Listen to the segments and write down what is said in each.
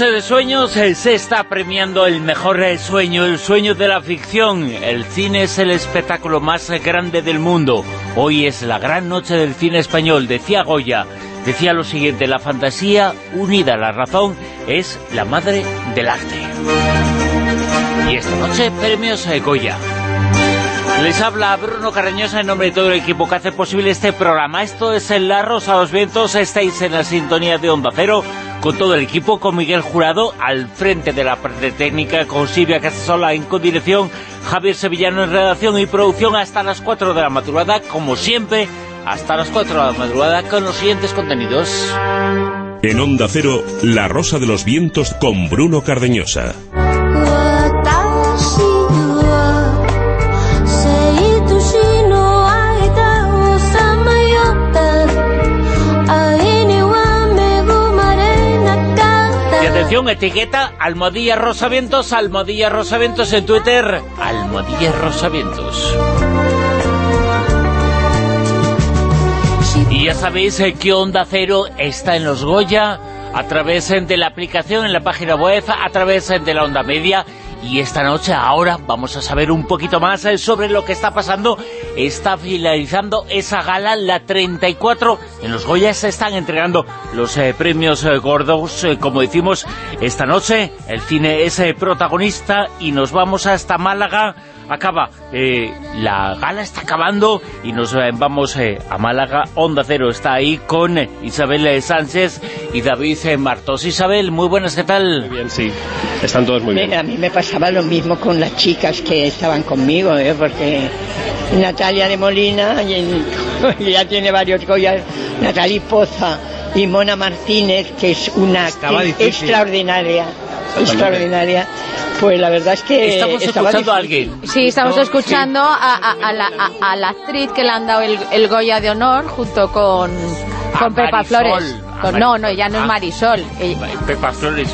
Noche de sueños eh, se está premiando el mejor eh, sueño, el sueño de la ficción. El cine es el espectáculo más eh, grande del mundo. Hoy es la gran noche del cine español, decía Goya. Decía lo siguiente, la fantasía unida a la razón es la madre del arte. Y esta noche, premios Goya. Les habla Bruno Carreñosa en nombre de todo el equipo que hace posible este programa. Esto es El La Rosa los Vientos, estáis en la sintonía de Onda Cero con todo el equipo, con Miguel Jurado al frente de la parte técnica, con Silvia Casasola en codirección, Javier Sevillano en redacción y producción hasta las 4 de la madrugada, como siempre, hasta las 4 de la madrugada con los siguientes contenidos. En Onda Cero, La Rosa de los Vientos con Bruno Cardeñosa. Etiqueta Almodilla Rosavientos, Almodilla Rosavientos en Twitter, Almodilla Rosavientos. Y ya sabéis eh, que Onda Cero está en los Goya, a través de la aplicación en la página web, a través de la Onda Media y esta noche ahora vamos a saber un poquito más eh, sobre lo que está pasando. Está finalizando esa gala, la 34. En los Goya se están entregando los eh, premios eh, gordos. como decimos, esta noche el cine es protagonista y nos vamos hasta Málaga acaba, eh, la gala está acabando y nos eh, vamos eh, a Málaga, Onda Cero está ahí con Isabel Sánchez y David Martos. Isabel, muy buenas, ¿qué tal? Muy bien, sí, están todos muy bien. A mí me pasaba lo mismo con las chicas que estaban conmigo, porque Natalia de Molina, y, ya tiene varios Goyas, Natalia Poza y Mona Martínez, que es una extraordinaria extraordinaria. Pues la verdad es que... Estamos escuchando a alguien. Sí, estamos escuchando a, la, actriz que le han dado el, Goya de Honor junto con, con Pepa Flores. no, no, ya no es Marisol. Pepa Flores.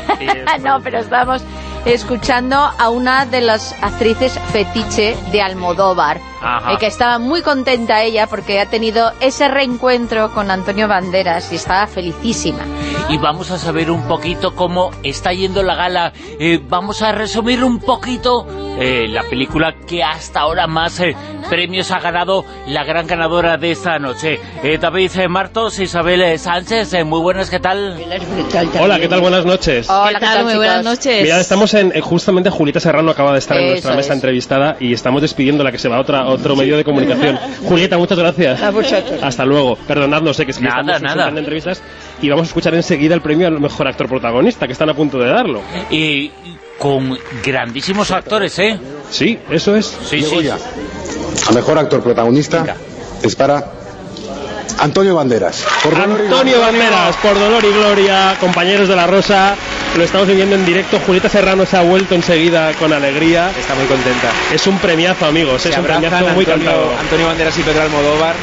no, pero estamos escuchando a una de las actrices fetiche de Almodóvar, eh, que estaba muy contenta ella porque ha tenido ese reencuentro con Antonio Banderas y estaba felicísima. Y vamos a saber un poquito cómo está yendo la gala. Eh, vamos a resumir un poquito eh, la película que hasta ahora más premios ha ganado la gran ganadora de esta noche. David Martos, Isabel Sánchez, muy buenas, ¿qué tal? Hola, ¿qué tal? Buenas noches. Hola, ¿qué tal? Muy buenas noches. Mira, estamos en, justamente Julieta Serrano acaba de estar en nuestra mesa entrevistada y estamos despidiendo la que se va a otra, otro medio de comunicación. Julieta, muchas gracias. Hasta luego. Perdonadnos, sé que, es que nada, estamos nada. en entrevistas y vamos a escuchar enseguida el premio al mejor actor protagonista, que están a punto de darlo. Y con grandísimos actores, ¿eh? Sí, eso es. Sí, sí. El mejor actor protagonista es para Antonio Banderas. Antonio Banderas, por dolor y gloria, compañeros de la Rosa, lo estamos viviendo en directo. Julieta Serrano se ha vuelto enseguida con alegría. Está muy contenta. Es un premiazo, amigos. es un premiazo muy Antonio, Antonio Banderas y Pedro Almodóvar.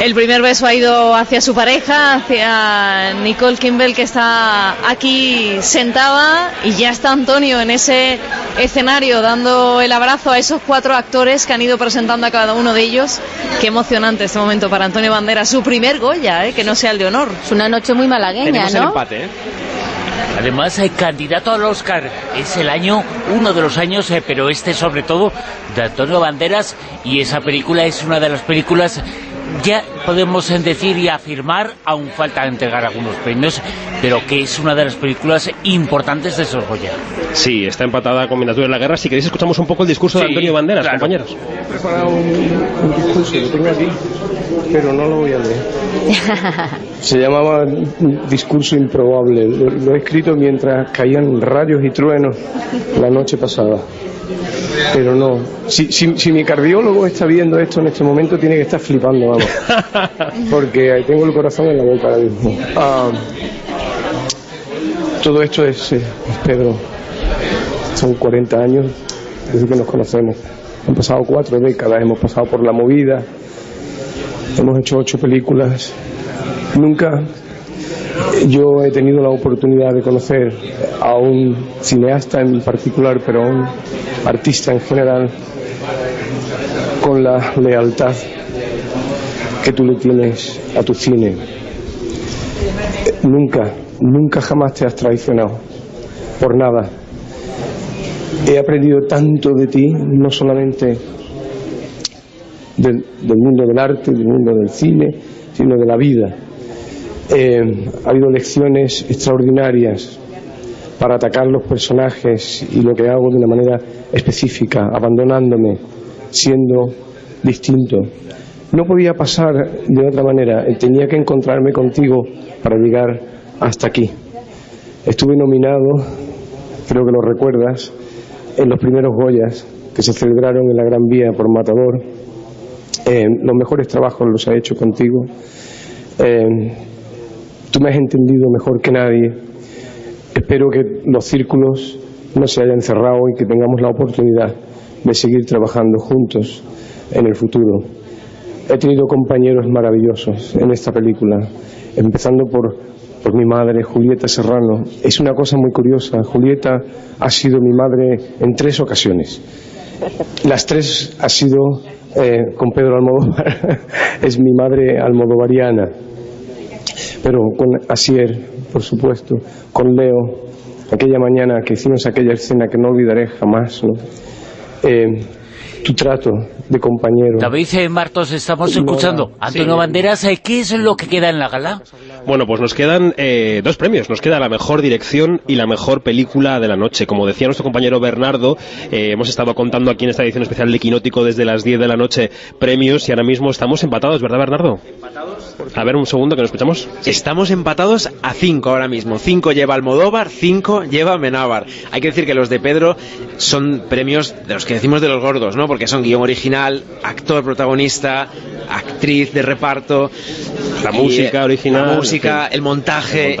El primer beso ha ido hacia su pareja, hacia Nicole Kimball, que está aquí sentada, y ya está Antonio en ese escenario dando el abrazo a esos cuatro actores que han ido presentando a cada uno de ellos. Qué emocionante este momento para Antonio Banderas, su primer Goya, ¿eh? que no sea el de honor. Es una noche muy malagueña, Tenemos ¿no? El empate, ¿eh? Además, el candidato al Oscar es el año, uno de los años, eh, pero este sobre todo, de Antonio Banderas, y esa película es una de las películas ya podemos decir y afirmar, aún falta entregar algunos premios, pero que es una de las películas importantes de esos Goya. Sí, está empatada con Miniatura de la Guerra. Si queréis escuchamos un poco el discurso de Antonio Banderas, compañeros. He preparado un, discurso, lo tengo aquí, pero no lo voy a leer. Se llamaba Discurso Improbable. lo he escrito mientras caían rayos y truenos la noche pasada pero no. Si, si, mi cardiólogo está viendo esto en este momento, tiene que estar flipando, vamos. Porque tengo el corazón en la boca ahora mismo. Ah, todo esto es, eh, Pedro. son 40 años desde que nos conocemos. Han pasado cuatro décadas, hemos pasado por la movida, hemos hecho ocho películas. Nunca yo he tenido la oportunidad de conocer a un cineasta en particular, pero a un artista en general, con la lealtad que tú le tienes a tu cine. Nunca, nunca jamás te has traicionado, por nada. He aprendido tanto de ti, no solamente del, mundo del arte, del mundo del cine, sino de la vida. Eh, ha habido lecciones extraordinarias para atacar los personajes y lo que hago de una manera específica, abandonándome, siendo distinto. No podía pasar de otra manera, tenía que encontrarme contigo para llegar hasta aquí. Estuve nominado, creo que lo recuerdas, en los primeros Goyas que se celebraron en la Gran Vía por Matador. Eh, los mejores trabajos los he hecho contigo. Eh, tú me has entendido mejor que nadie. Espero que los círculos no se hayan cerrado y que tengamos la oportunidad de seguir trabajando juntos en el futuro. He tenido compañeros maravillosos en esta película, empezando por, por mi madre, Julieta Serrano. Es una cosa muy curiosa. Julieta ha sido mi madre en tres ocasiones. Las tres ha sido eh, con Pedro Almodóvar. es mi madre almodovariana. Pero con Asier, por supuesto, con Leo, aquella mañana que hicimos aquella escena que no olvidaré jamás, ¿no? Eh, tu trato de compañero. David eh, Martos, estamos escuchando. Antonio Banderas, eh, ¿qué es lo que queda en la gala? Bueno, pues nos quedan eh, dos premios. Nos queda la mejor dirección y la mejor película de la noche. Como decía nuestro compañero Bernardo, hemos estado contando aquí en esta edición especial de Quinótico desde las 10 de la noche premios y ahora mismo estamos empatados, ¿verdad Bernardo? Empatados. A ver, un segundo que nos escuchamos. Estamos empatados a 5 ahora mismo. 5 lleva Almodóvar, 5 lleva Menábar. Hay que decir que los de Pedro son premios de los que decimos de los gordos, ¿no? Porque son guion original, actor protagonista, actriz de reparto, la música original, la música, el montaje.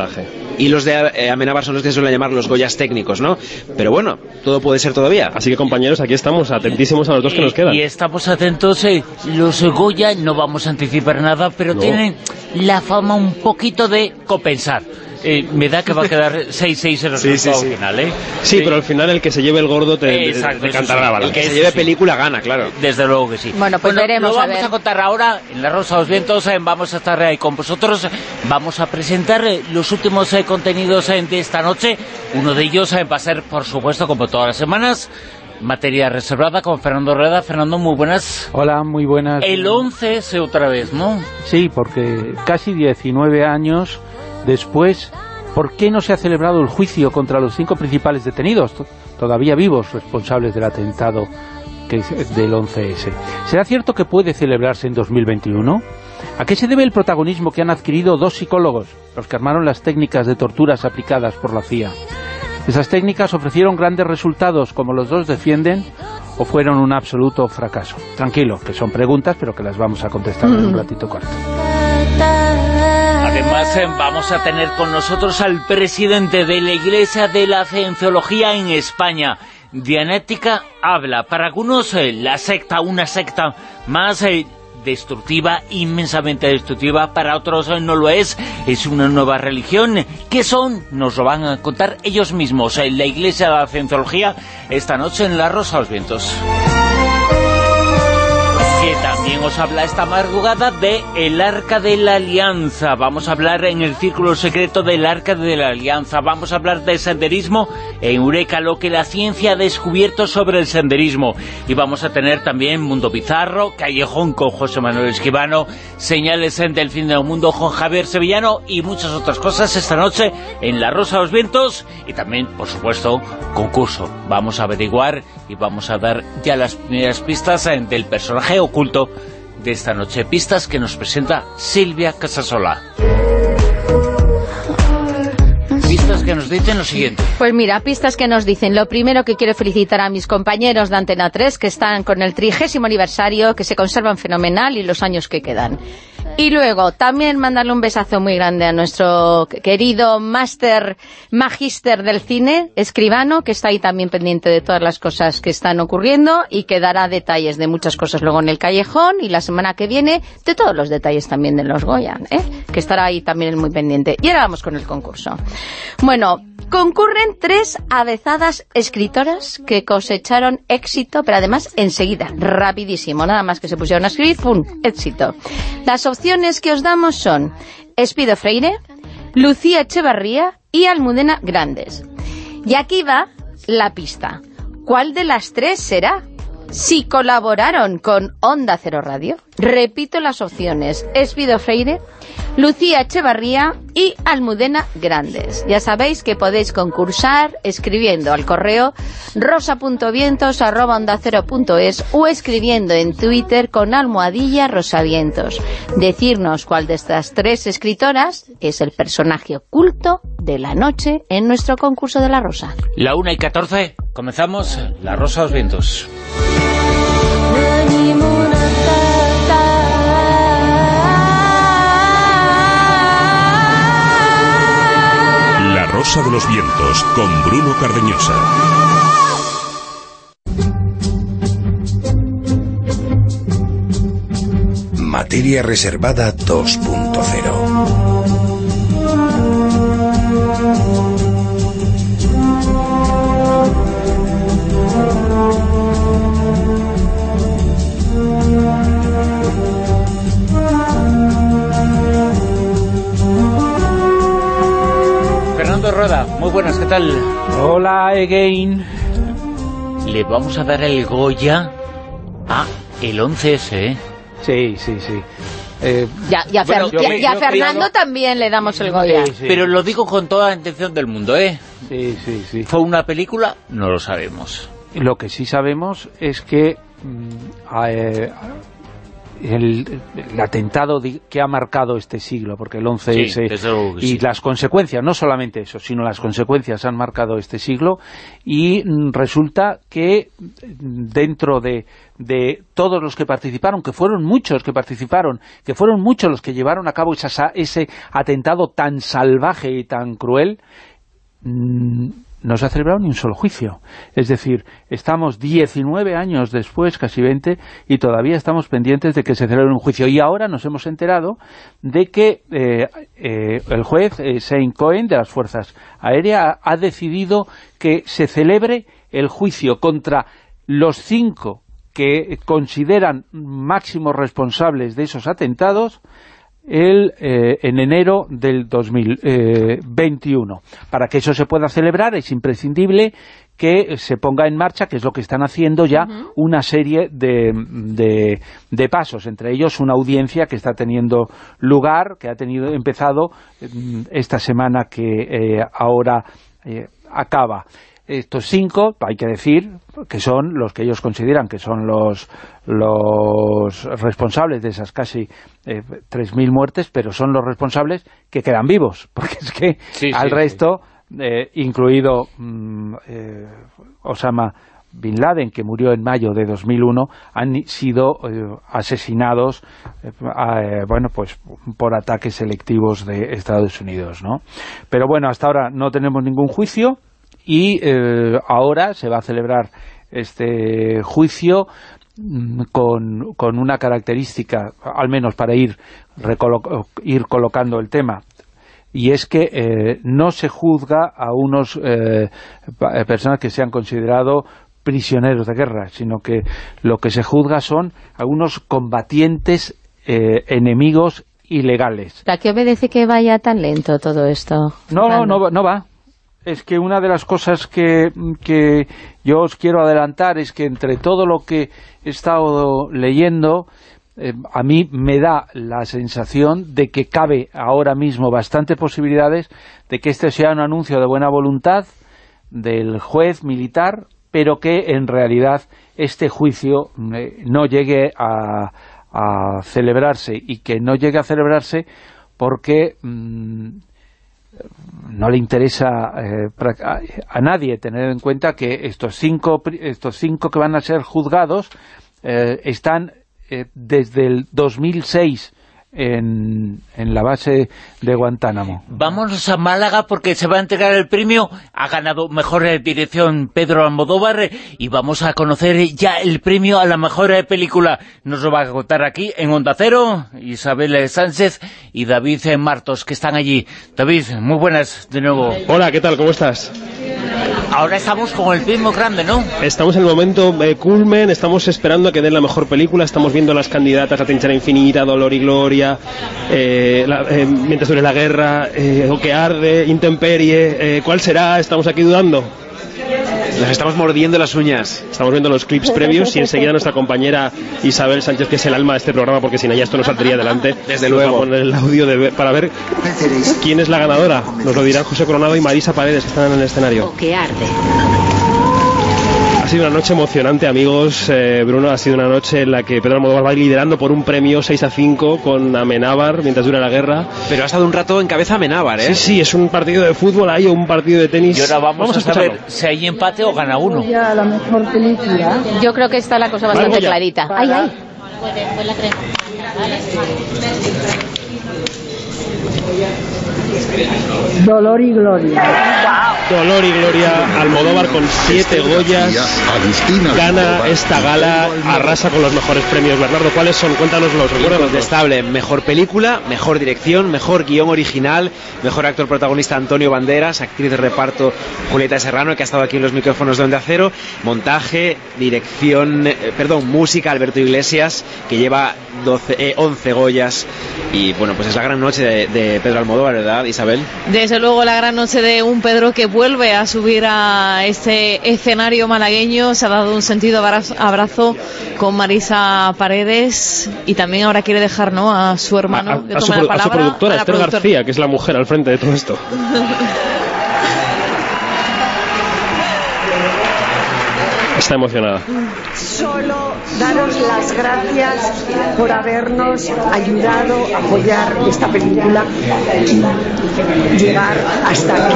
Y los de eh, Amenábar son los que suelen llamar los Goyas técnicos, ¿no? Pero bueno, todo puede ser todavía. Así que compañeros, aquí estamos, atentísimos a los dos que nos quedan. Y estamos atentos, eh, los Goya, no vamos a anticipar nada, pero tienen la fama un poquito de compensar. Eh, me da que va a quedar 6-6 el resultado final, ¿eh? Sí, pero al final el que se lleve el gordo te, cantará la bala. El que se lleve película gana, claro. Desde luego que sí. Bueno, pues veremos. Lo vamos a, contar ahora en La Rosa de los Vientos. Eh, vamos a estar ahí con vosotros. Vamos a presentar eh, los últimos contenidos de esta noche. Uno de ellos va a ser, por supuesto, como todas las semanas, materia reservada con Fernando Rueda. Fernando, muy buenas. Hola, muy buenas. El 11 es otra vez, ¿no? Sí, porque casi 19 años después, ¿por qué no se ha celebrado el juicio contra los cinco principales detenidos, todavía vivos, responsables del atentado que del 11S? ¿Será cierto que puede celebrarse en 2021? ¿A qué se debe el protagonismo que han adquirido dos psicólogos, los que armaron las técnicas de torturas aplicadas por la CIA? ¿Esas técnicas ofrecieron grandes resultados como los dos defienden o fueron un absoluto fracaso? Tranquilo, que son preguntas, pero que las vamos a contestar en un ratito corto. Además, eh, vamos a tener con nosotros al presidente de la Iglesia de la Cienciología en España. Dianética habla. Para algunos, eh, la secta, una secta más eh, destructiva, inmensamente destructiva, para otros no lo es, es una nueva religión. ¿Qué son? Nos lo van a contar ellos mismos. En la Iglesia de la Cienciología, esta noche en La Rosa de los Vientos también os habla esta madrugada de el Arca de la Alianza. Vamos a hablar en el Círculo Secreto del Arca de la Alianza. Vamos a hablar de senderismo en Eureka, lo que la ciencia ha descubierto sobre el senderismo. Y vamos a tener también Mundo Bizarro, Callejón con José Manuel Esquivano, Señales del Fin del Mundo con Javier Sevillano y muchas otras cosas esta noche en La Rosa de los Vientos y también, por supuesto, concurso. Vamos a averiguar y vamos a dar ya las primeras pistas del personaje oculto de esta noche. Pistas que nos presenta Silvia Casasola. Pistas que nos dicen lo siguiente. Pues mira, pistas que nos dicen. Lo primero que quiero felicitar a mis compañeros de Antena 3, que están con el trigésimo aniversario, que se conservan fenomenal y los años que quedan. Y luego, también mandarle un besazo muy grande a nuestro querido máster, magíster del cine, escribano, que está ahí también pendiente de todas las cosas que están ocurriendo y que dará detalles de muchas cosas luego en el callejón y la semana que viene de todos los detalles también de los Goya, ¿eh? que estará ahí también muy pendiente. Y ahora vamos con el concurso. Bueno, concurren tres avezadas escritoras que cosecharon éxito, pero además enseguida, rapidísimo, nada más que se pusieron a escribir, ¡pum!, éxito. Las opciones que os damos son Espido Freire, Lucía Echevarría y Almudena Grandes. Y aquí va la pista. ¿Cuál de las tres será? Si colaboraron con Onda Cero Radio, repito las opciones, Espido Freire, Lucía Echevarría y Almudena Grandes. Ya sabéis que podéis concursar escribiendo al correo rosa.vientos.es o escribiendo en Twitter con almohadilla rosavientos. Decirnos cuál de estas tres escritoras es el personaje oculto de la noche en nuestro concurso de la rosa. La una y catorce, comenzamos La Rosa de los Vientos. Rosa de los Vientos con Bruno Cardeñosa. Materia Reservada 2.0 Roda, muy buenas, ¿qué tal? Hola again. Le vamos a dar el Goya a el 11S, ¿eh? Sí, sí, sí. Eh, Ya, ya, Bueno, Fer- yo ya- me- ya yo- Fernando también le damos el Goya. Sí, sí. Pero lo digo con toda la intención del mundo, ¿eh? sí, sí, sí. ¿Fue una película? No lo sabemos. Lo que sí sabemos es que mm, a- eh, el, el atentado que ha marcado este siglo, porque el 11S Sí, desde luego que y sí. las consecuencias, no solamente eso, sino las consecuencias han marcado este siglo y mm, resulta que mm, dentro de, de todos los que participaron, que fueron muchos que participaron, que fueron muchos los que llevaron a cabo esa- ese atentado tan salvaje y tan cruel, mm, no se ha celebrado ni un solo juicio. Es decir, estamos 19 años después, casi 20, y todavía estamos pendientes de que se celebre un juicio. Y ahora nos hemos enterado de que eh, eh, el juez, eh, Shane Cohen, de las Fuerzas Aéreas, ha decidido que se celebre el juicio contra los cinco que consideran máximos responsables de esos atentados el, eh, en enero del 2021. Para que eso se pueda celebrar es imprescindible que se ponga en marcha, que es lo que están haciendo ya, una serie de, de, de pasos, entre ellos una audiencia que está teniendo lugar, que ha tenido empezado mm, esta semana que eh, ahora eh, acaba estos cinco, hay que decir, que son los que ellos consideran que son los, los responsables de esas casi eh, 3.000 muertes, pero son los responsables que quedan vivos, porque es que Sí, al sí, resto, eh, incluido mm, eh, Osama Bin Laden, que murió en mayo de 2001, han sido eh, asesinados eh, bueno pues por ataques selectivos de Estados Unidos, ¿no? Pero bueno, hasta ahora no tenemos ningún juicio, y eh, ahora se va a celebrar este juicio mm, con, con una característica, al menos para ir, recolo- ir colocando el tema, y es que eh, no se juzga a unos eh, eh, personas que se han considerado prisioneros de guerra, sino que lo que se juzga son a unos combatientes eh, enemigos ilegales. ¿A qué obedece que vaya tan lento todo esto? No, no, no, no va. Es que una de las cosas que, que yo os quiero adelantar es que entre todo lo que he estado leyendo, eh, a mí me da la sensación de que cabe ahora mismo bastantes posibilidades de que este sea un anuncio de buena voluntad del juez militar, pero que en realidad este juicio eh, no llegue a, a celebrarse y que no llegue a celebrarse porque mm, no le interesa eh, a, nadie tener en cuenta que estos cinco, estos cinco que van a ser juzgados eh, están eh, desde el 2006 en, en la base de Guantánamo. Vámonos a Málaga porque se va a entregar el premio. Ha ganado Mejor Dirección Pedro Almodóvar y vamos a conocer ya el premio a la Mejor Película. Nos lo va a contar aquí en Onda Cero Isabel Sánchez y David Martos, que están allí. David, muy buenas de nuevo. Hola, ¿qué tal? ¿Cómo estás? Ahora estamos con el film grande, ¿no? Estamos en el momento eh, culmen, estamos esperando a que den la mejor película, estamos viendo las candidatas a Trinchera Infinita, Dolor y Gloria, eh, eh, Mientras dure la guerra, O que arde, Intemperie, ¿cuál será? Estamos aquí dudando. Nos estamos mordiendo las uñas. Estamos viendo los clips previos y enseguida nuestra compañera Isabel Sánchez, que es el alma de este programa, porque sin ella esto no saldría adelante. Desde luego. Poner el audio para ver quién es la ganadora. Nos lo dirán José Coronado y Marisa Paredes, que están en el escenario. que arde. Ha sido una noche emocionante, amigos. Eh, Bruno, ha sido una noche en la que Pedro Almodóvar va liderando por un premio 6 a 5 con Amenábar mientras dura la guerra. Pero ha estado un rato en cabeza Amenábar, ¿eh? Sí, sí, es un partido de fútbol ahí o un partido de tenis. Y ahora vamos, a, saber si hay empate o gana uno. la mejor película. Yo creo que está la cosa bastante clarita. Ay, ay. Dolor y Gloria. Dolor y Gloria, Almodóvar con siete Goyas, gana esta gala, arrasa con los mejores premios. Bernardo, ¿cuáles son? Cuéntanoslos, Incontestable, mejor película, mejor dirección, mejor guion original, mejor actor protagonista Antonio Banderas, actriz de reparto Julieta Serrano, que ha estado aquí en los micrófonos de Onda Cero, montaje, dirección, eh, perdón, música Alberto Iglesias, que lleva 12, 11 eh, Goyas, y bueno, pues es la gran noche de, de Pedro Almodóvar, ¿verdad, Isabel? Desde luego la gran noche de un Pedro que vuelve a subir a este escenario malagueño. Se ha dado un sentido abrazo con Marisa Paredes y también ahora quiere dejar ¿no? a su hermano a, su, productora, Esther García, que es la mujer al frente de todo esto. Está emocionada. Solo daros las gracias por habernos ayudado a apoyar esta película y llegar hasta aquí.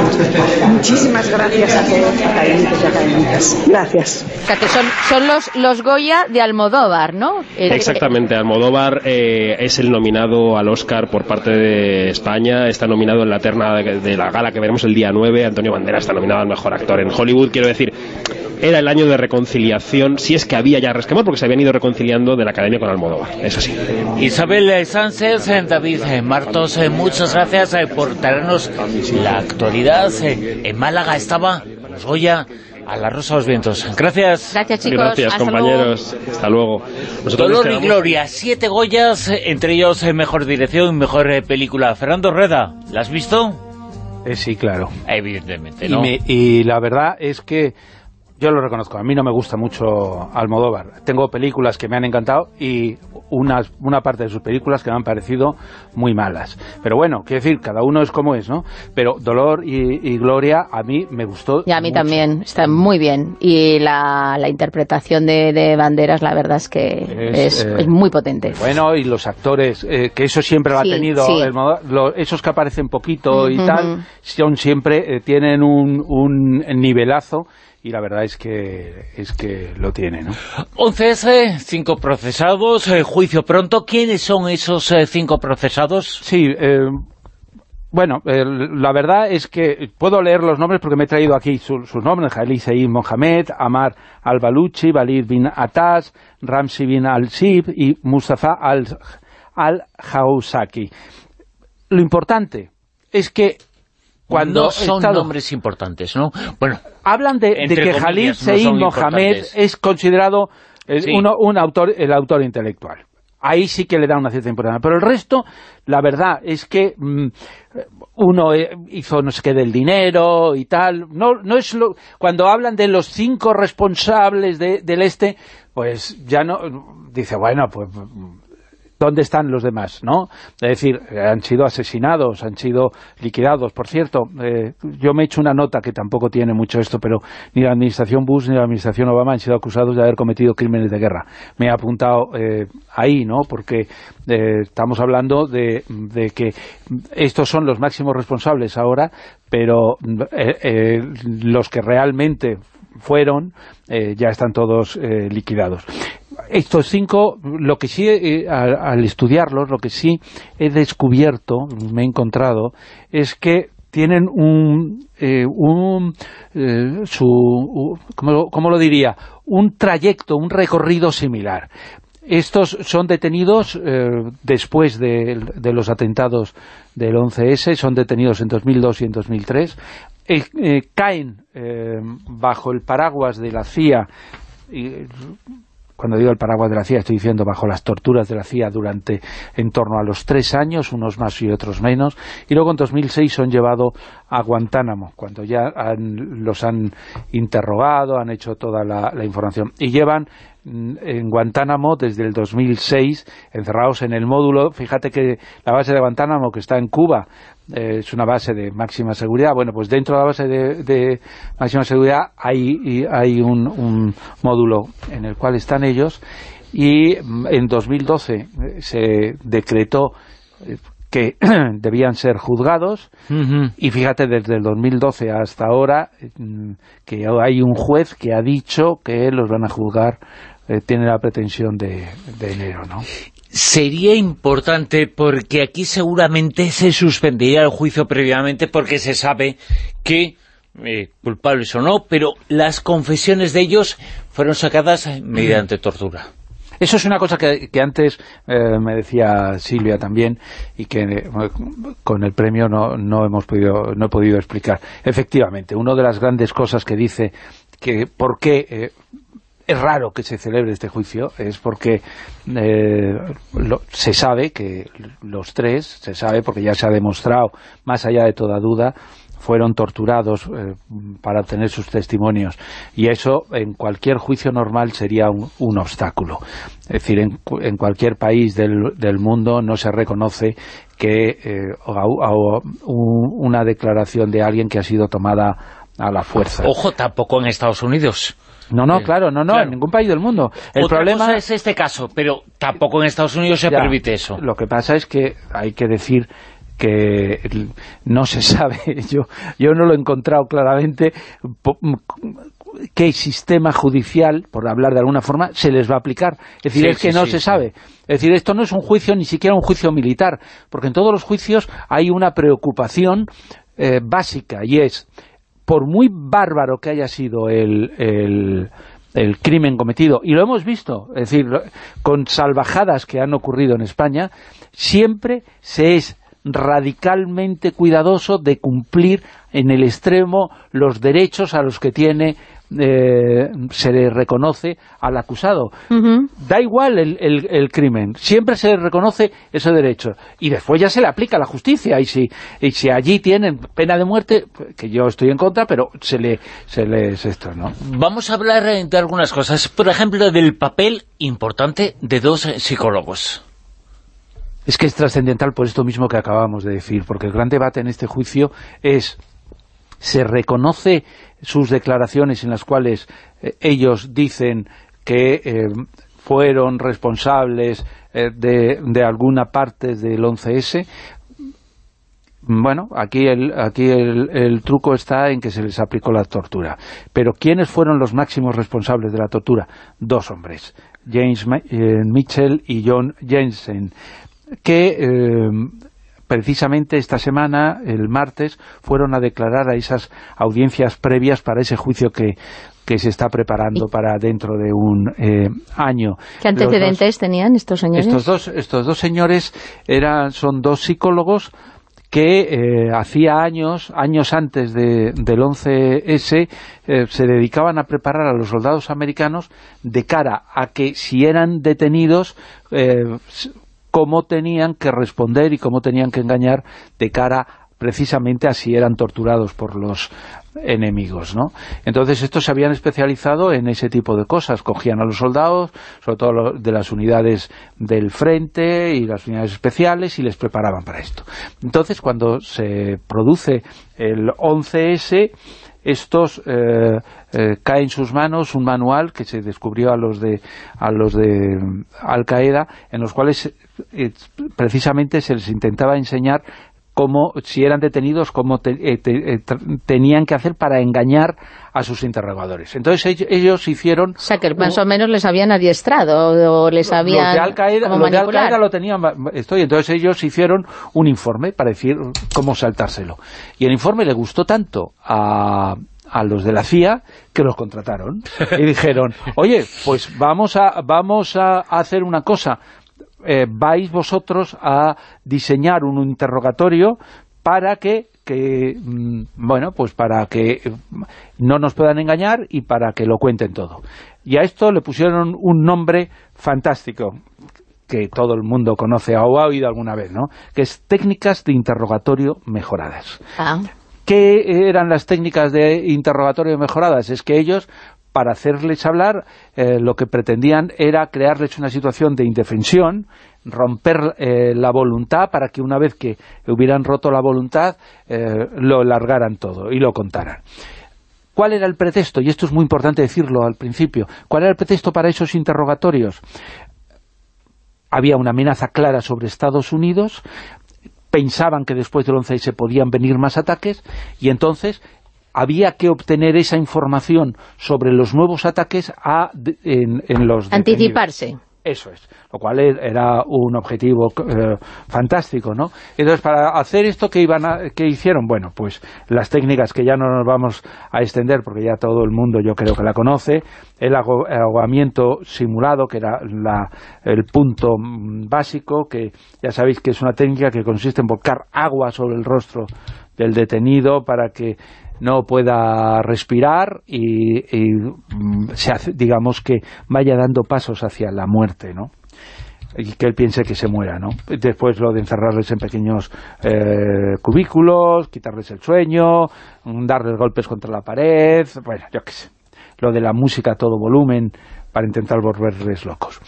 Muchísimas gracias a todos, académicos y académicas. Gracias. O sea, que son, son los, los Goya de Almodóvar, ¿no? Exactamente, Almodóvar eh, es el nominado al Oscar por parte de España, está nominado en la terna de, de la gala que veremos el día 9, Antonio Banderas está nominado al mejor actor en Hollywood, quiero decir, era el año de reconciliación, si es que había ya resquemor, porque se habían ido reconciliando de la Academia con Almodóvar, eso sí. Isabel Sánchez, David Martos, eh, muchas gracias eh, por traernos la actualidad. Eh, en Málaga estaba Goya a la Rosa de los Vientos. Gracias. Gracias, chicos. Gracias, compañeros. Hasta luego. Dolor y Gloria, siete Goyas, entre ellos Mejor Dirección y Mejor Película. Fernando Reda, ¿la has visto? sí, claro. Evidentemente, ¿no? y la verdad es que yo lo reconozco, a mí no me gusta mucho Almodóvar. Tengo películas que me han encantado y una, una parte de sus películas que me han parecido muy malas. Pero bueno, quiero decir, cada uno es como es, ¿no? Pero Dolor y, Gloria a mí me gustó Y a mí también, está muy bien. Y la, interpretación de, Banderas, la verdad es que es, eh, muy potente. Bueno, y los actores, eh, que eso siempre lo ha tenido, esos que aparecen poquito y tal, son siempre, eh, tienen un, un nivelazo y la verdad es que es que lo tiene, ¿no? 11S, cinco procesados, eh, juicio pronto. ¿Quiénes son esos eh, cinco procesados? Sí, eh, bueno, la verdad es que puedo leer los nombres porque me he traído aquí sus nombres, Jalí Seyyid Mohamed, Amar al-Baluchi, bin Atas, Ramsi bin al-Sib y Mustafa al-Hausaki. Lo importante es que cuando no son nombres importantes, ¿no? Bueno, hablan de, que Jalil Seyyid Mohamed es considerado eh, un autor, el autor intelectual. Ahí sí que le da una cierta importancia. Pero el resto, la verdad es que mm, uno eh, hizo no sé qué del dinero y tal. No, no es lo, cuando hablan de los cinco responsables del este, pues ya no... Dice, bueno, pues ¿dónde están los demás? ¿no? Es decir, han sido asesinados, han sido liquidados. Por cierto, eh, yo me he hecho una nota que tampoco tiene mucho esto, pero ni la administración Bush ni la administración Obama han sido acusados de haber cometido crímenes de guerra. Me he apuntado eh, ahí, ¿no? Porque eh, estamos hablando de, que estos son los máximos responsables ahora, pero los que realmente fueron, ya están todos liquidados estos cinco, lo que sí, eh, al, estudiarlos, lo que sí he descubierto, me he encontrado, es que tienen un, eh, un eh, su, u- ¿cómo, lo- diría? Un trayecto, un recorrido similar. Estos son detenidos eh, después de, de los atentados del 11S, son detenidos en 2002 y en 2003, eh, eh, caen bajo el paraguas de la CIA y cuando digo el paraguas de la CIA estoy diciendo bajo las torturas de la CIA durante en torno a los tres años, unos más y otros menos, y luego en 2006 son llevados a Guantánamo, cuando ya han- los han interrogado, han hecho toda la, información, y llevan en Guantánamo desde el 2006 encerrados en el módulo, fíjate que la base de Guantánamo que está en Cuba eh, es una base de máxima seguridad, bueno pues dentro de la base de, de máxima seguridad hay, hay un, un módulo en el cual están ellos. Y mm, en 2012 eh, se decretó eh, que debían ser juzgados. Y fíjate desde el 2012 hasta ahora mm, que hay un juez que ha dicho que los van a juzgar eh, tiene la pretensión de, de enero, ¿no? Sería importante porque aquí seguramente se suspendería el juicio previamente porque se sabe que eh, culpables o no, pero las confesiones de ellos fueron sacadas mediante tortura. Eso es una cosa que, que antes eh, me decía Silvia también y que eh, con el premio no, no hemos podido no he podido explicar. Efectivamente, una de las grandes cosas que dice que por qué es raro que se celebre este juicio es porque eh, se sabe que los tres, se sabe porque ya se ha demostrado, más allá de toda duda, fueron torturados eh, para obtener sus testimonios y eso en cualquier juicio normal sería un, obstáculo. Es decir, en, en cualquier país del, mundo no se reconoce que eh, una declaración de alguien que ha sido tomada a la fuerza. Ojo, tampoco en Estados Unidos. No, no, claro, no, no, claro. en ningún país del mundo. El Otra problema cosa es este caso, pero tampoco en Estados Unidos se Ya, permite eso. Lo que pasa es que hay que decir que no se sabe, yo, yo no lo he encontrado claramente, qué sistema judicial, por hablar de alguna forma, se les va a aplicar. Es decir, Sí, es que sí, no sí, se sabe. Es decir, esto no es un juicio, ni siquiera un juicio militar, porque en todos los juicios hay una preocupación eh, básica, y es, por muy bárbaro que haya sido el, el, crimen cometido, y lo hemos visto, es decir, con salvajadas que han ocurrido en España, siempre se es radicalmente cuidadoso de cumplir en el extremo los derechos a los que tiene eh, se le reconoce al acusado. Da igual el, el- el crimen, siempre se le reconoce ese derecho. Y después ya se le aplica la justicia. Y si, y si allí tienen pena de muerte, que yo estoy en contra, pero se le se les esto, ¿no? Vamos a hablar eh, de algunas cosas. Por ejemplo, del papel importante de dos psicólogos. Es que es trascendental por esto mismo que acabamos de decir, porque el gran debate en este juicio es, ¿se reconoce sus declaraciones en las cuales eh, ellos dicen que eh, fueron responsables eh, de, de alguna parte del 11S? Bueno, aquí el, aquí el, el truco está en que se les aplicó la tortura. Pero ¿quiénes fueron los máximos responsables de la tortura? Dos hombres, James Mitchell y John Jensen, que precisamente esta semana, el martes, fueron a declarar a esas audiencias previas para ese juicio que, que se está preparando para dentro de un eh, año. ¿Qué dos- antecedentes tenían estos señores? estos dos, estos dos señores eran, son dos psicólogos que eh, hacía años, años antes de, del 11S, eh, se dedicaban a preparar a los soldados americanos de cara a que si eran detenidos, eh, cómo tenían que responder y cómo tenían que engañar de cara precisamente a si eran torturados por los enemigos, ¿no? Entonces estos se habían especializado en ese tipo de cosas, cogían a los soldados, sobre todo de las unidades del frente y las unidades especiales y les preparaban para esto. Entonces cuando se produce el 11S estos eh, eh, cae en sus manos un manual que se descubrió a los de a los de mm, Al Qaeda en los cuales eh, precisamente se les intentaba enseñar cómo, si eran detenidos, cómo eh, eh, tenían que hacer para engañar a sus interrogadores. Entonces ellos, hicieron... O sea, que más o menos les habían adiestrado o les habían... Los de Al-Qaeda lo tenían... Estoy, entonces ellos hicieron un informe para decir cómo saltárselo. Y el informe le gustó tanto a, a los de la CIA que los contrataron y dijeron, oye, pues vamos a, vamos a hacer una cosa, eh, vais vosotros a diseñar un interrogatorio para que, que mm, bueno, pues para que no nos puedan engañar y para que lo cuenten todo. Y a esto le pusieron un nombre fantástico, que todo el mundo conoce o ha oído alguna vez, ¿no? Que es técnicas de interrogatorio mejoradas. Ah. ¿Qué eran las técnicas de interrogatorio mejoradas? Es que ellos, para hacerles hablar, eh, lo que pretendían era crearles una situación de indefensión, romper eh, la voluntad para que una vez que hubieran roto la voluntad, eh, lo largaran todo y lo contaran. ¿Cuál era el pretexto? Y esto es muy importante decirlo al principio. ¿Cuál era el pretexto para esos interrogatorios? Había una amenaza clara sobre Estados Unidos, pensaban que después del 11 se podían venir más ataques y entonces había que obtener esa información sobre los nuevos ataques a, en, los Anticiparse. Eso es, lo cual e, era un objetivo eh, fantástico, ¿no? Entonces, para hacer esto, ¿qué, iban a, ¿qué hicieron? Bueno, pues las técnicas que ya no nos vamos a extender, porque ya todo el mundo yo creo que la conoce, el ahogamiento simulado, que era la, el punto mm, básico, que ya sabéis que es una técnica que consiste en volcar agua sobre el rostro del detenido para que no pueda respirar y, mm, se hace, digamos que vaya dando pasos hacia la muerte, ¿no? y que él piense que se muera, ¿no? Después lo de encerrarles en pequeños eh, cubículos, quitarles el sueño, mm, darles golpes contra la pared, bueno, yo qué sé. Lo de la música a todo volumen para intentar volverles locos.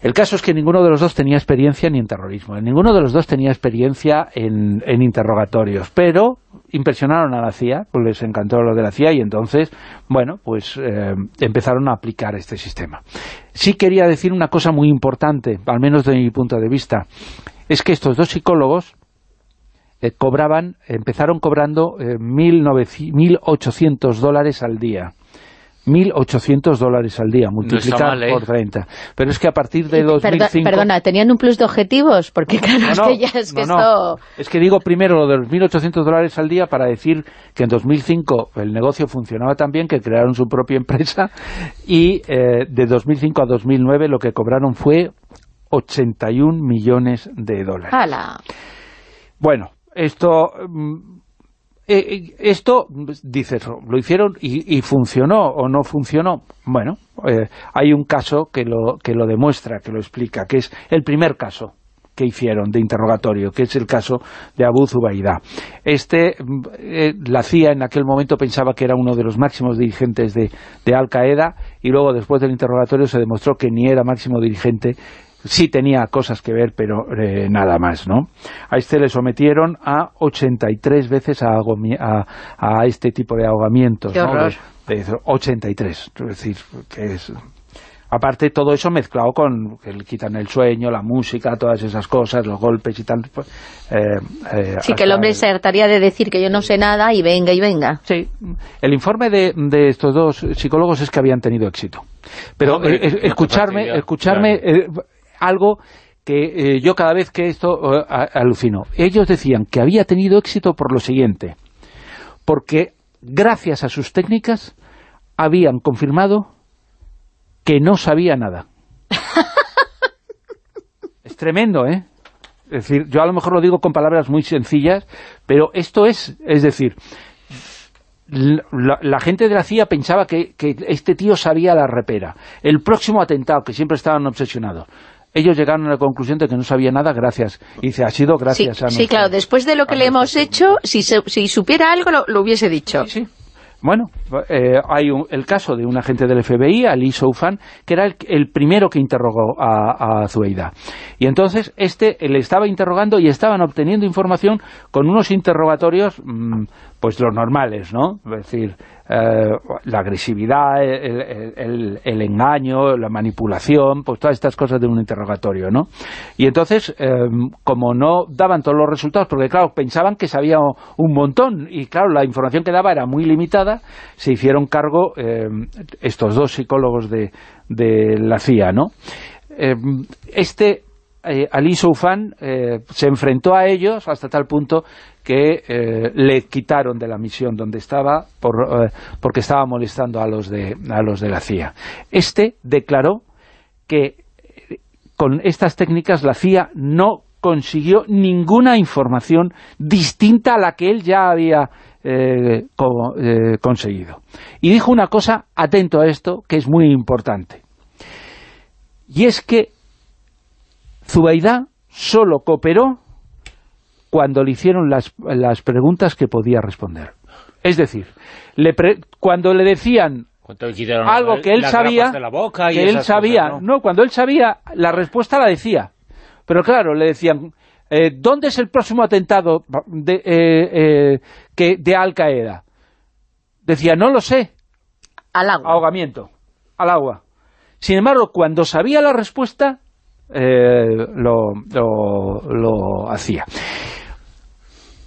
El caso es que ninguno de los dos tenía experiencia ni en terrorismo, ninguno de los dos tenía experiencia en, interrogatorios, pero impresionaron a la CIA, pues les encantó lo de la CIA y entonces, bueno, pues eh, empezaron a aplicar este sistema. Sí quería decir una cosa muy importante, al menos desde mi punto de vista, es que estos dos psicólogos eh, cobraban, empezaron cobrando eh, 1.800 dólares al día 1.800 dólares al día, multiplicar por 30. ¿eh? Pero es que a partir de 2005... Perdona, ¿tenían un plus de objetivos? Porque claro, es que ya es que esto... Es que digo primero lo de los 1.800 dólares al día para decir que en 2005 el negocio funcionaba tan bien que crearon su propia empresa y eh, de 2005 a 2009 lo que cobraron fue 81 millones de dólares. ¡Hala! Bueno, esto mm, eh, eh, esto, dices, lo hicieron y, funcionó o no funcionó. Bueno, eh, hay un caso que lo, que lo demuestra, que lo explica, que es el primer caso que hicieron de interrogatorio, que es el caso de Abu Zubaida. Este, la CIA en aquel momento pensaba que era uno de los máximos dirigentes de, de Al-Qaeda y luego después del interrogatorio se demostró que ni era máximo dirigente sí tenía cosas que ver, pero eh, nada más, ¿no? A este le sometieron a 83 veces a, a, este tipo de ahogamientos, Qué horror. De, 83, es decir, que es... Aparte, todo eso mezclado con que le quitan el sueño, la música, todas esas cosas, los golpes y tal. Pues, eh, eh, sí, que el hombre se hartaría de decir que yo no sé nada y venga y venga. Sí, el informe de, de estos dos psicólogos es que habían tenido éxito. Pero escucharme, escucharme algo que eh, yo cada vez que esto eh, alucino. Ellos decían que había tenido éxito por lo siguiente, porque gracias a sus técnicas habían confirmado que no sabía nada. es tremendo, ¿eh? Es decir, yo a lo mejor lo digo con palabras muy sencillas, pero esto es, es decir, la, gente de la CIA pensaba que, que, este tío sabía la repera. El próximo atentado, que siempre estaban obsesionados ellos llegaron a la conclusión de que no sabía nada gracias. Y dice, ha sido gracias a Sí, claro, después de lo que le hemos hecho, si, si supiera algo lo, hubiese dicho. Sí, Bueno, eh, hay el caso de un agente del FBI, Ali Soufan, que era el, primero que interrogó a, a, Zueida. Y entonces este le estaba interrogando y estaban obteniendo información con unos interrogatorios mm, pues los normales, ¿no? Es decir, eh, la agresividad, el, engaño, la manipulación, pues todas estas cosas de un interrogatorio, ¿no? Y entonces, em, como no daban todos los resultados, porque claro, pensaban que sabía un montón, y claro, la información que daba era muy limitada, se hicieron cargo em, estos dos psicólogos de, de la CIA, ¿no? Em, este eh, Ali Soufan eh, se enfrentó a ellos hasta tal punto que eh, le quitaron de la misión donde estaba por, porque estaba molestando a los, de, a los de la CIA. Este declaró que con estas técnicas la CIA no consiguió ninguna información distinta a la que él ya había conseguido. Y dijo una cosa, atento a esto, que es muy importante. Y es que Zubaidá solo cooperó cuando le hicieron las, preguntas que podía responder. Es decir, cuando le decían algo que él sabía, que él sabía, ¿no? cuando él sabía, la respuesta la decía. Pero claro, le decían, eh, ¿dónde es el próximo atentado de, eh, eh, que, de Al-Qaeda? Decía, no lo sé. Al agua. Ahogamiento, al agua. Sin embargo, cuando sabía la respuesta, eh, lo, lo, hacía.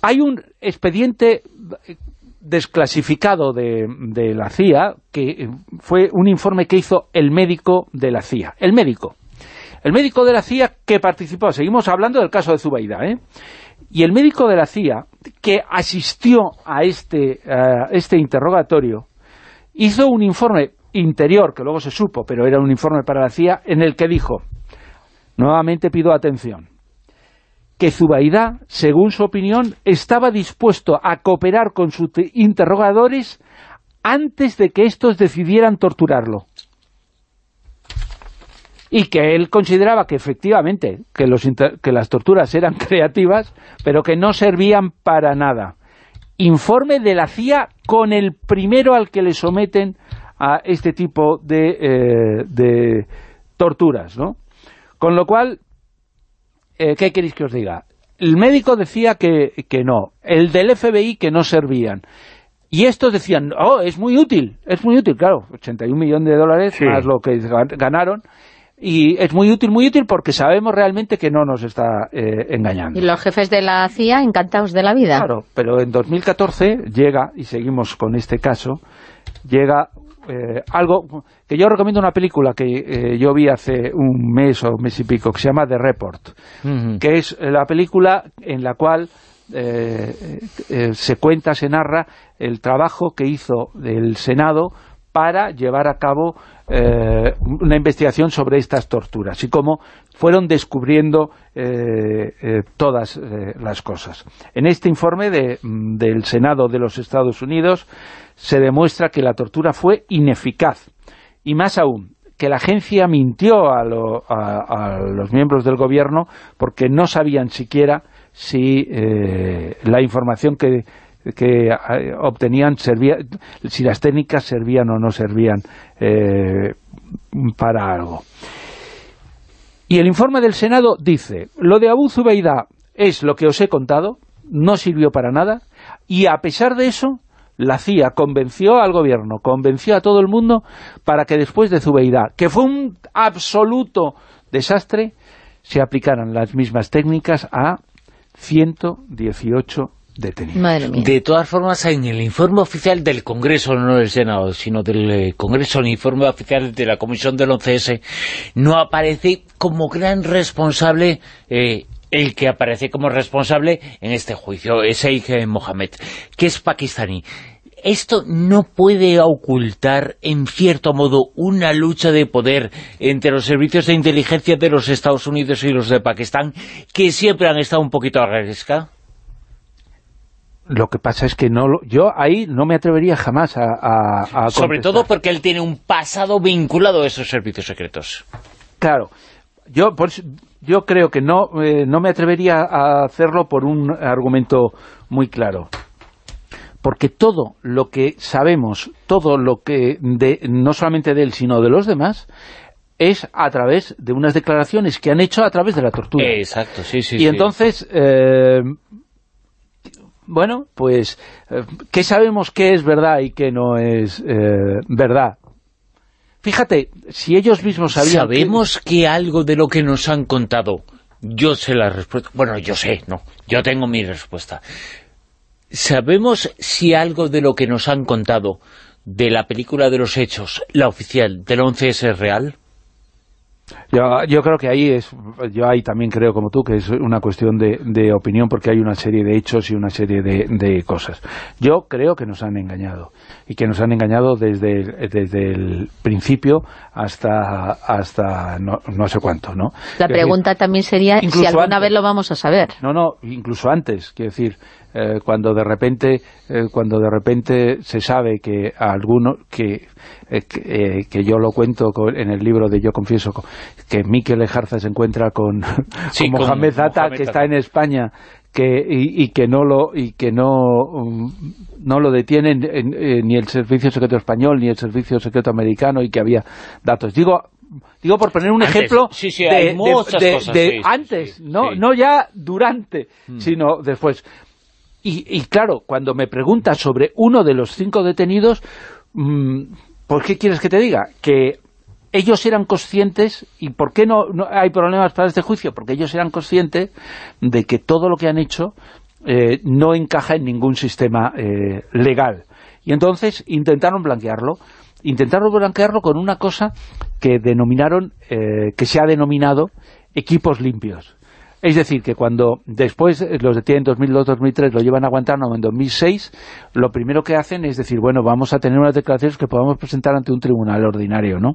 Hay un expediente desclasificado de, la CIA, que fue un informe que hizo el médico de la CIA. El médico. El médico de la CIA que participó, seguimos hablando del caso de Zubaida, ¿eh? Y el médico de la CIA que asistió este, a este interrogatorio hizo un informe interior, que luego se supo, pero era un informe para la CIA, en el que dijo Nuevamente pido atención. Que Zubaida, según su opinión, estaba dispuesto a cooperar con sus interrogadores antes de que estos decidieran torturarlo. Y que él consideraba que efectivamente que, las torturas eran creativas, pero que no servían para nada. Informe de la CIA con el primero al que le someten a este tipo de, eh, de torturas, ¿no? Con lo cual, eh, ¿qué queréis que os diga? El médico decía que, no, el del FBI que no servían. Y estos decían, oh, es muy útil, es muy útil, claro, 81 millones de dólares más lo que ganaron, y es muy útil, muy útil porque sabemos realmente que no nos está eh, engañando. Y los jefes de la CIA encantados de la vida. Claro, pero en 2014 llega, y seguimos con este caso, llega eh, algo que yo recomiendo una película que eh, yo vi hace un mes o mes y pico, que se llama The Report, que es la película en la cual eh, se cuenta, se narra el trabajo que hizo el Senado para llevar a cabo una investigación sobre estas torturas y cómo fueron descubriendo todas las cosas. En este informe del Senado de los Estados Unidos se demuestra que la tortura fue ineficaz. Y más aún, que la agencia mintió a, los miembros del gobierno porque no sabían siquiera si eh, la información que, eh, obtenían servía, si las técnicas servían o no servían eh, para algo. Y el informe del Senado dice, lo de Abu Zubeida es lo que os he contado, no sirvió para nada, y a pesar de eso, la CIA convenció al gobierno, convenció a todo el mundo para que después de Zubeida, que fue un absoluto desastre, se aplicaran las mismas técnicas a 118 detenidos. De todas formas, en el informe oficial del Congreso, no del Senado, sino del eh, Congreso, el informe oficial de la Comisión del 11S, no aparece como gran responsable eh, el que aparece como responsable en este juicio, es Sheikh Mohammed, que es pakistaní. Esto no puede ocultar, en cierto modo, una lucha de poder entre los servicios de inteligencia de los Estados Unidos y los de Pakistán, que siempre han estado un poquito a riesga. Lo que pasa es que no yo ahí no me atrevería jamás a, Sobre todo porque él tiene un pasado vinculado a esos servicios secretos. Claro, yo, yo creo que no, eh, no me atrevería a hacerlo por un argumento muy claro. Porque todo lo que sabemos, todo lo que, de, no solamente de él, sino de los demás, es a través de unas declaraciones que han hecho a través de la tortura. Exacto, sí, sí. Y entonces, eh, bueno, pues, eh, ¿qué sabemos qué es verdad y qué no es eh, verdad? Fíjate, si ellos mismos sabían... Sabemos que... algo de lo que nos han contado, yo sé la respuesta, bueno, yo sé, no, yo tengo mi respuesta. ¿Sabemos si algo de lo que nos han contado de la película de los hechos, la oficial, del 11 es real? Yo, creo que ahí es, yo ahí también creo como tú que es una cuestión de, de opinión porque hay una serie de hechos y una serie de, de, cosas. Yo creo que nos han engañado y que nos han engañado desde, desde el principio hasta, hasta no, no sé cuánto, ¿no? La pregunta también sería si alguna vez lo vamos a saber. No, no, incluso antes, quiero decir, eh, cuando de repente eh, cuando de repente se sabe que alguno que, eh, que, que, yo lo cuento en el libro de Yo Confieso que Miquel Ejarza se encuentra con, sí, con Mohamed Zata, que está en España que y, y, que no lo y que no um, no lo detienen en, en, ni el servicio secreto español ni el servicio secreto americano y que había datos. Digo digo por poner un antes, ejemplo sí, sí, de, de, de, cosas, de sí, antes no no ya durante Hmm. sino después. Y, y, claro, cuando me preguntas sobre uno de los cinco detenidos, mmm, ¿por qué quieres que te diga? Que ellos eran conscientes, ¿y por qué no, hay problemas para este juicio? Porque ellos eran conscientes de que todo lo que han hecho eh, no encaja en ningún sistema eh, legal. Y entonces intentaron blanquearlo. Intentaron blanquearlo con una cosa que denominaron, eh, que se ha denominado equipos limpios. Es decir, que cuando después los detienen en 2002-2003, lo llevan a Guantánamo en 2006, lo primero que hacen es decir, bueno, vamos a tener unas declaraciones que podamos presentar ante un tribunal ordinario, ¿no?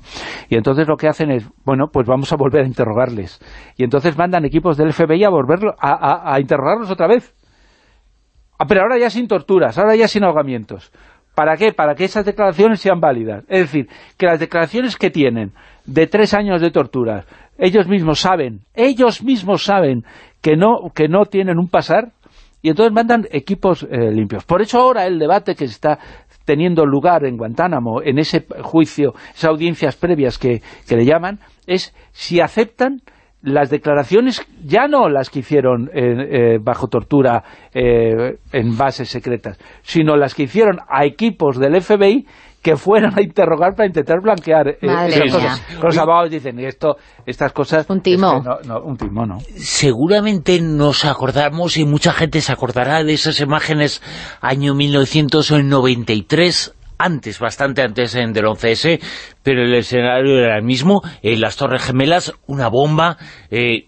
Y entonces lo que hacen es, bueno, pues vamos a volver a interrogarles. Y entonces mandan equipos del FBI a volverlo a interrogarlos otra vez. Ah, pero ahora ya sin torturas, ahora ya sin ahogamientos. ¿Para qué? Para que esas declaraciones sean válidas. Es decir, que las declaraciones que tienen de tres años de torturas, ellos mismos saben, ellos mismos saben que no, que no tienen un pasar, y entonces mandan equipos eh, limpios. Por eso ahora el debate que está teniendo lugar en Guantánamo, en ese juicio, esas audiencias previas que, que le llaman, es si aceptan las declaraciones, ya no las que hicieron eh, eh, bajo tortura eh, en bases secretas, sino las que hicieron a equipos del FBI que fueron a interrogar para intentar blanquear eh, cosas. Los abogados dicen, esto, estas cosas... Un timo. Es que no, no, un timo, no. Seguramente nos acordamos, y mucha gente se acordará de esas imágenes año 1993 antes, bastante antes del 11S, pero el escenario era el mismo, en las Torres Gemelas, una bomba, eh,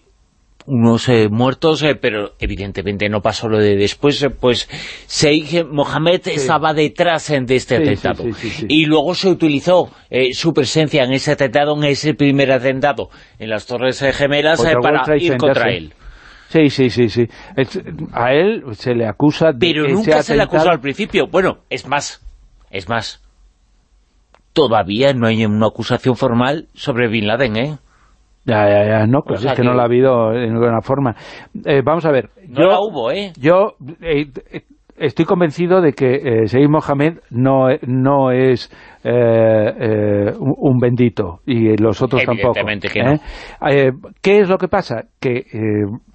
unos eh, muertos, eh, pero evidentemente no pasó lo de después, eh, pues Sheikh Mohammed sí. estaba detrás de este sí, atentado. Sí, y luego se utilizó su presencia en ese atentado, en ese primer atentado, en las Torres Gemelas, para ir contra él. Sí, sí, sí, sí. A él se le acusa de Pero nunca se le acusó al principio. Bueno, es más, es más, todavía no hay una acusación formal sobre Bin Laden, ¿eh? Ya, ya, ya, no, pues o sea es que, que, no la ha habido de ninguna forma. Eh, vamos a ver. No yo, la hubo, ¿eh? Yo eh, estoy convencido de que eh, Sheikh Mohammed no, no es eh, un bendito y los otros tampoco. Que no. ¿Qué es lo que pasa? Que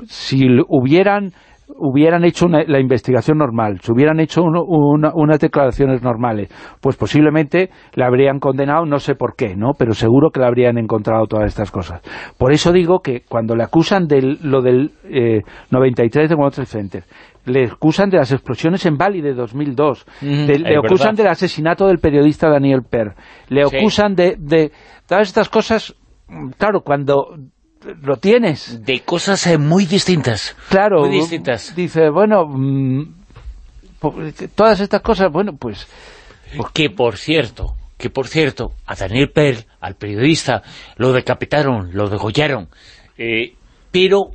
si hubieran hubieran hecho una, la investigación normal, si hubieran hecho uno, una, unas declaraciones normales, pues posiblemente le habrían condenado, no sé por qué, ¿no? Pero seguro que le habrían encontrado todas estas cosas. Por eso digo que cuando le acusan de lo del eh, 93 de World Trade Center, le acusan de las explosiones en Bali de 2002, Mm, de, le acusan verdad. del asesinato del periodista Daniel Per, le Sí. acusan de, de todas estas cosas, claro, cuando lo tienes. De cosas eh, muy distintas. Claro. Muy distintas. Dice, bueno, mm, todas estas cosas, bueno, pues... Que por cierto, que por cierto, a Daniel Per, al periodista, lo decapitaron, lo degollaron. Eh, pero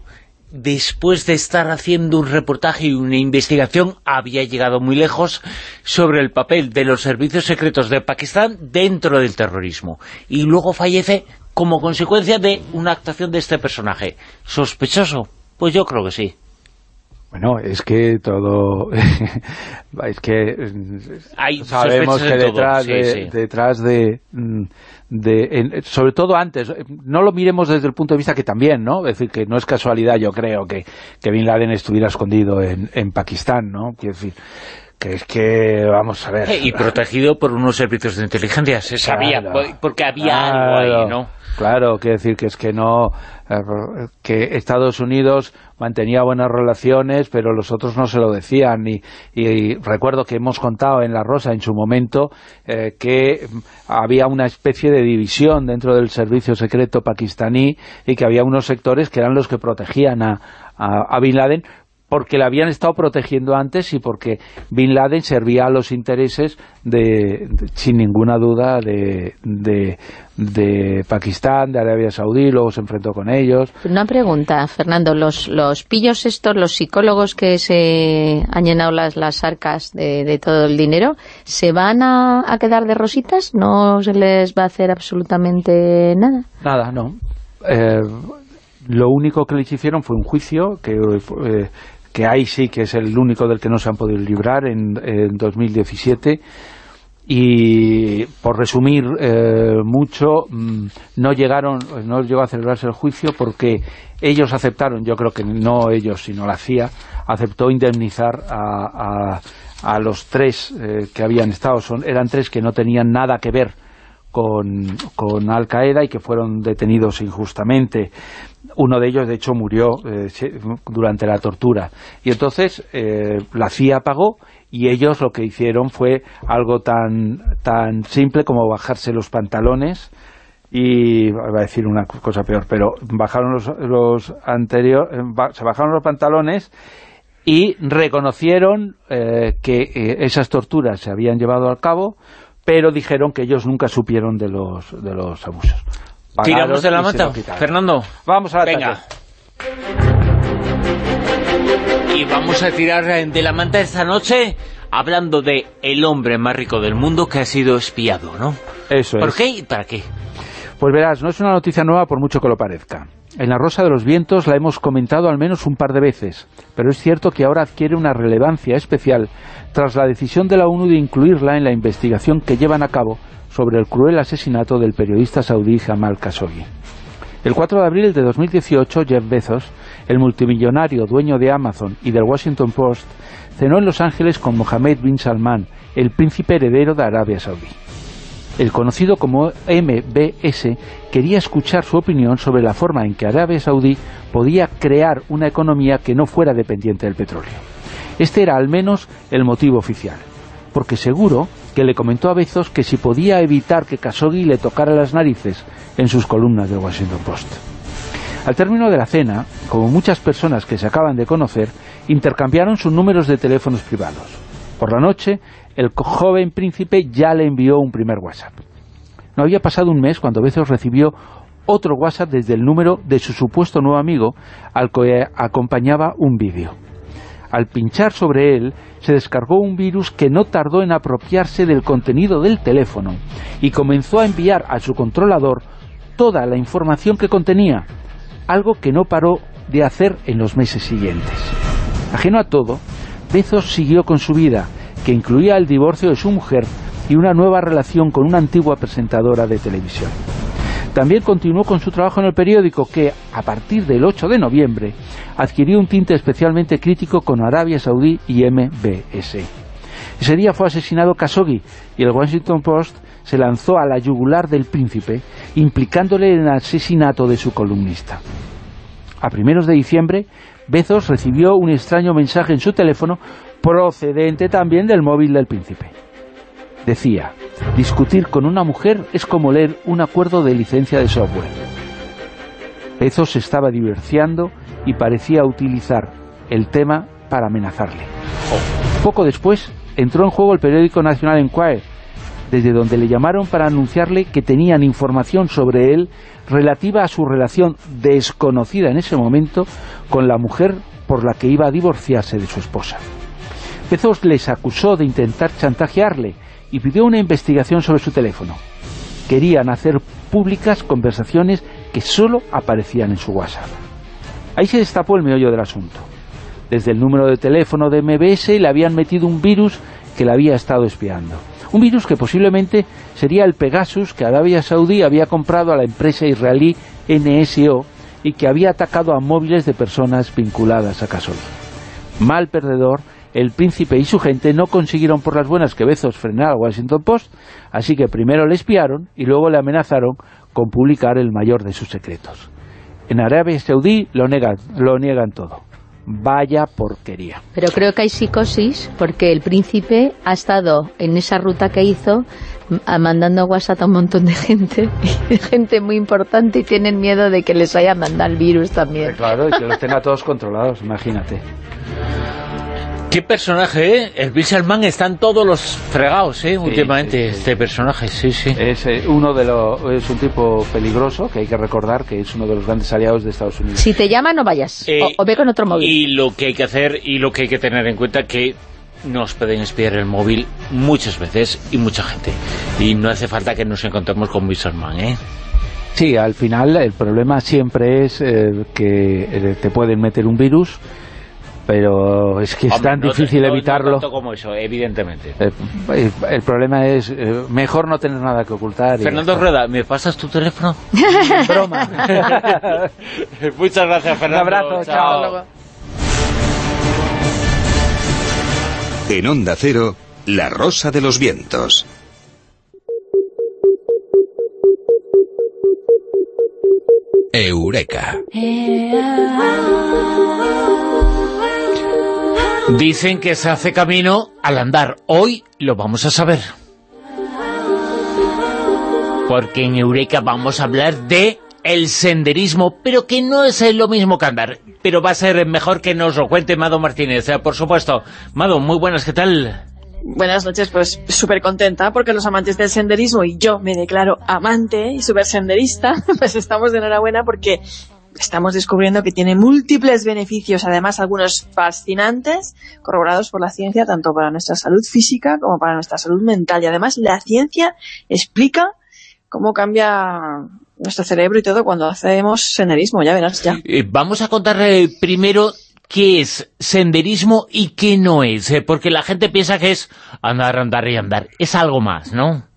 después de estar haciendo un reportaje y una investigación, había llegado muy lejos sobre el papel de los servicios secretos de Pakistán dentro del terrorismo. Y luego fallece como consecuencia de una actuación de este personaje. ¿Sospechoso? Pues yo creo que sí. Bueno, es que todo... es que Hay sabemos que de detrás, sí, de, sí. detrás de... mm, de en- sobre todo antes, no lo miremos desde el punto de vista que también, ¿no? Es decir, que no es casualidad, yo creo, que, que Bin Laden estuviera escondido en, en Pakistán, ¿no? Quiero decir, que es que, vamos a ver... Eh, Y protegido por unos servicios de inteligencia, se sabía, Claro. po- porque había algo ahí, ¿no? Claro, quiero decir que es que no... eh, que Estados Unidos mantenía buenas relaciones, pero los otros no se lo decían. Y, y recuerdo que hemos contado en La Rosa en su momento eh, que había una especie de división dentro del servicio secreto pakistaní y que había unos sectores que eran los que protegían a, a, a Bin Laden porque la habían estado protegiendo antes y porque Bin Laden servía a los intereses de, de- sin ninguna duda de, de, de Pakistán, de Arabia Saudí, luego se enfrentó con ellos. Una pregunta, Fernando. Los, los pillos estos, los psicólogos que se han llenado las, las arcas de, de todo el dinero, ¿se van a, a quedar de rositas? ¿No se les va a hacer absolutamente nada? Nada, no. Eh, lo único que les hicieron fue un juicio que, eh, que ahí sí que es el único del que no se han podido librar en, en 2017 y por resumir eh, mucho mm, no llegaron no llegó a celebrarse el juicio porque ellos aceptaron yo creo que no ellos sino la CIA aceptó indemnizar a, a- a los tres eh, que habían estado. Son eran tres que no tenían nada que ver con, con Al Qaeda y que fueron detenidos injustamente. Uno de ellos, de hecho, murió eh, durante la tortura. Y entonces eh, la CIA pagó y ellos lo que hicieron fue algo tan, tan simple como bajarse los pantalones y iba a decir una cosa peor, pero bajaron los, los anterior, eh, se bajaron los pantalones y reconocieron eh, que esas torturas se habían llevado a cabo, pero dijeron que ellos nunca supieron de los, de los abusos. Pagaron ¿Tiramos de la quitaron. Fernando. Vamos a la Venga. Y vamos a tirar de la manta esta noche hablando de el hombre más rico del mundo que ha sido espiado, ¿no? Eso ¿Por es. qué y para qué? Pues verás, no es una noticia nueva por mucho que lo parezca. En La Rosa de los Vientos la hemos comentado al menos un par de veces, pero es cierto que ahora adquiere una relevancia especial tras la decisión de la ONU de incluirla en la investigación que llevan a cabo sobre el cruel asesinato del periodista saudí Jamal Khashoggi. El 4 de abril de 2018, Jeff Bezos, el multimillonario dueño de Amazon y del Washington Post, cenó en Los Ángeles con Mohammed bin Salman, el príncipe heredero de Arabia Saudí. El conocido como MBS quería escuchar su opinión sobre la forma en que Arabia Saudí podía crear una economía que no fuera dependiente del petróleo. Este era al menos el motivo oficial, porque seguro que le comentó a Bezos que si podía evitar que Khashoggi le tocara las narices en sus columnas del Washington Post. Al término de la cena, como muchas personas que se acaban de conocer, intercambiaron sus números de teléfonos privados. Por la noche, el joven príncipe ya le envió un primer WhatsApp. No había pasado un mes cuando Bezos recibió otro WhatsApp desde el número de su supuesto nuevo amigo, al que acompañaba un vídeo. Al pinchar sobre él, se descargó un virus que no tardó en apropiarse del contenido del teléfono y comenzó a enviar a su controlador toda la información que contenía, algo que no paró de hacer en los meses siguientes. Ajeno a todo, Bezos siguió con su vida, que incluía el divorcio de su mujer y una nueva relación con una antigua presentadora de televisión. También continuó con su trabajo en el periódico que, a partir del 8 de noviembre, adquirió un tinte especialmente crítico con Arabia Saudí y MBS. Ese día fue asesinado Khashoggi y el Washington Post se lanzó a la yugular del príncipe, implicándole en el asesinato de su columnista. A primeros de diciembre, Bezos recibió un extraño mensaje en su teléfono procedente también del móvil del príncipe. Decía, discutir con una mujer es como leer un acuerdo de licencia de software. Bezos se estaba divorciando y parecía utilizar el tema para amenazarle. Poco después entró en juego el periódico National Enquirer, desde donde le llamaron para anunciarle que tenían información sobre él relativa a su relación desconocida en ese momento con la mujer por la que iba a divorciarse de su esposa. Bezos les acusó de intentar chantajearle y pidió una investigación sobre su teléfono. Querían hacer públicas conversaciones que solo aparecían en su WhatsApp. Ahí se destapó el meollo del asunto. desde el número de teléfono de MBS le habían metido un virus que le había estado espiando. Un virus que posiblemente sería el Pegasus que Arabia Saudí había comprado a la empresa israelí NSO y que había atacado a móviles de personas vinculadas a Khashoggi. Mal perdedor, el príncipe y su gente no consiguieron por las buenas que Bezos frenar a Washington Post, así que primero le espiaron y luego le amenazaron con publicar el mayor de sus secretos. En Arabia Saudí lo niegan, lo niegan todo. Vaya porquería. Pero creo que hay psicosis porque el príncipe ha estado en esa ruta que hizo mandando WhatsApp a un montón de gente, gente muy importante y tienen miedo de que les haya mandado el virus también. Claro, y que los tenga todos controlados, imagínate. ¿Qué personaje, eh? El Bisselman están todos los fregados, ¿eh? últimamente, este personaje, sí, sí. Es, eh, uno de los, es un tipo peligroso, que hay que recordar que es uno de los grandes aliados de Estados Unidos. Si te llama, no vayas, Eh, o, o ve con otro móvil. Y lo que hay que hacer y lo que hay que tener en cuenta que nos pueden espiar el móvil muchas veces y mucha gente. Y no hace falta que nos encontremos con Bisselman, ¿eh? Sí, al final el problema siempre es eh, que eh, te pueden meter un virus, pero es que es tan no difícil no- no evitarlo. tanto como eso, evidentemente. Eh, el, el problema es eh, mejor no tener nada que ocultar. Fernando. Rueda, ¿me pasas tu teléfono? Broma. Muchas gracias, Fernando. Un abrazo, chao. En Onda Cero, La Rosa de los Vientos. Eureka. Dicen que se hace camino al andar. Hoy lo vamos a saber. Porque en Eureka vamos a hablar de el senderismo, pero que no es lo mismo que andar. Pero va a ser mejor que nos lo cuente Mado Martínez, eh, por supuesto. Mado, muy buenas, ¿qué tal? Buenas noches, pues súper contenta porque los amantes del senderismo y yo me declaro amante y súper senderista, pues estamos de enhorabuena porque estamos descubriendo que tiene múltiples beneficios, además algunos fascinantes, corroborados por la ciencia, tanto para nuestra salud física como para nuestra salud mental. Y además la ciencia explica cómo cambia nuestro cerebro y todo cuando hacemos senderismo, ya verás, ya. Eh, vamos a contar primero qué es senderismo y qué no es, eh, porque la gente piensa que es andar, andar y andar. Es algo más, ¿no?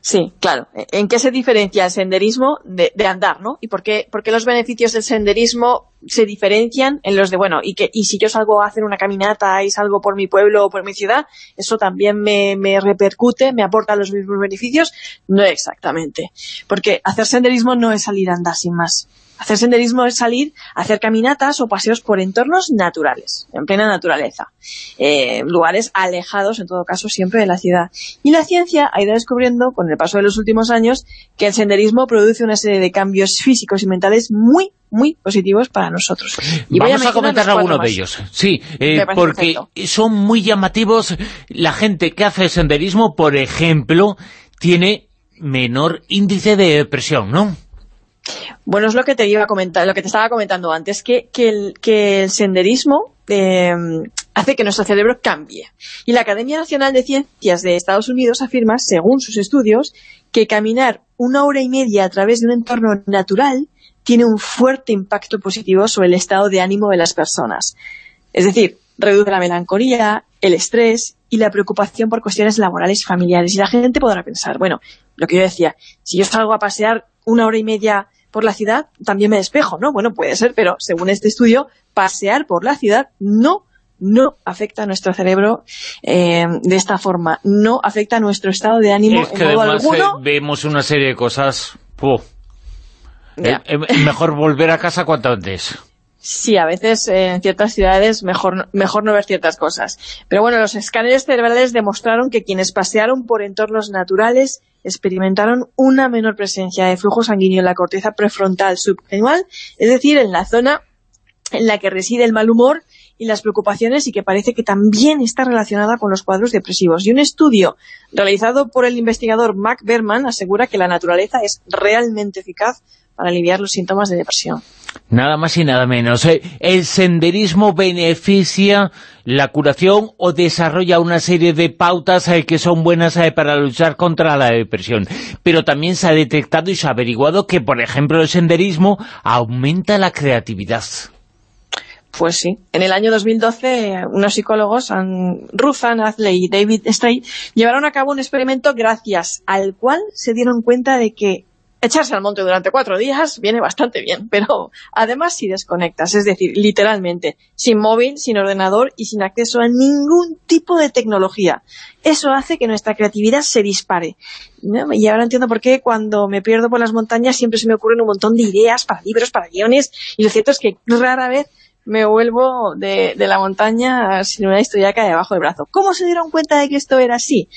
Sí, claro. ¿En qué se diferencia el senderismo de, de andar, no? ¿Y por qué, por qué los beneficios del senderismo se diferencian en los de, bueno, y que y si yo salgo a hacer una caminata y salgo por mi pueblo o por mi ciudad, eso también me, me repercute, me aporta los mismos beneficios? No exactamente. Porque hacer senderismo no es salir a andar sin más. Hacer senderismo es salir a hacer caminatas o paseos por entornos naturales, en plena naturaleza. Eh, lugares alejados, en todo caso, siempre de la ciudad. Y la ciencia ha ido descubriendo, con el paso de los últimos años, que el senderismo produce una serie de cambios físicos y mentales muy, muy positivos para nosotros. Y Vamos a, comentar algunos de ellos. Sí, eh, porque perfecto. son muy llamativos. La gente que hace senderismo, por ejemplo, tiene menor índice de depresión, ¿no? Bueno, es lo que te iba a comentar, lo que te estaba comentando antes, que, el senderismo eh, hace que nuestro cerebro cambie. Y la Academia Nacional de Ciencias de Estados Unidos afirma, según sus estudios, que caminar una hora y media a través de un entorno natural tiene un fuerte impacto positivo sobre el estado de ánimo de las personas. Es decir, reduce la melancolía, el estrés y la preocupación por cuestiones laborales y familiares. Y la gente podrá pensar, bueno, lo que yo decía, si yo salgo a pasear una hora y media por la ciudad, también me despejo, ¿no? Bueno, puede ser, pero según este estudio, pasear por la ciudad no no afecta a nuestro cerebro eh, de esta forma, no afecta a nuestro estado de ánimo es que en modo además alguno. eh, vemos una serie de cosas... Eh, mejor volver a casa cuanto antes. Sí, a veces eh, en ciertas ciudades mejor, no- mejor no ver ciertas cosas. Pero bueno, los escáneres cerebrales demostraron que quienes pasearon por entornos naturales experimentaron una menor presencia de flujo sanguíneo en la corteza prefrontal subcranial, es decir, en la zona en la que reside el mal humor y las preocupaciones y que parece que también está relacionada con los cuadros depresivos. Y un estudio realizado por el investigador Mac Berman asegura que la naturaleza es realmente eficaz para aliviar los síntomas de depresión. Nada más y nada menos. eh. ¿El senderismo beneficia la curación o desarrolla una serie de pautas eh, que son buenas eh, para luchar contra la depresión? Pero también se ha detectado y se ha averiguado que, por ejemplo, el senderismo aumenta la creatividad. Pues sí. En el año 2012, unos psicólogos, Ruthan, Athley y David Stray, llevaron a cabo un experimento gracias al cual se dieron cuenta de que echarse al monte durante cuatro días viene bastante bien, pero además si desconectas, es decir, literalmente, sin móvil, sin ordenador y sin acceso a ningún tipo de tecnología. Eso hace que nuestra creatividad se dispare. Y ahora entiendo por qué cuando me pierdo por las montañas siempre se me ocurren un montón de ideas para libros, para guiones, y lo cierto es que rara vez me vuelvo de, la montaña sin una historia que hay debajo del brazo. ¿Cómo se dieron cuenta de que esto era así?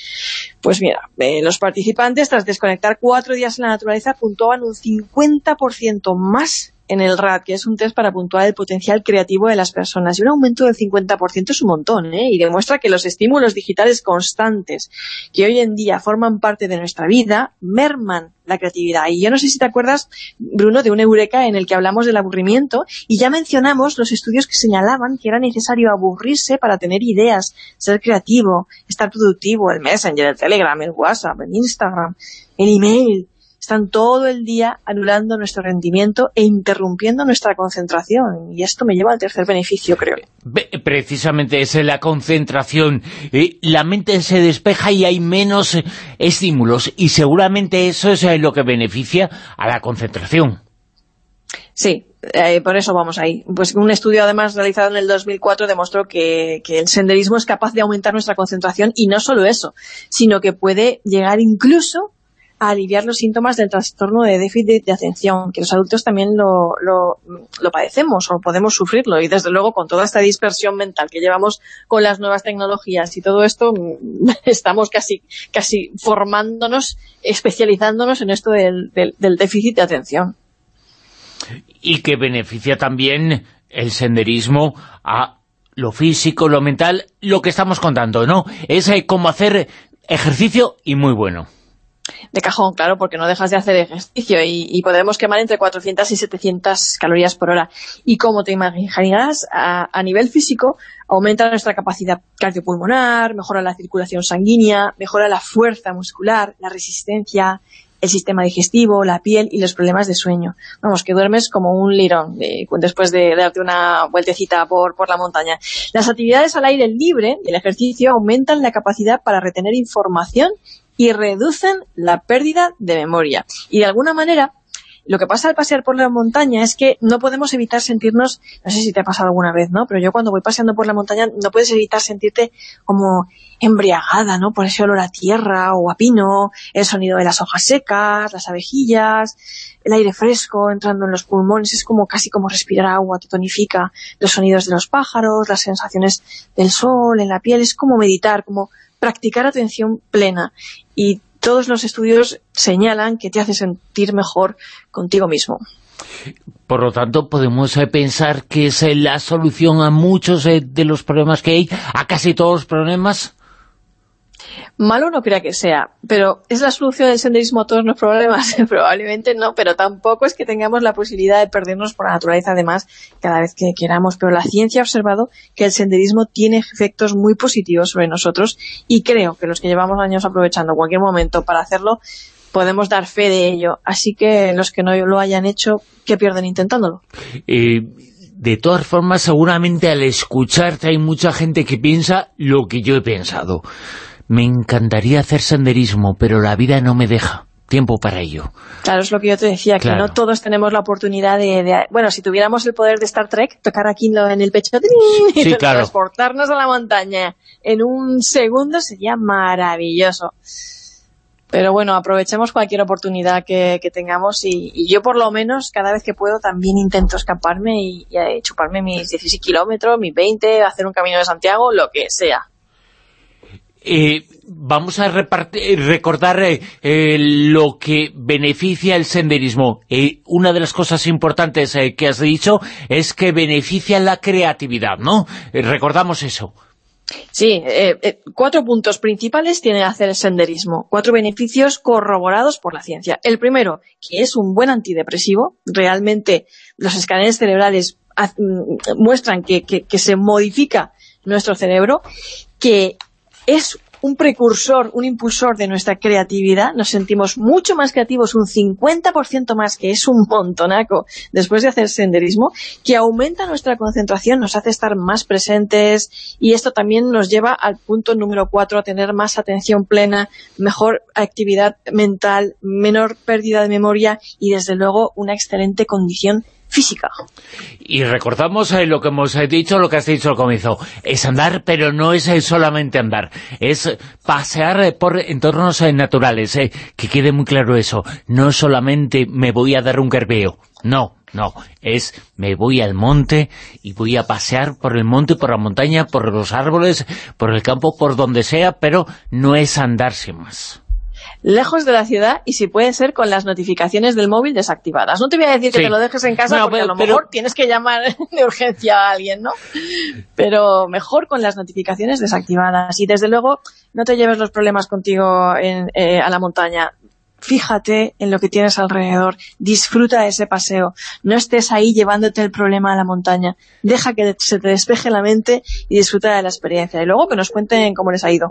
Pues mira, eh, los participantes, tras desconectar cuatro días en la naturaleza, puntuaban un 50% más en el RAD, que es un test para puntuar el potencial creativo de las personas. Y un aumento del 50% es un montón, ¿eh? Y demuestra que los estímulos digitales constantes que hoy en día forman parte de nuestra vida merman la creatividad. Y yo no sé si te acuerdas, Bruno, de un eureka en el que hablamos del aburrimiento y ya mencionamos los estudios que señalaban que era necesario aburrirse para tener ideas, ser creativo, estar productivo, el Messenger, el Telegram, el WhatsApp, el Instagram, el email, están todo el día anulando nuestro rendimiento e interrumpiendo nuestra concentración. Y esto me lleva al tercer beneficio, creo. Precisamente es la concentración. Eh, la mente se despeja y hay menos eh, estímulos. Y seguramente eso es eh, lo que beneficia a la concentración. Sí, por eso vamos ahí. Pues un estudio además realizado en el 2004 demostró que, que, el senderismo es capaz de aumentar nuestra concentración y no solo eso, sino que puede llegar incluso aliviar los síntomas del trastorno de déficit de atención, que los adultos también lo, lo, padecemos o podemos sufrirlo. Y desde luego con toda esta dispersión mental que llevamos con las nuevas tecnologías y todo esto, estamos casi, casi formándonos, especializándonos en esto del, del déficit de atención. Y que beneficia también el senderismo a lo físico, lo mental, lo que estamos contando, ¿no? Es eh, como hacer ejercicio y muy bueno de cajón, claro, porque no dejas de hacer ejercicio y, podemos quemar entre 400 y 700 calorías por hora. Y como te imaginarás, a, nivel físico aumenta nuestra capacidad cardiopulmonar, mejora la circulación sanguínea, mejora la fuerza muscular, la resistencia, el sistema digestivo, la piel y los problemas de sueño. Vamos, que duermes como un lirón después de darte una vueltecita por, por la montaña. Las actividades al aire libre y el ejercicio aumentan la capacidad para retener información y reducen la pérdida de memoria. Y de alguna manera, lo que pasa al pasear por la montaña es que no podemos evitar sentirnos, no sé si te ha pasado alguna vez, ¿no? Pero yo cuando voy paseando por la montaña no puedes evitar sentirte como embriagada, ¿no? Por ese olor a tierra o a pino, el sonido de las hojas secas, las abejillas, el aire fresco entrando en los pulmones, es como casi como respirar agua, te tonifica los sonidos de los pájaros, las sensaciones del sol en la piel, es como meditar, como practicar atención plena y todos los estudios señalan que te hace sentir mejor contigo mismo. Por lo tanto, podemos eh, pensar que es eh, la solución a muchos eh, de los problemas que hay, a casi todos los problemas. Malo no crea que sea, pero ¿es la solución del senderismo a todos los problemas? Probablemente no, pero tampoco es que tengamos la posibilidad de perdernos por la naturaleza, además, cada vez que queramos. Pero la ciencia ha observado que el senderismo tiene efectos muy positivos sobre nosotros y creo que los que llevamos años aprovechando cualquier momento para hacerlo, podemos dar fe de ello. Así que los que no lo hayan hecho, que pierden intentándolo. de todas formas, seguramente al escucharte hay mucha gente que piensa lo que yo he pensado me encantaría hacer senderismo, pero la vida no me deja tiempo para ello. Claro, es lo que yo te decía, que no todos tenemos la oportunidad de, Bueno, si tuviéramos el poder de Star Trek, tocar aquí en el pecho y transportarnos a la montaña en un segundo sería maravilloso. Pero bueno, aprovechemos cualquier oportunidad que, tengamos y, yo por lo menos cada vez que puedo también intento escaparme y, y chuparme mis 16 kilómetros, mis 20, hacer un camino de Santiago, lo que sea. Eh, vamos a recordar eh, eh, lo que beneficia el senderismo. una de las cosas importantes que has dicho es que beneficia la creatividad, ¿no? recordamos eso. Sí, cuatro puntos principales tiene hacer el senderismo, cuatro beneficios corroborados por la ciencia. El primero, que es un buen antidepresivo, realmente los escáneres cerebrales mm, muestran que se modifica nuestro cerebro, que es un precursor, un impulsor de nuestra creatividad, nos sentimos mucho más creativos, un 50% más, que es un montonaco, después de hacer senderismo, que aumenta nuestra concentración, nos hace estar más presentes, y esto también nos lleva al punto número 4, a tener más atención plena, mejor actividad mental, menor pérdida de memoria, y desde luego una excelente condición física. Y recordamos eh, lo que hemos eh, dicho, lo que has dicho al comienzo, es andar, pero no es eh, solamente andar, es pasear por entornos naturales, que quede muy claro eso, no solamente me voy a dar un garbeo, no, no, es me voy al monte y voy a pasear por el monte, por la montaña, por los árboles, por el campo, por donde sea, pero no es andar sin más lejos de la ciudad y si puede ser con las notificaciones del móvil desactivadas. No te voy a decir que te lo dejes en casa porque a lo mejor tienes que llamar de urgencia a alguien, ¿no? Pero mejor con las notificaciones desactivadas. Y desde luego no te lleves los problemas contigo eh, a la montaña fíjate en lo que tienes alrededor, disfruta de ese paseo, no estés ahí llevándote el problema a la montaña, deja que se te despeje la mente y disfruta de la experiencia, y luego que nos cuenten cómo les ha ido.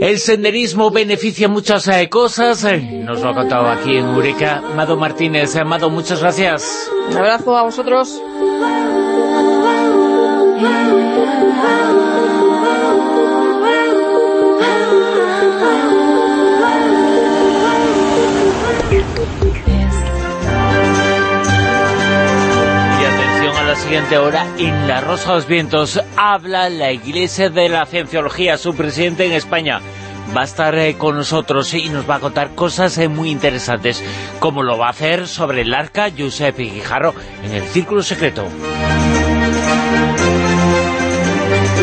El senderismo beneficia muchas eh, cosas, eh, nos lo ha contado aquí en Eureka Mado Martínez. Amado, eh, muchas gracias. Un abrazo a vosotros. Siguiente hora, en La Rosa de los Vientos, habla la Iglesia de la Cienciología, su presidente en España. Va a estar eh, con nosotros y nos va a contar cosas eh, muy interesantes, como lo va a hacer sobre el arca Giuseppe Guijarro en el Círculo Secreto.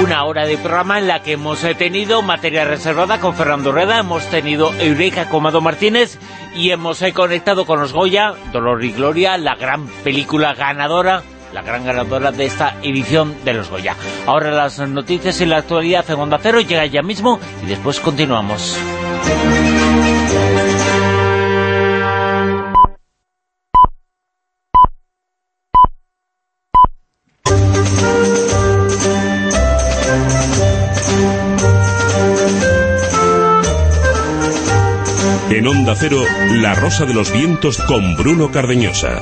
Una hora de programa en la que hemos eh, tenido materia reservada con Fernando Reda, hemos tenido Eureka Comado Martínez y hemos conectado con los Goya, Dolor y Gloria, la gran película ganadora la gran ganadora de esta edición de los Goya. Ahora las noticias y la actualidad en Onda Cero llega ya mismo y después continuamos. En Onda Cero, La Rosa de los Vientos con Bruno Cardeñosa.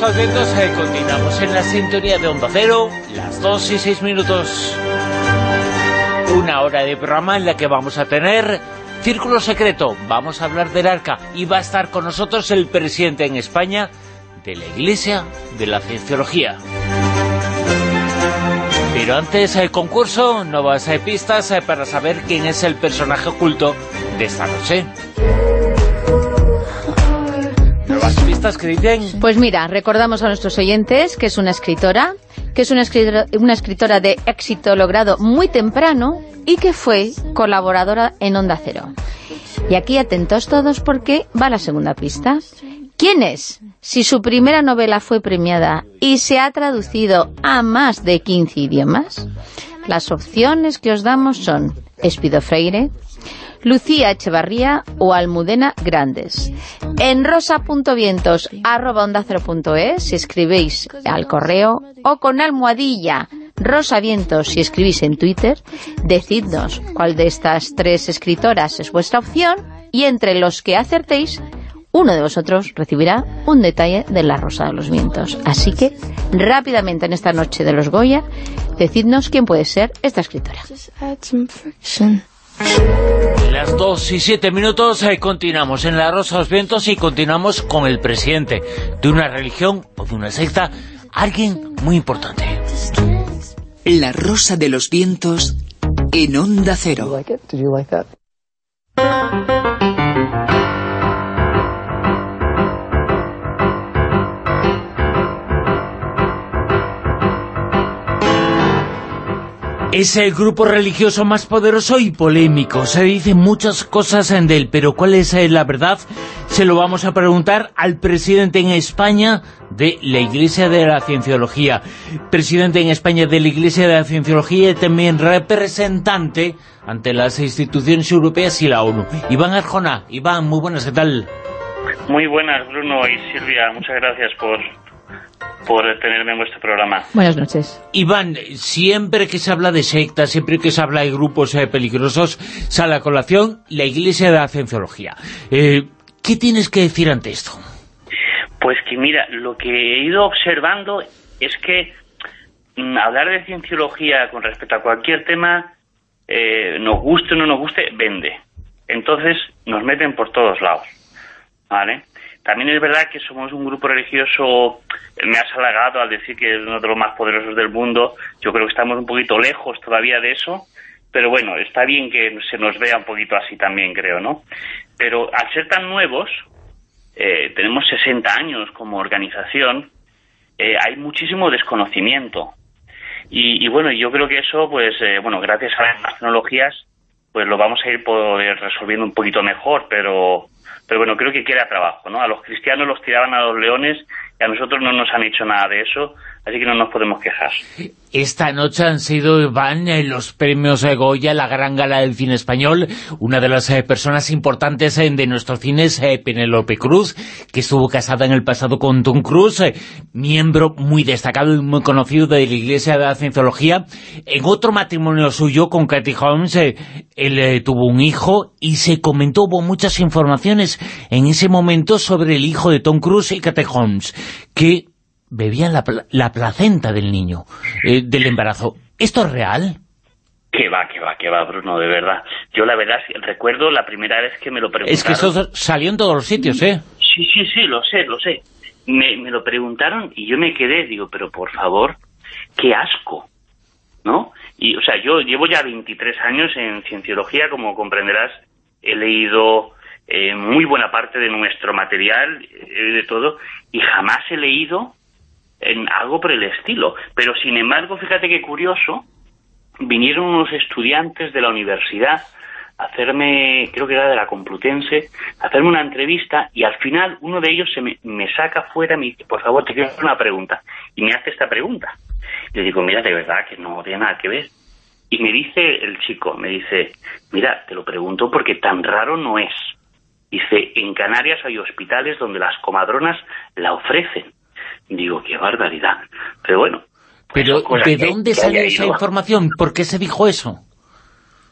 La Rosa Vientos eh, continuamos en la sintonía de Onda Cero, las 2 y 6 minutos. Una hora de programa en la que vamos a tener Círculo Secreto, vamos a hablar del arca y va a estar con nosotros el presidente en España de la Iglesia de la Cienciología. Pero antes el concurso, nuevas eh, pistas eh, para saber quién es el personaje oculto de esta noche. Pues mira, recordamos a nuestros oyentes que es una escritora, que es una escritora, una escritora de éxito logrado muy temprano y que fue colaboradora en Onda Cero. Y aquí atentos todos porque va la segunda pista. ¿Quién es? Si su primera novela fue premiada y se ha traducido a más de 15 idiomas, las opciones que os damos son Espido Freire, Lucía Echevarría o Almudena Grandes. En rosa.vientos.es si escribéis al correo o con almohadilla rosavientos si escribís en Twitter, decidnos cuál de estas tres escritoras es vuestra opción y entre los que acertéis uno de vosotros recibirá un detalle de la Rosa de los Vientos. Así que, rápidamente en esta noche de los Goya, decidnos quién puede ser esta escritora. Las dos y siete minutos eh, continuamos en La Rosa de los Vientos y continuamos con el presidente de una religión o de una secta, alguien muy importante. La Rosa de los Vientos en Onda Cero. Es el grupo religioso más poderoso y polémico. Se dicen muchas cosas en él, pero ¿cuál es eh, la verdad? Se lo vamos a preguntar al presidente en España de la Iglesia de la Cienciología. Presidente en España de la Iglesia de la Cienciología y también representante ante las instituciones europeas y la ONU. Iván Arjona. Iván, muy buenas, ¿qué tal? Muy buenas, Bruno y Silvia. Muchas gracias por, por tenerme en vuestro programa. Buenas noches. Iván, siempre que se habla de sectas, siempre que se habla de grupos eh, peligrosos, sale a colación la Iglesia de la Cienciología. Eh, ¿Qué tienes que decir ante esto? Pues que mira, lo que he ido observando es que mm, hablar de cienciología con respecto a cualquier tema, eh, nos guste o no nos guste, vende. Entonces nos meten por todos lados. ¿Vale? También es verdad que somos un grupo religioso, me has halagado al decir que es uno de los más poderosos del mundo, yo creo que estamos un poquito lejos todavía de eso, pero bueno, está bien que se nos vea un poquito así también, creo, ¿no? Pero al ser tan nuevos, eh, tenemos 60 años como organización, eh, hay muchísimo desconocimiento. Y, y, bueno, yo creo que eso, pues, eh, bueno, gracias a las tecnologías, pues lo vamos a ir poder resolviendo un poquito mejor, pero, pero bueno, creo que queda trabajo, ¿no? A los cristianos los tiraban a los leones y a nosotros no nos han hecho nada de eso, así que no nos podemos quejar. Esta noche han sido, van eh, los premios de Goya, la gran gala del cine español. Una de las eh, personas importantes eh, de nuestro cine es Penélope Cruz, que estuvo casada en el pasado con Tom Cruise, miembro muy destacado y muy conocido de la Iglesia de la Cienciología. En otro matrimonio suyo con Katie Holmes, él tuvo un hijo y se comentó, hubo muchas informaciones en ese momento sobre el hijo de Tom Cruise y Katie Holmes, que bebían la, la placenta del niño, eh, del embarazo. ¿Esto es real? Que va, que va, que va, Bruno, de verdad. Yo la verdad, recuerdo la primera vez que me lo preguntaron... Es que eso salió en todos los sitios, ¿eh? Sí, sí, sí, lo sé, lo sé. Me, me lo preguntaron y yo me quedé, digo, pero por favor, qué asco, ¿no? Y, o sea, yo llevo ya 23 años en cienciología, como comprenderás, he leído eh, muy buena parte de nuestro material, eh, de todo, y jamás he leído en algo por el estilo. Pero sin embargo, fíjate qué curioso, vinieron unos estudiantes de la universidad a hacerme, creo que era de la Complutense, a hacerme una entrevista y al final uno de ellos se me, saca fuera y me dice, por favor, te quiero hacer una pregunta. Y me hace esta pregunta. Le digo, mira, de verdad que no tiene nada que ver. Y me dice el chico, me dice, mira, te lo pregunto porque tan raro no es. Dice, en Canarias hay hospitales donde las comadronas la ofrecen. Digo, qué barbaridad. Pero bueno. Pero, ¿de dónde salió esa información? ¿Por qué se dijo eso?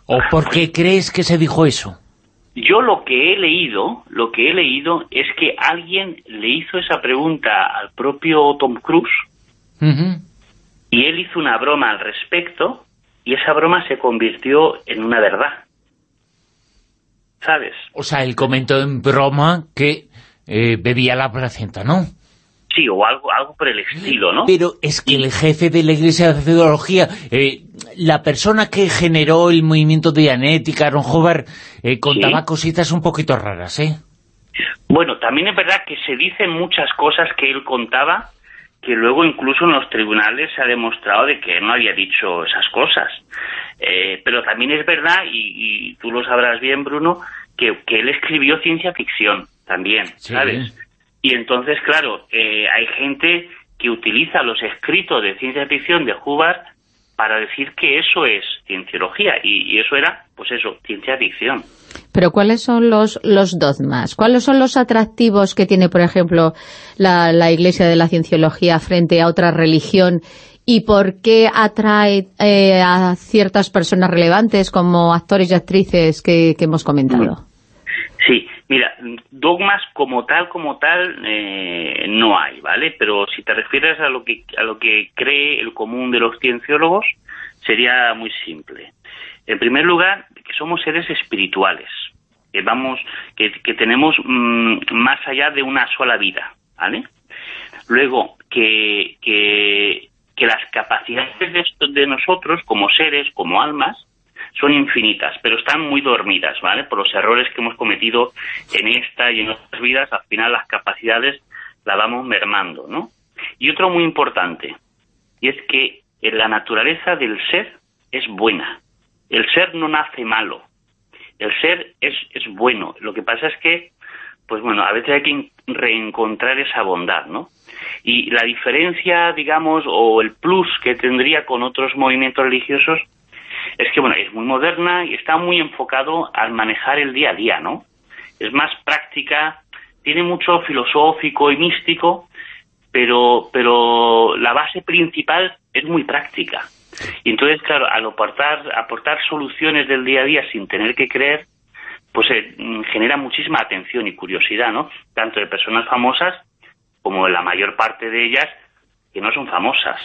¿O por qué pues crees que se dijo eso? Yo lo que he leído, lo que he leído es que alguien le hizo esa pregunta al propio Tom Cruise y él hizo una broma al respecto y esa broma se convirtió en una verdad. ¿Sabes? O sea, él comentó en broma que eh, bebía la placenta, ¿no? Sí, o algo, algo por el estilo, ¿no? Pero es que el jefe de la Iglesia de Teología, eh, la persona que generó el movimiento de Dianética, Aaron Hobart, eh, contaba cositas un poquito raras, ¿eh? Bueno, también es verdad que se dicen muchas cosas que él contaba que luego incluso en los tribunales se ha demostrado de que él no había dicho esas cosas. Eh, pero también es verdad, y, tú lo sabrás bien, Bruno, que, que él escribió ciencia ficción también, ¿sabes? Y entonces, claro, eh, hay gente que utiliza los escritos de ciencia ficción de Hubbard para decir que eso es cienciología, y, eso era, pues eso, ciencia ficción. Pero ¿cuáles son los, los dogmas? ¿Cuáles son los atractivos que tiene, por ejemplo, la, la Iglesia de la Cienciología frente a otra religión y por qué atrae eh, a ciertas personas relevantes como actores y actrices que, que hemos comentado? Sí, Mira, dogmas como tal, como tal, eh, no hay, ¿vale? Pero si te refieres a lo que a lo que cree el común de los cienciólogos, sería muy simple. En primer lugar, que somos seres espirituales, que vamos, que, tenemos mm, más allá de una sola vida, ¿vale? Luego, que, que, que las capacidades de, de nosotros como seres, como almas, son infinitas, pero están muy dormidas, ¿vale? Por los errores que hemos cometido en esta y en otras vidas, al final las capacidades las vamos mermando, ¿no? Y otro muy importante, y es que la naturaleza del ser es buena. El ser no nace malo. El ser es, es bueno. Lo que pasa es que, pues bueno, a veces hay que reencontrar esa bondad, ¿no? Y la diferencia, digamos, o el plus que tendría con otros movimientos religiosos es que, bueno, es muy moderna y está muy enfocado al manejar el día a día, ¿no? Es más práctica, tiene mucho filosófico y místico, pero, pero la base principal es muy práctica. Y entonces, claro, al aportar, aportar soluciones del día a día sin tener que creer, pues eh, genera muchísima atención y curiosidad, ¿no? Tanto de personas famosas como de la mayor parte de ellas que no son famosas.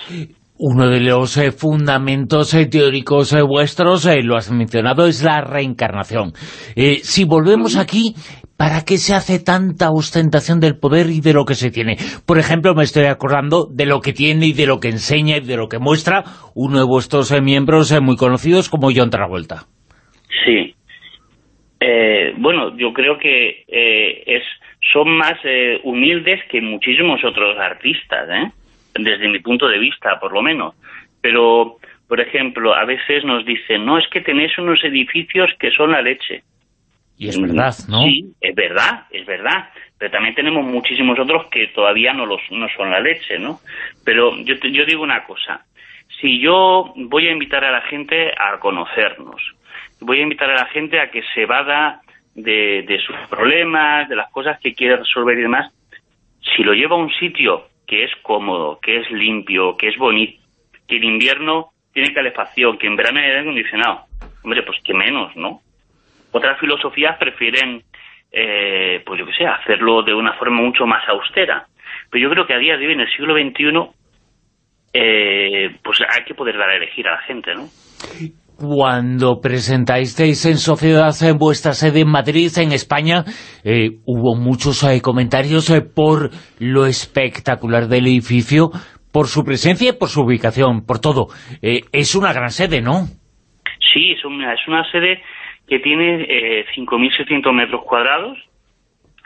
Uno de los eh, fundamentos eh, teóricos vuestros, lo has mencionado, es la reencarnación. si volvemos aquí, ¿para qué se hace tanta ostentación del poder y de lo que se tiene? Por ejemplo, me estoy acordando de lo que tiene y de lo que enseña y de lo que muestra uno de vuestros miembros muy conocidos como John Travolta. Sí, eh, bueno, yo creo que eh, es son más eh, humildes que muchísimos otros artistas, desde mi punto de vista, por lo menos. Pero, por ejemplo, a veces nos dicen, no, es que tenéis unos edificios que son la leche. Y es verdad, ¿no? Sí, es verdad, es verdad. Pero también tenemos muchísimos otros que todavía no, los, no son la leche, ¿no? Pero yo, yo digo una cosa. Si yo voy a invitar a la gente a conocernos, voy a invitar a la gente a que se vada de, sus problemas, de las cosas que quiere resolver y demás. Si lo lleva a un sitio que es cómodo, que es limpio, que es bonito, que en invierno tiene calefacción, que en verano hay aire acondicionado, hombre, pues que menos, ¿no? Otras filosofías prefieren, eh, pues yo qué sé, hacerlo de una forma mucho más austera. Pero yo creo que a día de hoy, en el siglo XXI, eh, pues hay que poder dar a elegir a la gente, ¿no? Cuando presentasteis en Sociedad en vuestra sede en Madrid, en España, eh, hubo muchos eh, comentarios eh, por lo espectacular del edificio, por su presencia y por su ubicación, por todo. es una gran sede, ¿no? Sí, es una, es una sede que tiene 5.600 metros cuadrados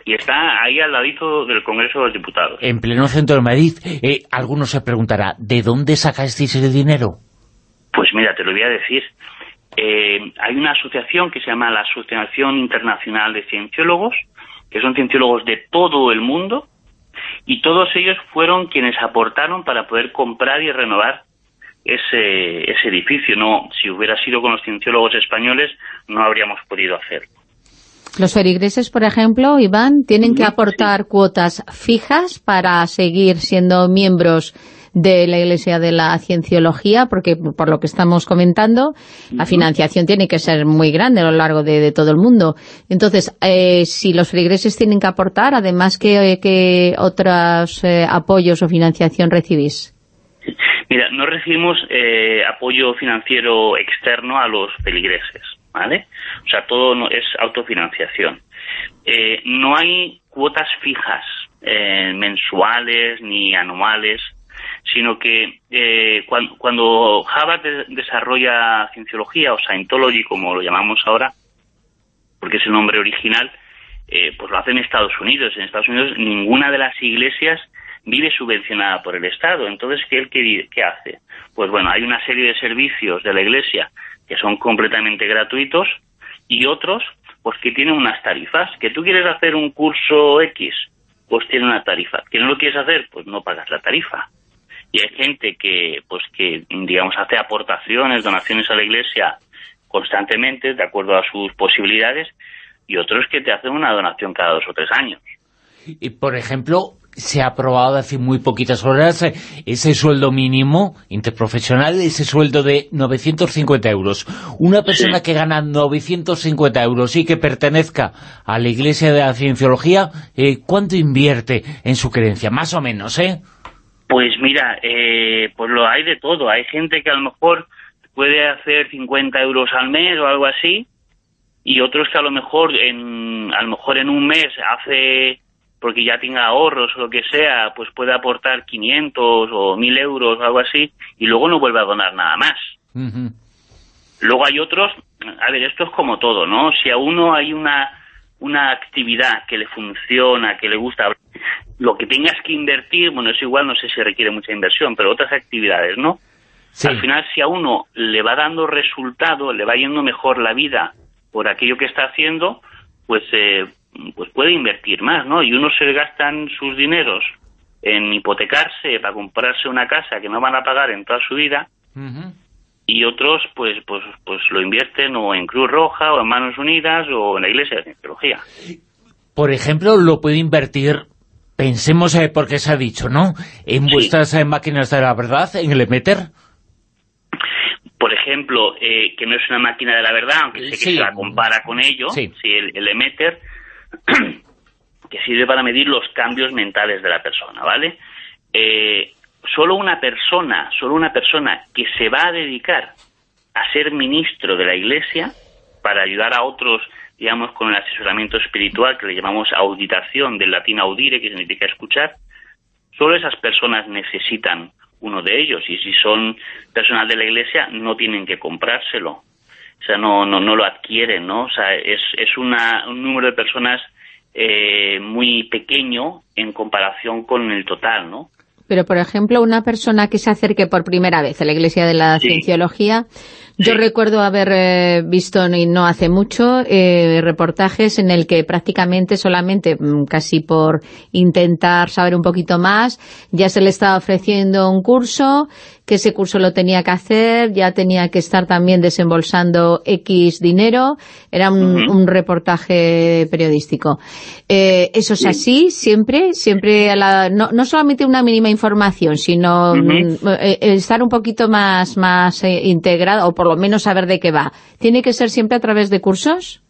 y está ahí al ladito del Congreso de los Diputados. En pleno centro de Madrid. algunos se preguntará, ¿de dónde sacasteis el dinero? Pues mira, te lo voy a decir. Eh, hay una asociación que se llama la Asociación Internacional de Cienciólogos, que son cienciólogos de todo el mundo, y todos ellos fueron quienes aportaron para poder comprar y renovar ese, ese edificio. No, si hubiera sido con los cienciólogos españoles, no habríamos podido hacerlo. Los feligreses, por ejemplo, Iván, tienen que aportar cuotas fijas para seguir siendo miembros de la Iglesia de la Cienciología, porque por lo que estamos comentando, la financiación tiene que ser muy grande a lo largo de, todo el mundo. Entonces, eh, si los feligreses tienen que aportar, además, ¿qué, otros eh, apoyos o financiación recibís? Mira, no recibimos eh, apoyo financiero externo a los feligreses, ¿vale? O sea, todo es autofinanciación. no hay cuotas fijas, mensuales ni anuales, sino que eh, cuando, cuando, Harvard desarrolla cienciología o Scientology, como lo llamamos ahora, porque es el nombre original, eh, pues lo hace en Estados Unidos. En Estados Unidos ninguna de las iglesias vive subvencionada por el Estado. Entonces, ¿qué, qué, qué hace? Pues bueno, hay una serie de servicios de la iglesia que son completamente gratuitos y otros pues que tienen unas tarifas. Que tú quieres hacer un curso X, pues tiene una tarifa. Que no lo quieres hacer, pues no pagas la tarifa y hay gente que, pues que, digamos, hace aportaciones, donaciones a la iglesia constantemente, de acuerdo a sus posibilidades, y otros que te hacen una donación cada dos o tres años. Y, por ejemplo, se ha aprobado hace muy poquitas horas ese sueldo mínimo interprofesional, ese sueldo de 950 euros. Una persona que gana 950 euros y que pertenezca a la Iglesia de la Cienciología, eh, ¿cuánto invierte en su creencia? Más o menos, ¿eh? Pues mira, eh, pues lo hay de todo. Hay gente que a lo mejor puede hacer 50 euros al mes o algo así, y otros que a lo mejor en, a lo mejor en un mes hace, porque ya tenga ahorros o lo que sea, pues puede aportar 500 o 1000 euros o algo así, y luego no vuelve a donar nada más. Luego hay otros, a ver, esto es como todo, ¿no? Si a uno hay una una actividad que le funciona, que le gusta, lo que tengas que invertir, bueno, es igual, no sé si requiere mucha inversión, pero otras actividades, ¿no? Al final, si a uno le va dando resultado, le va yendo mejor la vida por aquello que está haciendo, pues, eh, pues puede invertir más, ¿no? Y unos se gastan sus dineros en hipotecarse para comprarse una casa que no van a pagar en toda su vida, y otros pues pues pues lo invierten o en Cruz Roja o en Manos Unidas o en la Iglesia de Cienciología. por ejemplo, lo puede invertir, pensemos eh, porque se ha dicho, ¿no?, en vuestras eh, máquinas de la verdad, en el Emeter. Por ejemplo, eh, que no es una máquina de la verdad, aunque sé que Sí. se la compara con ello, Sí. sí, el, el Emeter, que sirve para medir los cambios mentales de la persona, ¿vale? Eh, solo una persona, solo una persona que se va a dedicar a ser ministro de la Iglesia para ayudar a otros, digamos, con el asesoramiento espiritual que le llamamos auditación, del latín audire, que significa escuchar, solo esas personas necesitan uno de ellos y si son personal de la Iglesia no tienen que comprárselo. O sea, no, no, no lo adquieren, ¿no? O sea, es, es una, un número de personas eh, muy pequeño en comparación con el total, ¿no? Pero, por ejemplo, una persona que se acerque por primera vez a la Iglesia de la Sí. Cienciología, yo recuerdo haber eh, visto, y no hace mucho, eh, reportajes en el que prácticamente solamente, mm, casi por intentar saber un poquito más, ya se le estaba ofreciendo un curso, que ese curso lo tenía que hacer, ya tenía que estar también desembolsando X dinero, era un, reportaje periodístico. Eh, ¿Eso es así siempre? siempre a la- no, no solamente una mínima información, sino mm, eh, eh, estar un poquito más, más eh, integrado, o por lo menos saber de qué va. ¿Tiene que ser siempre a través de cursos?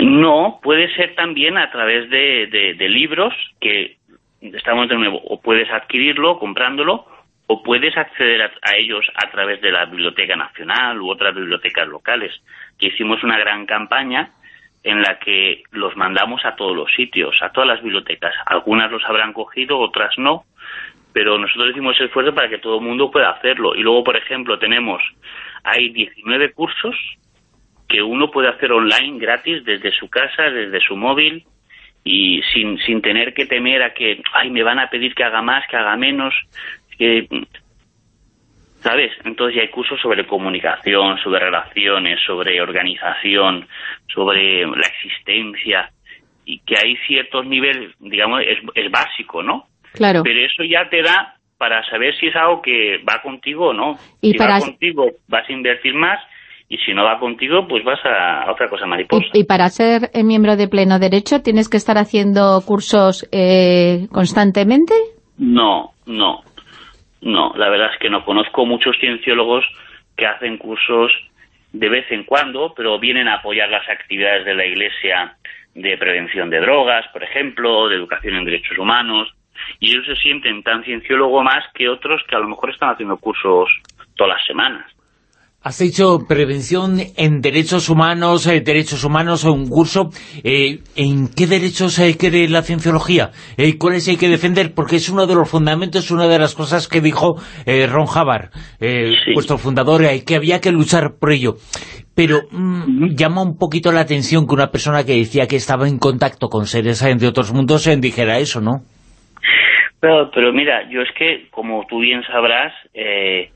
No, puede ser también a través de, de- de libros que estamos de nuevo, o puedes adquirirlo comprándolo, o puedes acceder a, a ellos a través de la Biblioteca Nacional u otras bibliotecas locales, que hicimos una gran campaña en la que los mandamos a todos los sitios, a todas las bibliotecas. Algunas los habrán cogido, otras no, pero nosotros hicimos esfuerzo para que todo el mundo pueda hacerlo. Y luego, por ejemplo, tenemos, hay 19 cursos que uno puede hacer online gratis desde su casa, desde su móvil y sin, sin tener que temer a que, ay, me van a pedir que haga más, que haga menos, que... ¿Sabes? Entonces ya hay cursos sobre comunicación, sobre relaciones, sobre organización, sobre la existencia y que hay ciertos niveles, digamos, es, es básico, ¿no? Claro. Pero eso ya te da para saber si es algo que va contigo o no. Y si para- va contigo vas a invertir más y si no va contigo pues vas a, a otra cosa mariposa. Y, y para ser eh, miembro de pleno derecho, ¿tienes que estar haciendo cursos eh, constantemente? No, no, no. La verdad es que no conozco muchos cienciólogos que hacen cursos de vez en cuando, pero vienen a apoyar las actividades de la Iglesia de prevención de drogas, por ejemplo, de educación en derechos humanos, y ellos se sienten tan cienciólogo más que otros que a lo mejor están haciendo cursos todas las semanas. Has hecho prevención en derechos humanos, eh, derechos humanos, un curso. Eh, ¿En qué derechos eh, cree la cienciología? Eh, ¿Cuáles hay que defender? Porque es uno de los fundamentos, una de las cosas que dijo eh, Ron Hubbard, eh, vuestro fundador, eh, que había que luchar por ello. Pero mm, llama un poquito la atención que una persona que decía que estaba en contacto con seres eh, de otros mundos eh, dijera eso, ¿no? Pero, pero mira, yo es que, como tú bien sabrás, eh,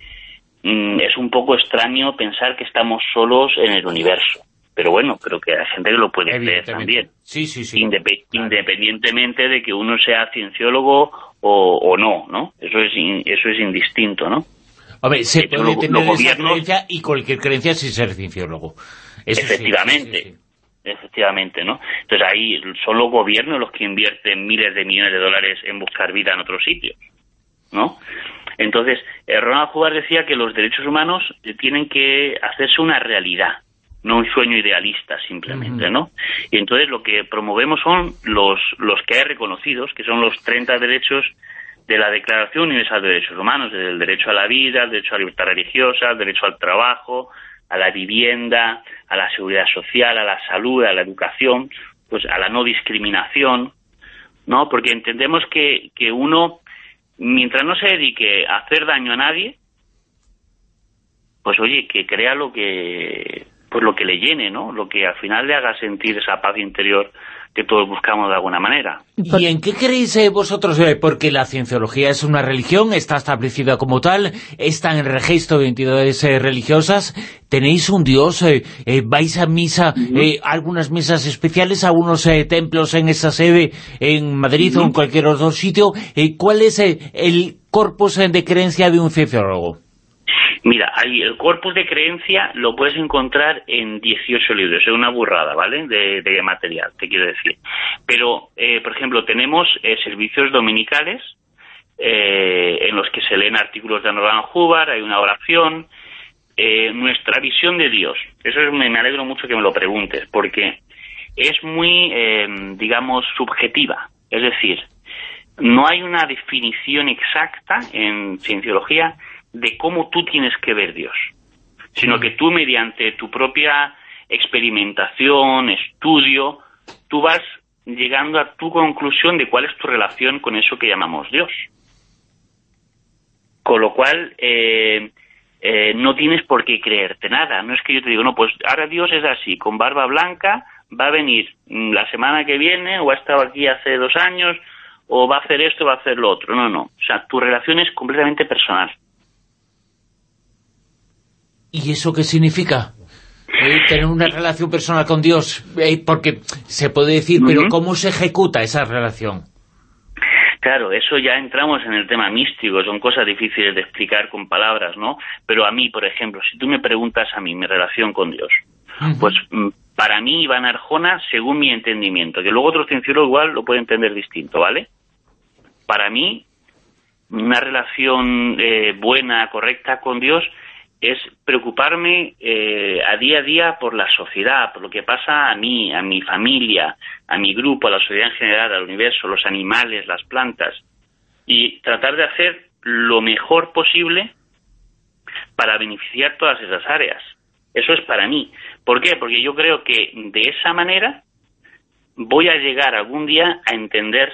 mm, es un poco extraño pensar que estamos solos en el universo. Pero bueno, creo que hay gente que lo puede creer también. Sí, sí, sí. Indepe- Independientemente de que uno sea cienciólogo o, o no, ¿no? Eso es, in- eso es indistinto, ¿no? Hombre, se Eh, pero puede lo- tener esa gobiernos- creencia y cualquier creencia sin ser cienciólogo. Eso efectivamente, sí, sí, sí. efectivamente, ¿no? Entonces ahí son los gobiernos los que invierten miles de millones de dólares en buscar vida en otros sitios, ¿no? Entonces, eh, Ronald Hubbard decía que los derechos humanos eh, tienen que hacerse una realidad, no un sueño idealista simplemente, ¿no? Y entonces lo que promovemos son los, los que hay reconocidos, que son los 30 derechos de la Declaración Universal de Derechos Humanos, desde el derecho a la vida, el derecho a la libertad religiosa, el derecho al trabajo, a la vivienda, a la seguridad social, a la salud, a la educación, pues a la no discriminación, ¿no? Porque entendemos que, que uno, mientras no se dedique a hacer daño a nadie, pues oye, que crea lo que, pues lo que le llene, ¿no? Lo que al final le haga sentir esa paz interior que todos buscamos de alguna manera. ¿Y en qué creéis eh, vosotros? eh, porque la cienciología es una religión, está establecida como tal, está en el registro de entidades eh, religiosas, tenéis un dios, vais a misa, eh, algunas misas especiales, a unos eh, templos en esa sede, en Madrid o en cualquier otro sitio. ¿Cuál es el corpus de creencia de un cienciólogo? Mira, hay, el corpus de creencia lo puedes encontrar en 18 libros, es una burrada, ¿vale? De, material, te quiero decir. Pero, eh, por ejemplo, tenemos eh, servicios dominicales eh, en los que se leen artículos de Norman Hubbard, hay una oración, nuestra visión de Dios. Eso es, me, alegro mucho que me lo preguntes, porque es muy, digamos, subjetiva. Es decir, no hay una definición exacta en cienciología de cómo tú tienes que ver Dios, sino que tú mediante tu propia experimentación, estudio, tú vas llegando a tu conclusión de cuál es tu relación con eso que llamamos Dios. Con lo cual, eh, eh, no tienes por qué creerte nada. No es que yo te digo, no, pues ahora Dios es así, con barba blanca, va a venir la semana que viene, o ha estado aquí hace dos años, o va a hacer esto, va a hacer lo otro. No, no. O sea, tu relación es completamente personal. ¿Y eso qué significa? Eh, tener una relación personal con Dios, eh, porque se puede decir, pero ¿cómo se ejecuta esa relación? Claro, eso ya entramos en el tema místico, son cosas difíciles de explicar con palabras, ¿no? Pero a mí, por ejemplo, si tú me preguntas a mí mi relación con Dios, pues mm, para mí Iván Arjona, según mi entendimiento, que luego otro cienciólogos igual lo puede entender distinto, ¿vale? Para mí, una relación eh, buena, correcta con Dios es preocuparme eh, a día a día por la sociedad, por lo que pasa a mí, a mi familia, a mi grupo, a la sociedad en general, al universo, los animales, las plantas, y tratar de hacer lo mejor posible para beneficiar todas esas áreas. Eso es para mí. ¿Por qué? Porque yo creo que de esa manera voy a llegar algún día a entender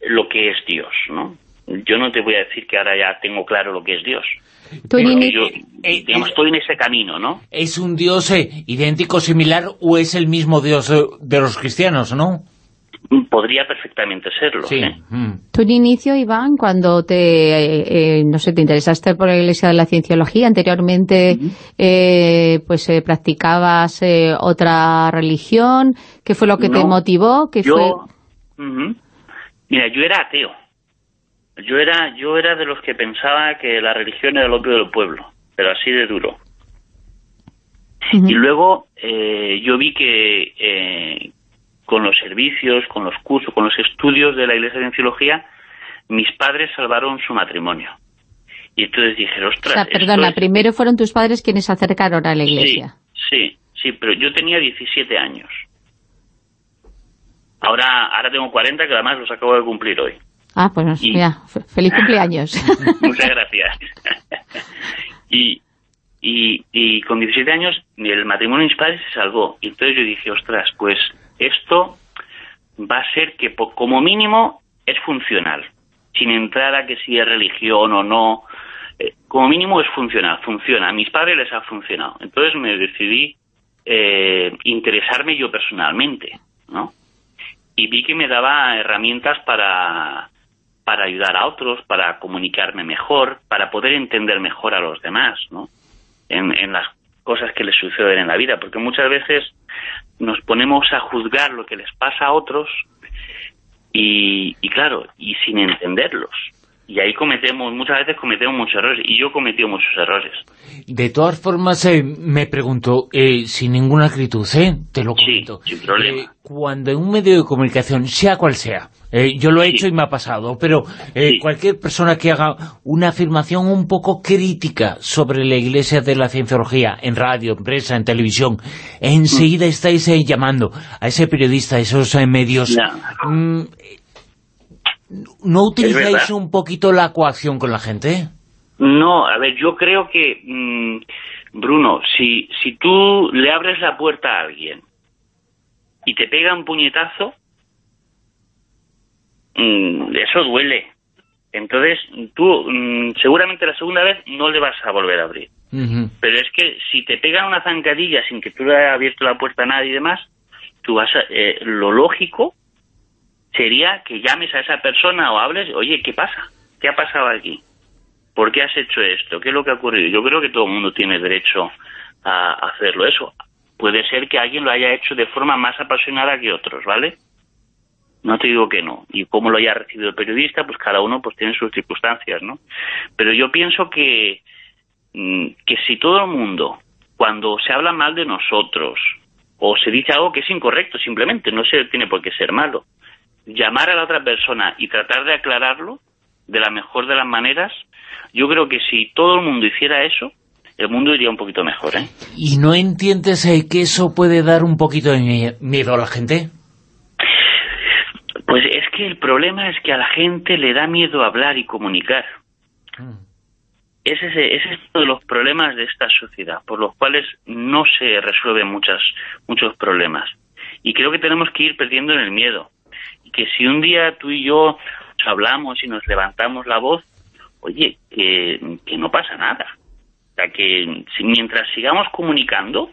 lo que es Dios, ¿no? Yo no te voy a decir que ahora ya tengo claro lo que es Dios, yo, eh, digamos, estoy en ese camino, ¿no? ¿Es un Dios eh, idéntico, similar, o es el mismo Dios eh, de los cristianos, no? Podría perfectamente serlo, sí. Mm. ¿Tú en inicio, Iván, cuando te, no sé, te interesaste por la Iglesia de la Cienciología, anteriormente pues practicabas otra religión? ¿Qué fue lo que te motivó? ¿Qué yo, Mira, yo era ateo yo era, yo era de los que pensaba que la religión era el opio del pueblo, pero así de duro. Y luego eh, yo vi que eh, con los servicios, con los cursos, con los estudios de la Iglesia de Cienciología, mis padres salvaron su matrimonio. Y entonces dije, ostras... O sea, perdona, primero fueron tus padres quienes se acercaron a la Iglesia. Sí, sí, pero yo tenía 17 años. Ahora, ahora tengo 40, que además los acabo de cumplir hoy. Ah, pues ya, feliz cumpleaños. Muchas gracias. y, y, y con 17 años el matrimonio de mis padres se salvó. Y entonces yo dije, ostras, pues esto va a ser que como mínimo es funcional, sin entrar a que si es religión o no, eh, como mínimo es funcional, funciona. A mis padres les ha funcionado. Entonces me decidí eh, interesarme yo personalmente, ¿no? Y vi que me daba herramientas para, para ayudar a otros, para comunicarme mejor, para poder entender mejor a los demás, ¿no? En, en las cosas que les suceden en la vida, porque muchas veces nos ponemos a juzgar lo que les pasa a otros y, y claro, y sin entenderlos y ahí cometemos, muchas veces cometemos muchos errores, y yo cometí muchos errores. De todas formas, eh, me pregunto, eh, sin ninguna acritud, ¿eh? te lo comento. sin problema. Eh, cuando en un medio de comunicación, sea cual sea, yo lo he hecho y me ha pasado, pero cualquier persona que haga una afirmación un poco crítica sobre la Iglesia de la Cienciología, en radio, en prensa, en televisión, enseguida mm. estáis llamando a ese periodista, a esos medios... ¿No utilizáis un poquito la coacción con la gente? No, a ver, yo creo que, mm, Bruno, si, si tú le abres la puerta a alguien y te pega un puñetazo, mm, eso duele. Entonces, tú mm, seguramente la segunda vez no le vas a volver a abrir. Pero es que si te pegan una zancadilla sin que tú le hayas abierto la puerta a nadie y demás, tú vas a, eh, lo lógico sería que llames a esa persona o hables, oye, ¿qué pasa? ¿Qué ha pasado aquí? ¿Por qué has hecho esto? ¿Qué es lo que ha ocurrido? Yo creo que todo el mundo tiene derecho a hacerlo eso. Puede ser que alguien lo haya hecho de forma más apasionada que otros, ¿vale? No te digo que no. Y cómo lo haya recibido el periodista, pues cada uno pues tiene sus circunstancias, ¿no? Pero yo pienso que mm, que si todo el mundo, cuando se habla mal de nosotros, o se dice algo que es incorrecto simplemente, no se tiene por qué ser malo, llamar a la otra persona y tratar de aclararlo de la mejor de las maneras, yo creo que si todo el mundo hiciera eso, el mundo iría un poquito mejor, ¿eh? ¿Y no entiendes eh, que eso puede dar un poquito de miedo a la gente? Pues es que el problema es que a la gente le da miedo hablar y comunicar. Mm. Ese, ese es uno de los problemas de esta sociedad, por los cuales no se resuelven muchas, muchos problemas. Y creo que tenemos que ir perdiendo en el miedo. Que si un día tú y yo hablamos y nos levantamos la voz, oye, que, no pasa nada. O sea, que si, mientras sigamos comunicando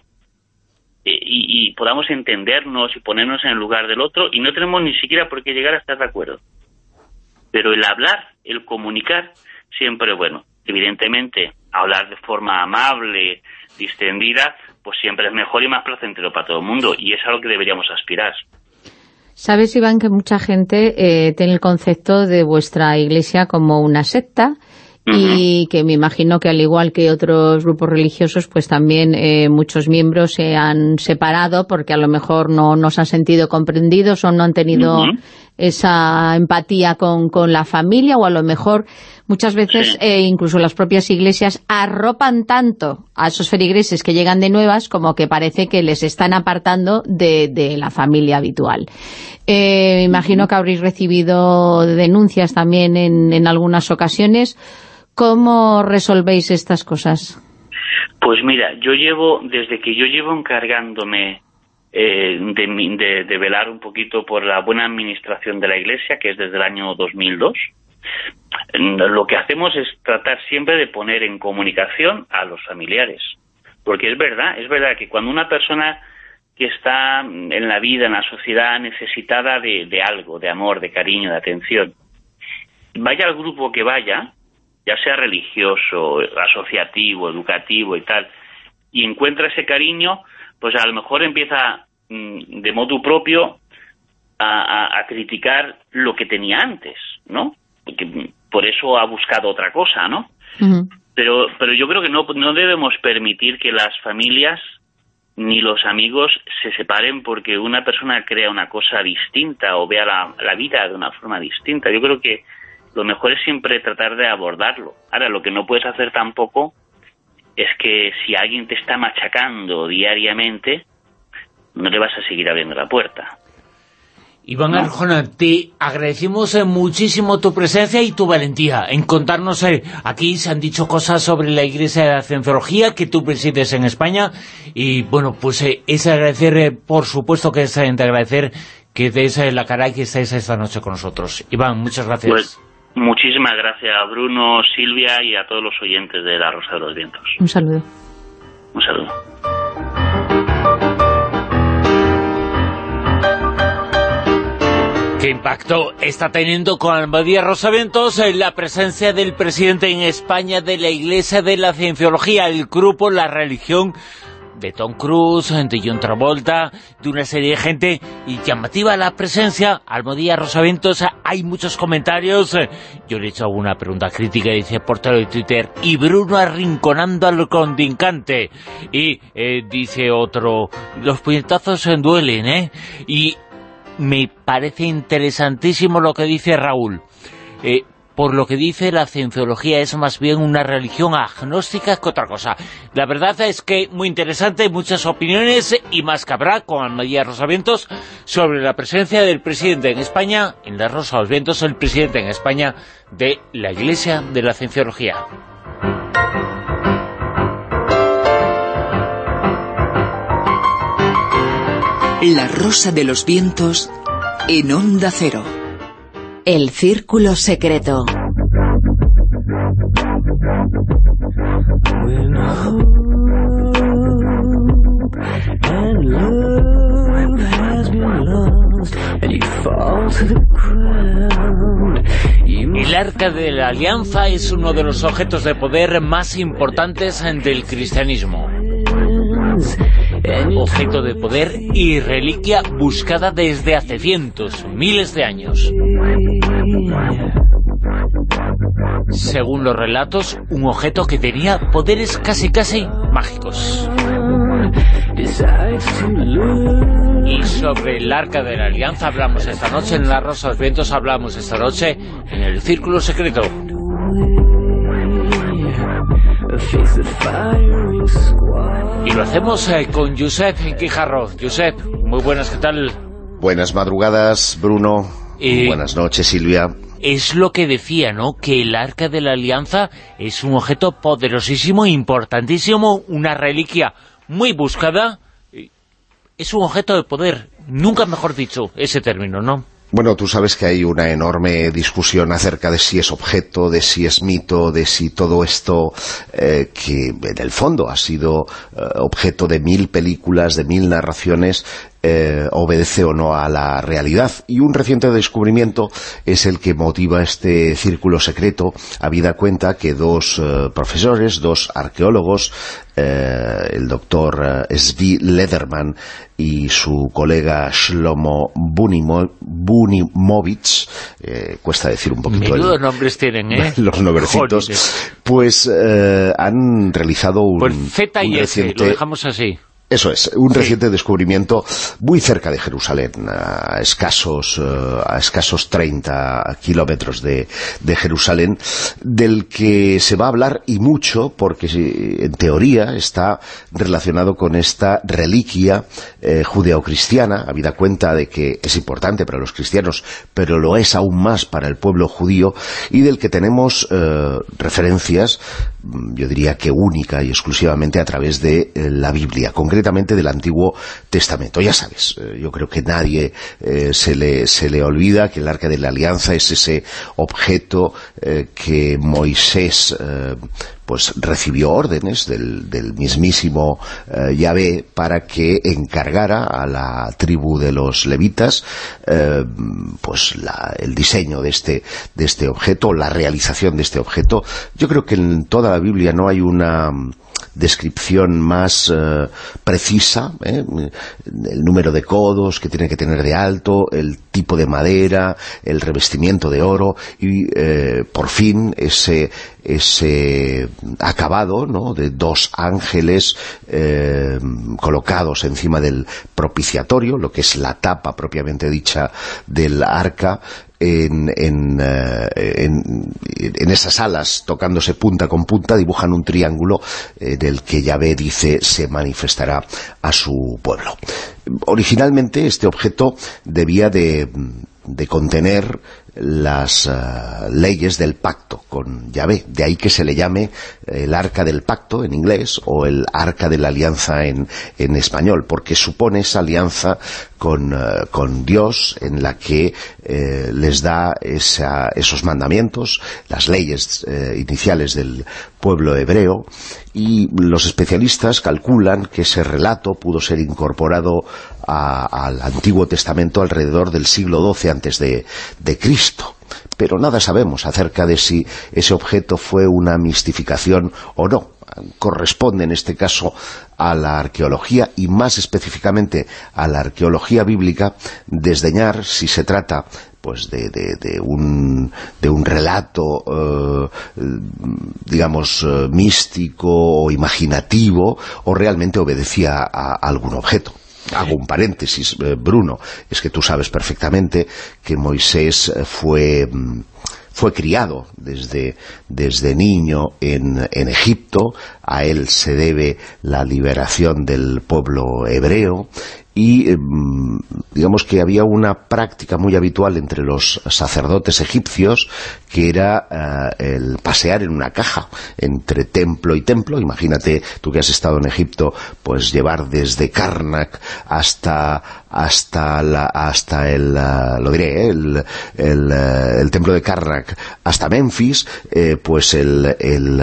eh, y, y, podamos entendernos y ponernos en el lugar del otro, y no tenemos ni siquiera por qué llegar a estar de acuerdo. Pero el hablar, el comunicar, siempre bueno. Evidentemente, hablar de forma amable, distendida, pues siempre es mejor y más placentero para todo el mundo, y es a lo que deberíamos aspirar. Sabes, Iván, que mucha gente eh, tiene el concepto de vuestra iglesia como una secta y que me imagino que al igual que otros grupos religiosos, pues también eh, muchos miembros se han separado porque a lo mejor no, nos se han sentido comprendidos o no han tenido esa empatía con, con la familia o a lo mejor Muchas veces eh, incluso las propias iglesias arropan tanto a esos feligreses que llegan de nuevas como que parece que les están apartando de, la familia habitual. Eh, imagino que habréis recibido denuncias también en, algunas ocasiones. ¿Cómo resolvéis estas cosas? Pues mira, yo llevo, desde que yo llevo encargándome eh, de, de, velar un poquito por la buena administración de la Iglesia, que es desde el año 2002, lo que hacemos es tratar siempre de poner en comunicación a los familiares. Porque es verdad, es verdad que cuando una persona que está en la vida, en la sociedad, necesitada de, algo, de amor, de cariño, de atención, vaya al grupo que vaya, ya sea religioso, asociativo, educativo y tal, y encuentra ese cariño, pues a lo mejor empieza mm, de modo propio a, a criticar lo que tenía antes, ¿no? que por eso ha buscado otra cosa, ¿no? Pero, pero yo creo que no, no debemos permitir que las familias ni los amigos se separen porque una persona crea una cosa distinta o vea la, la vida de una forma distinta. Yo creo que lo mejor es siempre tratar de abordarlo. Ahora, lo que no puedes hacer tampoco es que si alguien te está machacando diariamente, no le vas a seguir abriendo la puerta. Iván Arjona, te agradecemos eh, muchísimo tu presencia y tu valentía en contarnos, eh, aquí se han dicho cosas sobre la Iglesia de la Cienciología que tú presides en España y bueno, pues eh, es agradecer, por supuesto que es de agradecer que des la cara y que estés esta noche con nosotros. Iván, muchas gracias. Pues, muchísimas gracias a Bruno, Silvia y a todos los oyentes de La Rosa de los Vientos. Un saludo. Un saludo. ¿Qué impacto está teniendo con Almadía Rosaventos en la presencia del presidente en España de la Iglesia de la Cienciología, el grupo La Religión de Tom Cruise, de John Travolta, de una serie de gente y llamativa la presencia, Almadía Rosaventos, hay muchos comentarios, yo le he hecho alguna pregunta crítica, dice portero de Twitter, y Bruno arrinconando al condincante, y eh, dice otro, los puñetazos duelen, ¿eh? Y me parece interesantísimo lo que dice Raúl. Eh, por lo que dice la cienciología es más bien una religión agnóstica que otra cosa. La verdad es que muy interesante, muchas opiniones y más cabrá con María Rosavientos sobre la presencia del presidente en España, en la Rosa los Vientos, el presidente en España de la Iglesia de la Cienciología. La Rosa de los Vientos en Onda Cero. El Círculo Secreto. El Arca de la Alianza es uno de los objetos de poder más importantes del cristianismo objeto de poder y reliquia buscada desde hace cientos, miles de años. según los relatos, un objeto que tenía poderes casi casi mágicos. Y sobre el Arca de la Alianza hablamos esta noche, en La Rosa de los Vientos hablamos esta noche, en el Círculo Secreto. Y lo hacemos eh, con Josep Quijarro. Josep, muy buenas, ¿qué tal? Buenas madrugadas, Bruno. buenas noches, Silvia. Es lo que decía, ¿no? Que el Arca de la Alianza es un objeto poderosísimo, importantísimo, una reliquia muy buscada. Es un objeto de poder, nunca mejor dicho ese término, ¿no? Bueno, tú sabes que hay una enorme discusión acerca de si es objeto, de si es mito, de si todo esto, eh, que en el fondo ha sido eh, objeto de mil películas, de mil narraciones, eh, obedece o no a la realidad. Y un reciente descubrimiento es el que motiva este círculo secreto, habida cuenta que dos profesores, dos arqueólogos, el doctor Svi Lederman y su colega Shlomo Bunimovich, eh, cuesta decir un poquito... Menudos nombres tienen, ¿eh? Los nombrecitos. Pues eh, han realizado un... Pues Z y S, lo dejamos así. Eso es, un reciente descubrimiento muy cerca de Jerusalén, a escasos, eh, a escasos 30 kilómetros de, Jerusalén, del que se va a hablar y mucho, porque en teoría está relacionado con esta reliquia eh, judeocristiana, habida cuenta de que es importante para los cristianos, pero lo es aún más para el pueblo judío, y del que tenemos eh, referencias, yo diría que única y exclusivamente a través de la Biblia, concretamente del Antiguo Testamento. Ya sabes, eh, yo creo que nadie eh, se, le, se le olvida que el Arca de la Alianza es ese objeto eh, que Moisés pues recibió órdenes del, mismísimo Yahvé para que encargara a la tribu de los levitas pues el diseño de este, de este objeto, la realización de este objeto. Yo creo que en toda la Biblia no hay una descripción más eh, precisa, ¿eh? el número de codos que tiene que tener de alto, el tipo de madera, el revestimiento de oro y eh, por fin ese, ese acabado ¿no? de dos ángeles colocados encima del propiciatorio, lo que es la tapa propiamente dicha del arca, en, en, eh, en, en, esas alas, tocándose punta con punta, dibujan un triángulo eh, del que Yahvé dice se manifestará a su pueblo. Originalmente este objeto debía de, de contener las eh, leyes del pacto con Yahvé. De ahí que se le llame el arca del pacto en inglés o el arca de la alianza en español, porque supone esa alianza con, eh, con Dios en la que eh, les da esa, esos mandamientos, las leyes iniciales del pueblo hebreo y los especialistas calculan que ese relato pudo ser incorporado al Antiguo Testamento alrededor del siglo XII antes de, de Cristo pero nada sabemos acerca de si ese objeto fue una mistificación o no. Corresponde en este caso a la arqueología y más específicamente a la arqueología bíblica desdeñar si se trata pues de, un, de un relato, eh, digamos, eh, místico o imaginativo, o realmente obedecía a algún objeto. Hago un paréntesis, eh, Bruno, es que tú sabes perfectamente que Moisés fue mm, fue criado desde, desde niño en, en, Egipto, a él se debe la liberación del pueblo hebreo, y em, digamos que había una práctica muy habitual entre los sacerdotes egipcios que era eh, el pasear en una caja entre templo y templo, imagínate tú que has estado en Egipto, pues llevar desde Karnak hasta hasta la, hasta el eh, lo diré, eh, el, el, templo de Karnak hasta Memphis, pues el, el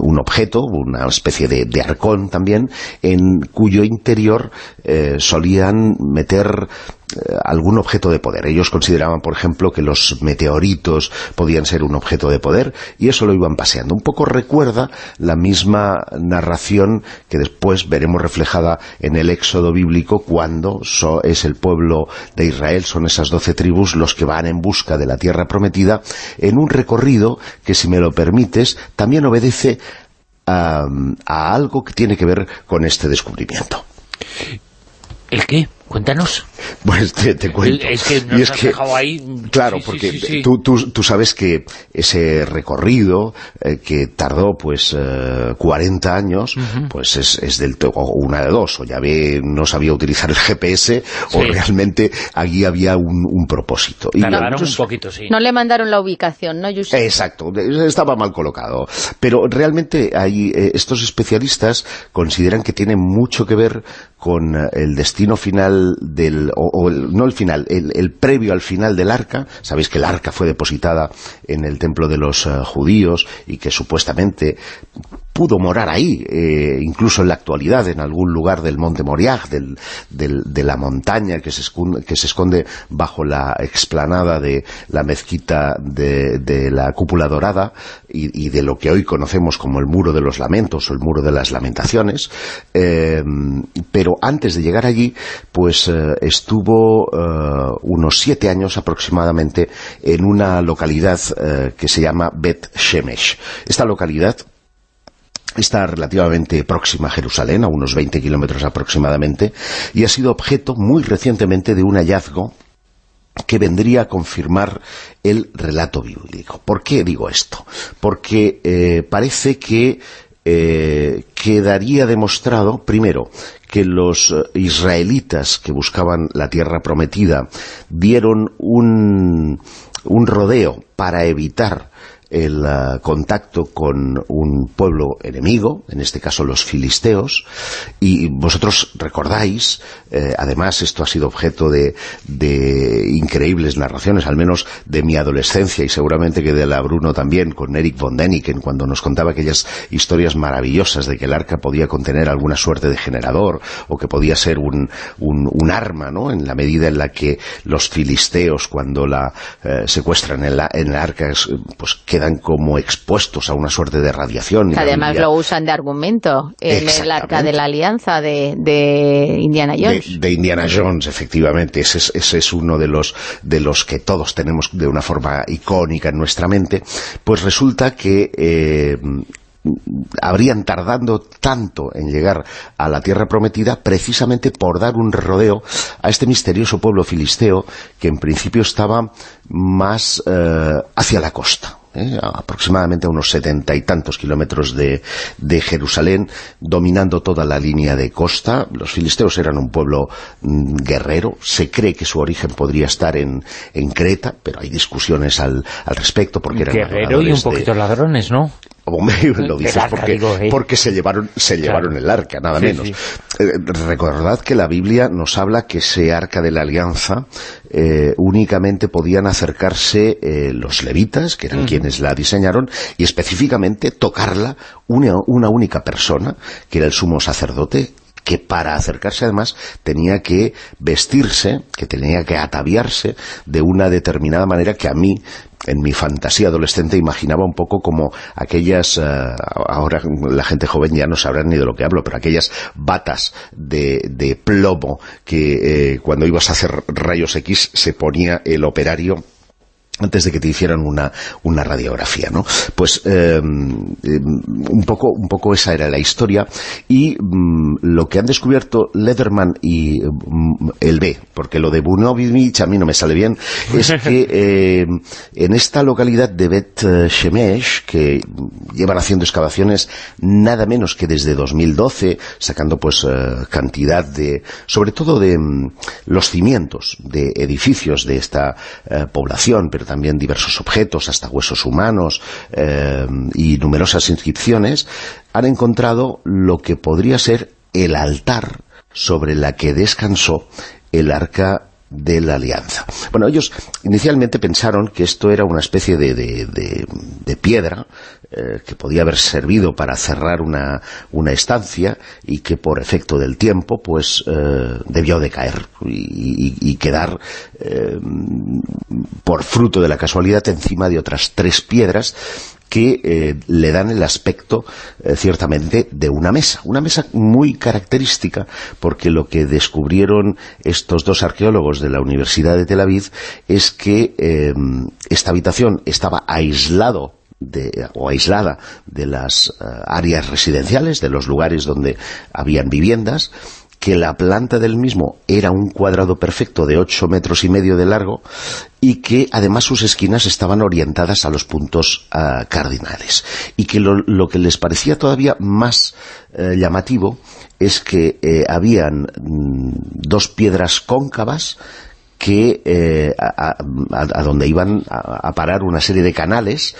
un objeto, una especie de, arcón también, en cuyo interior eh, solían meter eh, algún objeto de poder. Ellos consideraban, por ejemplo, que los meteoritos podían ser un objeto de poder y eso lo iban paseando. Un poco recuerda la misma narración que después veremos reflejada en el éxodo bíblico cuando es el pueblo de Israel, son esas doce tribus los que van en busca de la tierra prometida en un recorrido que, si me lo permites, también obedece a, a algo que tiene que ver con este descubrimiento. ¿El qué? Cuéntanos. Pues te, cuento. Es que nos has dejado ahí... Claro, porque Tú, tú, sabes que ese recorrido eh, que tardó pues 40 eh, años, pues es, es del una de dos, o ya ve, no sabía utilizar el GPS, o realmente allí había un, propósito. Y un poquito, sí. No le mandaron la ubicación, ¿no, Exacto, estaba mal colocado. Pero realmente hay, eh, estos especialistas consideran que tiene mucho que ver con el destino final del, o, no el final, el, previo al final del arca, sabéis que el arca fue depositada en el templo de los eh, judíos y que supuestamente pudo morar ahí, eh, incluso en la actualidad, en algún lugar del monte Moriah, del, de la montaña que se, esconde, que se esconde bajo la explanada de la mezquita de, la cúpula dorada y, de lo que hoy conocemos como el muro de los lamentos o el muro de las lamentaciones, eh, pero antes de llegar allí, pues eh, estuvo unos siete años aproximadamente en una localidad que se llama Bet Shemesh. Esta localidad está relativamente próxima a Jerusalén, a unos 20 kilómetros aproximadamente, y ha sido objeto muy recientemente de un hallazgo que vendría a confirmar el relato bíblico. ¿Por qué digo esto? Porque eh, parece que eh, quedaría demostrado, primero, que los israelitas que buscaban la tierra prometida dieron un, un rodeo para evitar el eh, contacto con un pueblo enemigo, en este caso los filisteos, y vosotros recordáis, eh, además esto ha sido objeto de, increíbles narraciones, al menos de mi adolescencia y seguramente que de la Bruno también, con Eric von Däniken, cuando nos contaba aquellas historias maravillosas de que el arca podía contener alguna suerte de generador, o que podía ser un, un, arma, ¿no?, en la medida en la que los filisteos, cuando la eh, secuestran en, la, en el arca, pues quedan como expuestos a una suerte de radiación. además lo usan de argumento en el arca de la alianza de, Indiana Jones. De, Indiana Jones, efectivamente. Ese es, ese es uno de los, de los que todos tenemos de una forma icónica en nuestra mente. Pues resulta que... Eh, habrían tardando tanto en llegar a la tierra prometida precisamente por dar un rodeo a este misterioso pueblo filisteo que en principio estaba más eh, hacia la costa ¿eh? aproximadamente a unos setenta y tantos kilómetros de, Jerusalén, dominando toda la línea de costa. Los filisteos eran un pueblo mm, guerrero, se cree que su origen podría estar en, Creta, pero hay discusiones al, respecto porque eran Guerrero y un poquito ladrones, ¿no? Lo dices porque, porque se llevaron se llevaron el arca, nada menos. Eh, recordad que la Biblia nos habla que ese arca de la alianza eh, únicamente podían acercarse eh, los levitas, que eran quienes la diseñaron, y específicamente tocarla una, una única persona, que era el sumo sacerdote, que para acercarse además tenía que vestirse, que tenía que ataviarse de una determinada manera que a mí en mi fantasía adolescente imaginaba un poco como aquellas, eh, ahora la gente joven ya no sabrá ni de lo que hablo, pero aquellas batas de, de plomo que eh, cuando ibas a hacer rayos X se ponía el operario antes de que te hicieran una, una radiografía, ¿no? Pues em, un, poco, un poco esa era la historia y mm, lo que han descubierto Lederman y mm, el B, porque lo de Bunovich a mí no me sale bien, es que em, en esta localidad de Bet Shemesh, que llevan haciendo excavaciones nada menos que desde 2012, sacando pues eh, cantidad de, sobre todo de los cimientos de edificios de esta eh, población, pero también diversos objetos, hasta huesos humanos eh, y numerosas inscripciones, han encontrado lo que podría ser el altar sobre la que descansó el arca de la alianza. Bueno, ellos inicialmente pensaron que esto era una especie de, de, piedra eh, que podía haber servido para cerrar una, una, estancia y que por efecto del tiempo pues eh, debió de caer y, y quedar por fruto de la casualidad encima de otras tres piedras que eh, le dan el aspecto eh, ciertamente de una mesa, una mesa muy característica porque lo que descubrieron estos dos arqueólogos de la Universidad de Tel Aviv es que em, esta habitación estaba aislado o aislada de las eh, áreas residenciales, de los lugares donde habían viviendas, que la planta del mismo era un cuadrado perfecto de 8 metros y medio de largo y que además sus esquinas estaban orientadas a los puntos ah, cardinales. Y que lo, que les parecía todavía más eh, llamativo es que eh, habían mm, dos piedras cóncavas que eh, a, donde iban a parar una serie de canales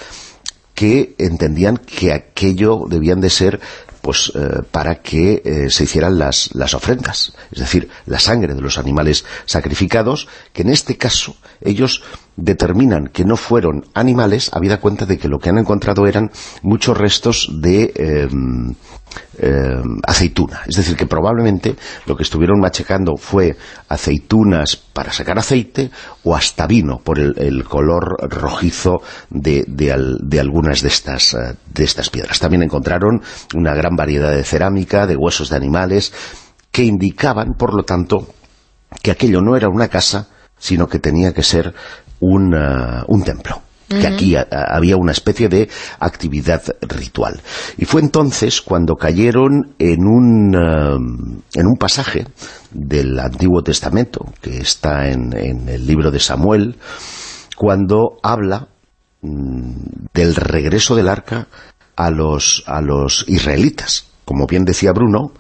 que entendían que aquello debían de ser pues eh, para que eh, se hicieran las, las ofrendas, es decir, la sangre de los animales sacrificados, que en este caso ellos determinan que no fueron animales, habida cuenta de que lo que han encontrado eran muchos restos de em, em, aceituna. Es decir, que probablemente lo que estuvieron machacando fue aceitunas para sacar aceite o hasta vino por el, color rojizo de, de, algunas de estas, eh, de estas piedras. También encontraron una gran variedad de cerámica, de huesos de animales, que indicaban, por lo tanto, que aquello no era una casa, sino que tenía que ser un, un templo que aquí había una especie de actividad ritual. Y fue entonces cuando cayeron en un, en un pasaje del Antiguo Testamento, que está en, en el libro de Samuel, cuando habla mm, del regreso del arca a los, a los israelitas. Como bien decía Bruno,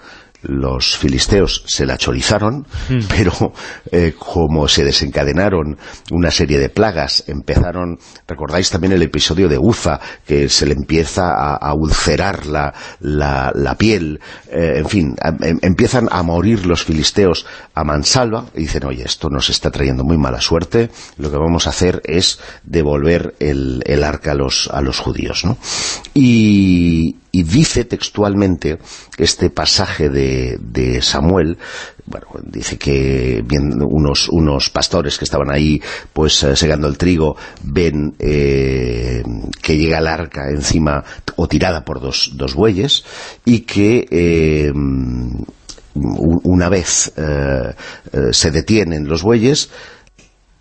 los filisteos se la chorizaron, hmm. pero eh, como se desencadenaron una serie de plagas, empezaron, recordáis también el episodio de Ufa, que se le empieza a, ulcerar la, la, piel, eh, en fin, em, empiezan a morir los filisteos a mansalva, y dicen, oye, esto nos está trayendo muy mala suerte, lo que vamos a hacer es devolver el, el arca a los, a los judíos, ¿no? Y, y dice textualmente este pasaje de, Samuel, bueno, dice que unos, unos pastores que estaban ahí pues eh, segando el trigo ven eh, que llega el arca encima o tirada por dos, dos bueyes y que eh, una vez se detienen los bueyes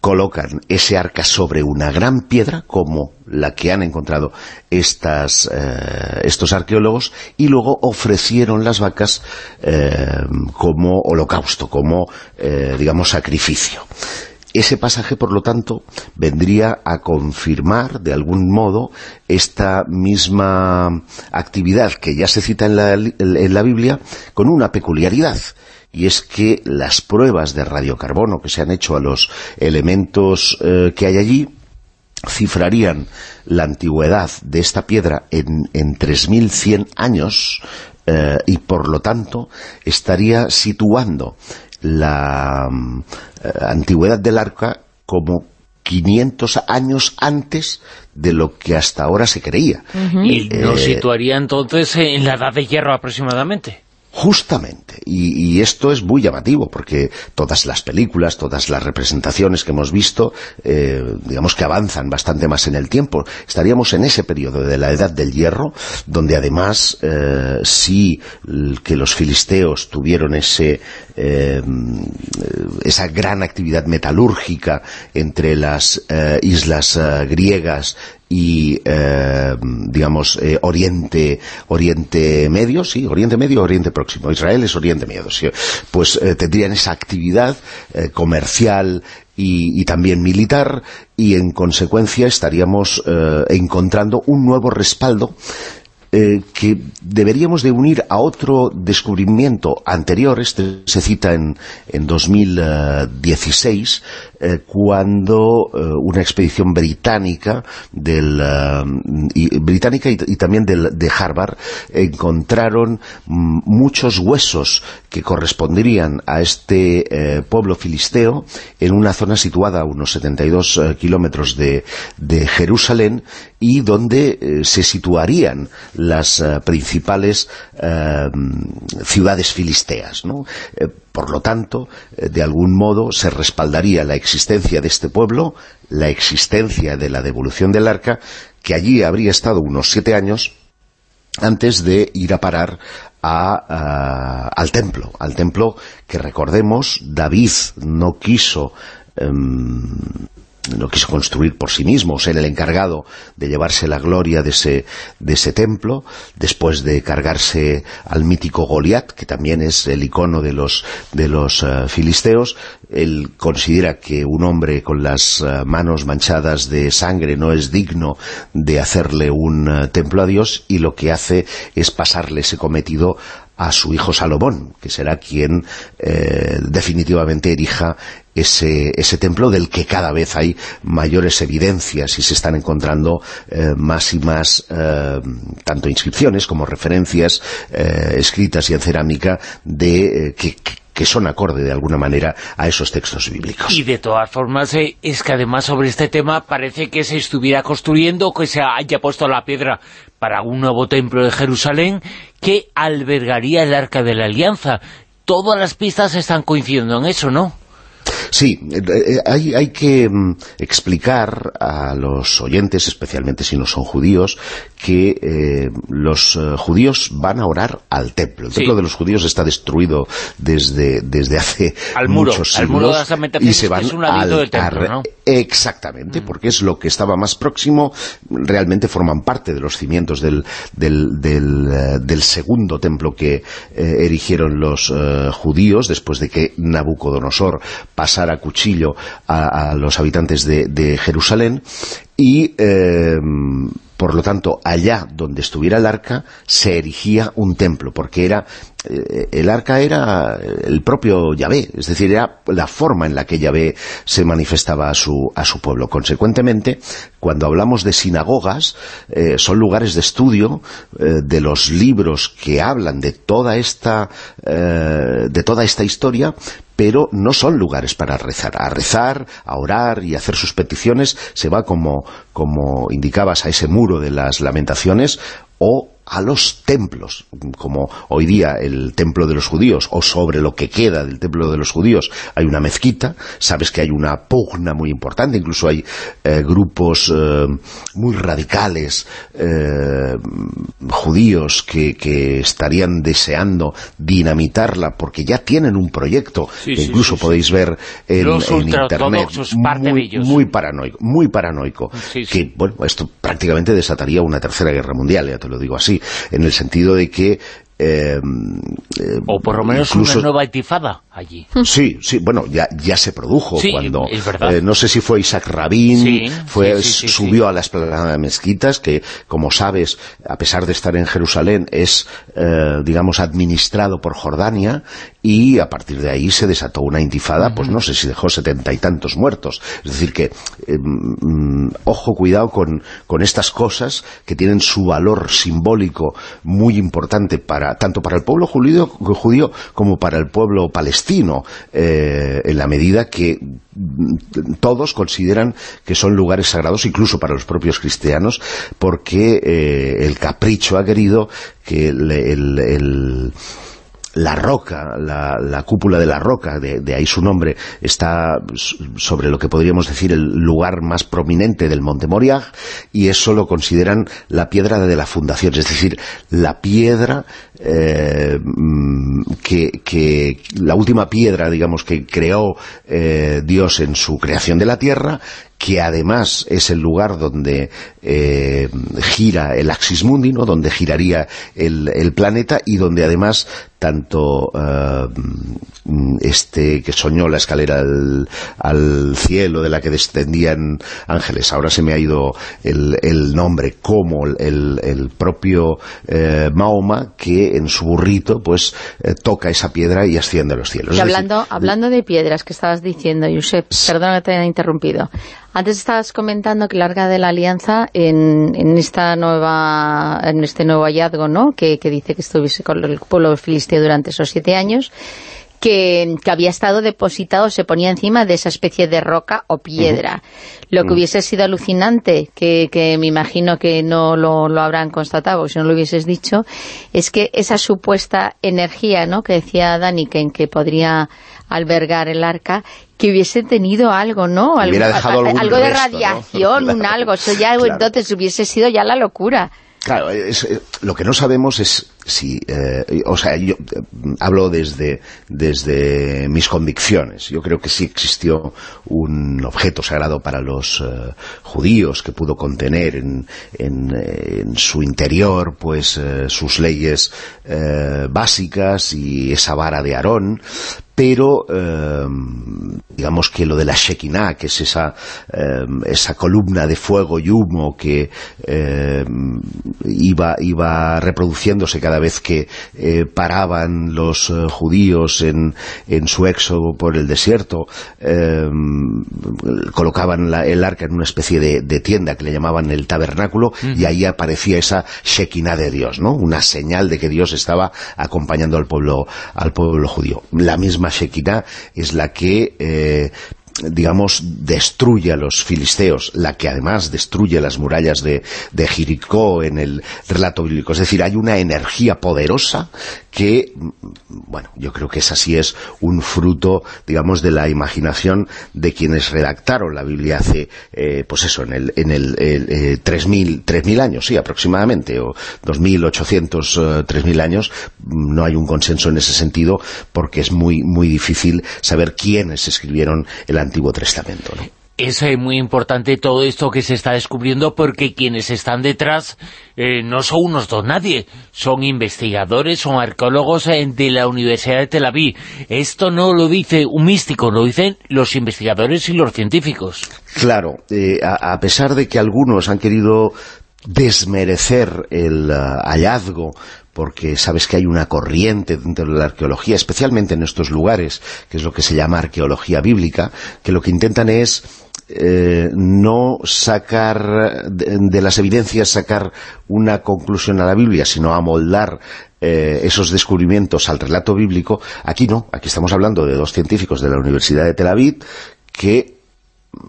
colocan ese arca sobre una gran piedra, como la que han encontrado estas, eh, estos arqueólogos, y luego ofrecieron las vacas eh, como holocausto, como, eh, digamos, sacrificio. Ese pasaje, por lo tanto, vendría a confirmar, de algún modo, esta misma actividad que ya se cita en la, en la Biblia, con una peculiaridad, y es que las pruebas de radiocarbono que se han hecho a los elementos eh, que hay allí cifrarían la antigüedad de esta piedra en, en 3.100 años eh, y por lo tanto estaría situando la eh, antigüedad del arca como 500 años antes de lo que hasta ahora se creía. ¿Y nos situaría entonces en la edad de hierro aproximadamente? Justamente, y, esto es muy llamativo, porque todas las películas, todas las representaciones que hemos visto, eh, digamos que avanzan bastante más en el tiempo. Estaríamos en ese periodo de la Edad del Hierro, donde además eh, sí que los filisteos tuvieron ese, eh, esa gran actividad metalúrgica entre las islas griegas y eh, digamos eh, Oriente Oriente Medio, sí, Oriente Medio, Oriente Próximo, Israel es Oriente Medio, sí, pues eh, tendrían esa actividad comercial y, y, también militar y en consecuencia estaríamos encontrando un nuevo respaldo eh, que deberíamos de unir a otro descubrimiento anterior, este se cita en, en 2016, eh, cuando eh, una expedición británica del, y, británica y, también del, de Harvard encontraron mm, muchos huesos que corresponderían a este eh, pueblo filisteo en una zona situada a unos 72 eh, kilómetros de, Jerusalén y donde eh, se situarían las eh, principales ciudades filisteas. por lo tanto, de algún modo se respaldaría la existencia de este pueblo, la existencia de la devolución del arca, que allí habría estado unos siete años antes de ir a parar a, al templo, al templo que recordemos, David no quiso um, no quiso construir por sí mismo, ser el encargado de llevarse la gloria de ese, de ese templo, después de cargarse al mítico Goliat, que también es el icono de los, de los uh, filisteos, él considera que un hombre con las uh, manos manchadas de sangre no es digno de hacerle un uh, templo a Dios, y lo que hace es pasarle ese cometido a su hijo Salomón, que será quien eh, definitivamente erija ese, ese templo del que cada vez hay mayores evidencias y se están encontrando eh, más y más eh, tanto inscripciones como referencias eh, escritas y en cerámica de que, que son acorde de alguna manera a esos textos bíblicos. Y de todas formas, es que además sobre este tema parece que se estuviera construyendo, que se haya puesto la piedra para un nuevo templo de Jerusalén que albergaría el Arca de la Alianza. Todas las pistas están coincidiendo en eso, ¿no? Sí, eh, hay, hay, que mm, explicar a los oyentes, especialmente si no son judíos, que eh, los eh, judíos van a orar al templo. El sí. templo de los judíos está destruido desde, desde hace al muro, muchos siglos. Al muro de las y se van es un ladito del templo, ¿no? Exactamente, mm. porque es lo que estaba más próximo, realmente forman parte de los cimientos del, del, del, del segundo templo que eh, erigieron los uh, judíos después de que Nabucodonosor pasara a cuchillo a, los habitantes de, de Jerusalén y eh, por lo tanto allá donde estuviera el arca se erigía un templo porque era el arca era el propio Yahvé es decir, era la forma en la que Yahvé se manifestaba a su, a su pueblo consecuentemente, cuando hablamos de sinagogas eh, son lugares de estudio eh, de los libros que hablan de toda esta de toda esta historia pero no son lugares para rezar. A rezar, a orar y hacer sus peticiones se va como, como indicabas a ese muro de las lamentaciones o a los templos, como hoy día el templo de los judíos, o sobre lo que queda del templo de los judíos, hay una mezquita, sabes que hay una pugna muy importante, incluso hay eh, grupos eh, muy radicales eh, judíos que, que, estarían deseando dinamitarla, porque ya tienen un proyecto, sí, que incluso sí, podéis ver en, en internet, muy, muy paranoico, muy paranoico, que bueno, esto prácticamente desataría una tercera guerra mundial, ya te lo digo así, en el sentido de que eh, eh, o por lo menos incluso, una nueva intifada allí. Sí, sí, bueno, ya, ya se produjo sí, cuando. Eh, no sé si fue Isaac Rabin, sí, fue, sí, subió a la esplanada de mezquitas, que como sabes, a pesar de estar en Jerusalén, es, eh, digamos, administrado por Jordania, y a partir de ahí se desató una intifada, uh -huh. pues no sé si dejó setenta y tantos muertos. Es decir que, mm, ojo, cuidado con, con estas cosas que tienen su valor simbólico muy importante para tanto para el pueblo judío, como para el pueblo palestino, eh, en la medida que todos consideran que son lugares sagrados, incluso para los propios cristianos, porque eh, el capricho ha querido que el la roca, la, la, cúpula de la roca, de, ahí su nombre, está sobre lo que podríamos decir el lugar más prominente del Monte Moriah, y eso lo consideran la piedra de la fundación, es decir, la piedra eh, que, que, la última piedra, digamos, que creó eh, Dios en su creación de la tierra, que además es el lugar donde eh, gira el Axis Mundi, ¿no? donde giraría el, el, planeta y donde además tanto uh, este que soñó la escalera al, al, cielo de la que descendían ángeles, ahora se me ha ido el, el nombre, como el, el propio eh, Mahoma que en su burrito pues eh, toca esa piedra y asciende a los cielos. Y hablando, decir, hablando de piedras que estabas diciendo, Josep, perdona que te haya interrumpido, Antes estabas comentando que el Arca de la Alianza en, en esta nueva en este nuevo hallazgo, ¿no? Que, que dice que estuviese con el pueblo filisteo durante esos siete años que, había estado depositado, se ponía encima de esa especie de roca o piedra. Lo que hubiese sido alucinante, que, que me imagino que no lo, lo habrán constatado, si no lo hubieses dicho, es que esa supuesta energía, ¿no?, que decía Dani, que, en que podría albergar el arca, que hubiese tenido algo, ¿no? Algo, algo de radiación, un algo. Eso ya entonces hubiese sido ya la locura. Claro, lo que no sabemos es si, eh, o sea, yo eh, hablo desde, desde mis convicciones. Yo creo que sí existió un objeto sagrado para los eh, judíos que pudo contener en, en, su interior pues sus leyes básicas y esa vara de Aarón, pero digamos que lo de la Shekinah, que es esa, esa columna de fuego y humo que iba, iba reproduciéndose cada vez que eh, paraban los eh, judíos en, en, su éxodo por el desierto, colocaban el arca en una especie de, tienda que le llamaban el tabernáculo y ahí aparecía esa Shekinah de Dios, ¿no? Una señal de que Dios estaba acompañando al pueblo, al pueblo judío. La misma Shekinah es la que eh, digamos, destruye a los filisteos, la que además destruye las murallas de, de Jericó en el relato bíblico. Es decir, hay una energía poderosa que, bueno, yo creo que esa sí es un fruto, digamos, de la imaginación de quienes redactaron la Biblia hace, eh, pues eso, en el, en el, eh, 3.000, años, sí, aproximadamente, o 2.800, 3.000 eh, años, no hay un consenso en ese sentido, porque es muy, muy difícil saber quiénes escribieron el Antiguo Testamento, ¿no? Es eh, muy importante todo esto que se está descubriendo porque quienes están detrás eh, no son unos dos nadie, son investigadores, son arqueólogos eh, de la Universidad de Tel Aviv. Esto no lo dice un místico, lo dicen los investigadores y los científicos. Claro, a, pesar de que algunos han querido desmerecer el hallazgo porque sabes que hay una corriente dentro de la arqueología, especialmente en estos lugares, que es lo que se llama arqueología bíblica, que lo que intentan es eh, no sacar de, las evidencias sacar una conclusión a la Biblia, sino amoldar eh, esos descubrimientos al relato bíblico, aquí no, aquí estamos hablando de dos científicos de la Universidad de Tel Aviv que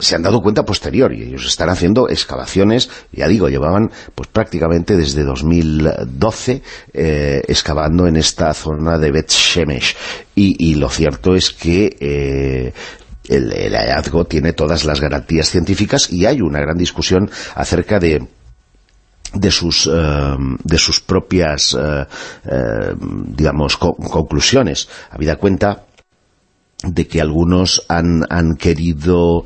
se han dado cuenta posterior y ellos están haciendo excavaciones, ya digo, llevaban pues prácticamente desde 2012 eh, excavando en esta zona de Bet Shemesh y, lo cierto es que el, hallazgo tiene todas las garantías científicas y hay una gran discusión acerca de de sus, eh, de sus propias, eh, eh, digamos, conclusiones. Habida cuenta de que algunos han, han querido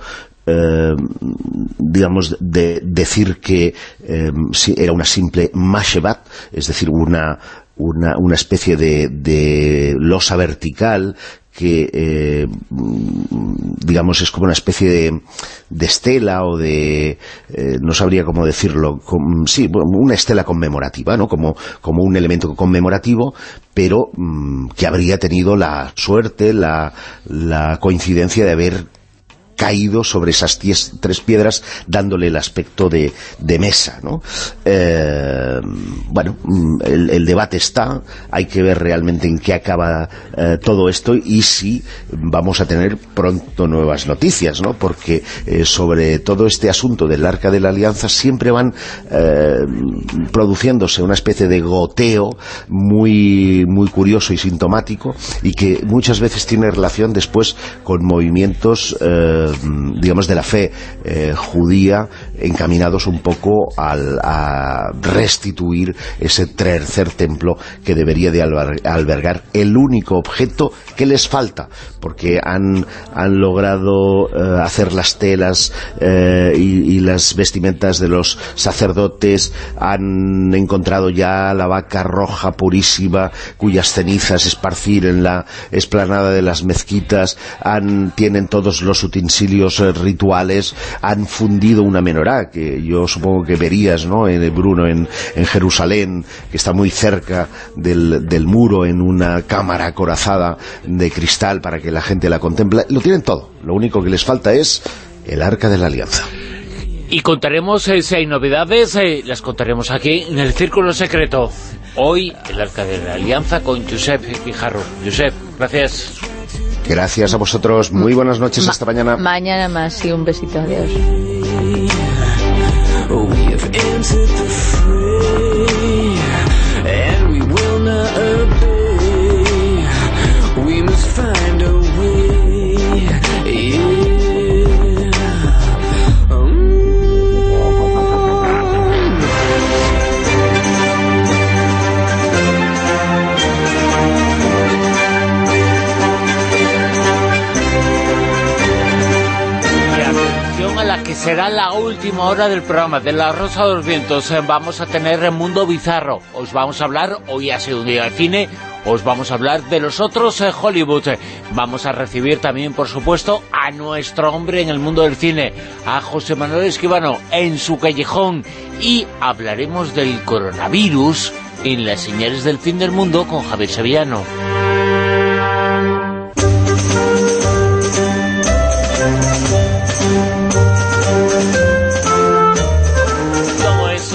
digamos, de, decir que era una simple mashevat, es decir, una, una, una especie de, de, losa vertical que eh, digamos es como una especie de, de estela o de eh, no sabría cómo decirlo sí, una estela conmemorativa ¿no? como, como un elemento conmemorativo pero mm, que habría tenido la suerte la, la coincidencia de haber caído sobre esas tres piedras dándole el aspecto de, mesa, ¿no? Eh, bueno, mm, el, debate está, hay que ver realmente en qué acaba eh, todo esto y si vamos a tener pronto nuevas noticias, ¿no? Porque eh, sobre todo este asunto del Arca de la Alianza siempre van produciéndose una especie de goteo muy, muy curioso y sintomático y que muchas veces tiene relación después con movimientos digamos, de la fe eh, judía encaminados un poco al, a restituir ese tercer templo que debería de albergar el único objeto que les falta, porque han, han logrado eh, hacer las telas eh, y, las vestimentas de los sacerdotes, han encontrado ya la vaca roja purísima, cuyas cenizas esparcir en la esplanada de las mezquitas, han, tienen todos los utensilios eh, rituales, han fundido una menorá, que yo supongo que verías, ¿no?, en Bruno, en, en Jerusalén, que está muy cerca del, del muro, en una cámara acorazada de cristal para que la gente la contemple. Lo tienen todo. Lo único que les falta es el Arca de la Alianza. Y contaremos, eh, si hay novedades, eh, las contaremos aquí en el Círculo Secreto. Hoy, el Arca de la Alianza con Josep Guijarro. Josep, gracias. Gracias a vosotros. Muy buenas noches. hasta mañana. Mañana más y un besito. Adiós. Será la última hora del programa de La Rosa de los Vientos. Eh, vamos a tener el mundo bizarro. Os vamos a hablar, hoy ha sido un día de cine, os vamos a hablar de los otros eh, Hollywood. Vamos a recibir también, por supuesto, a nuestro hombre en el mundo del cine, a José Manuel Esquivano, en su callejón. Y hablaremos del coronavirus en las señales del fin del mundo con Javier Sevillano.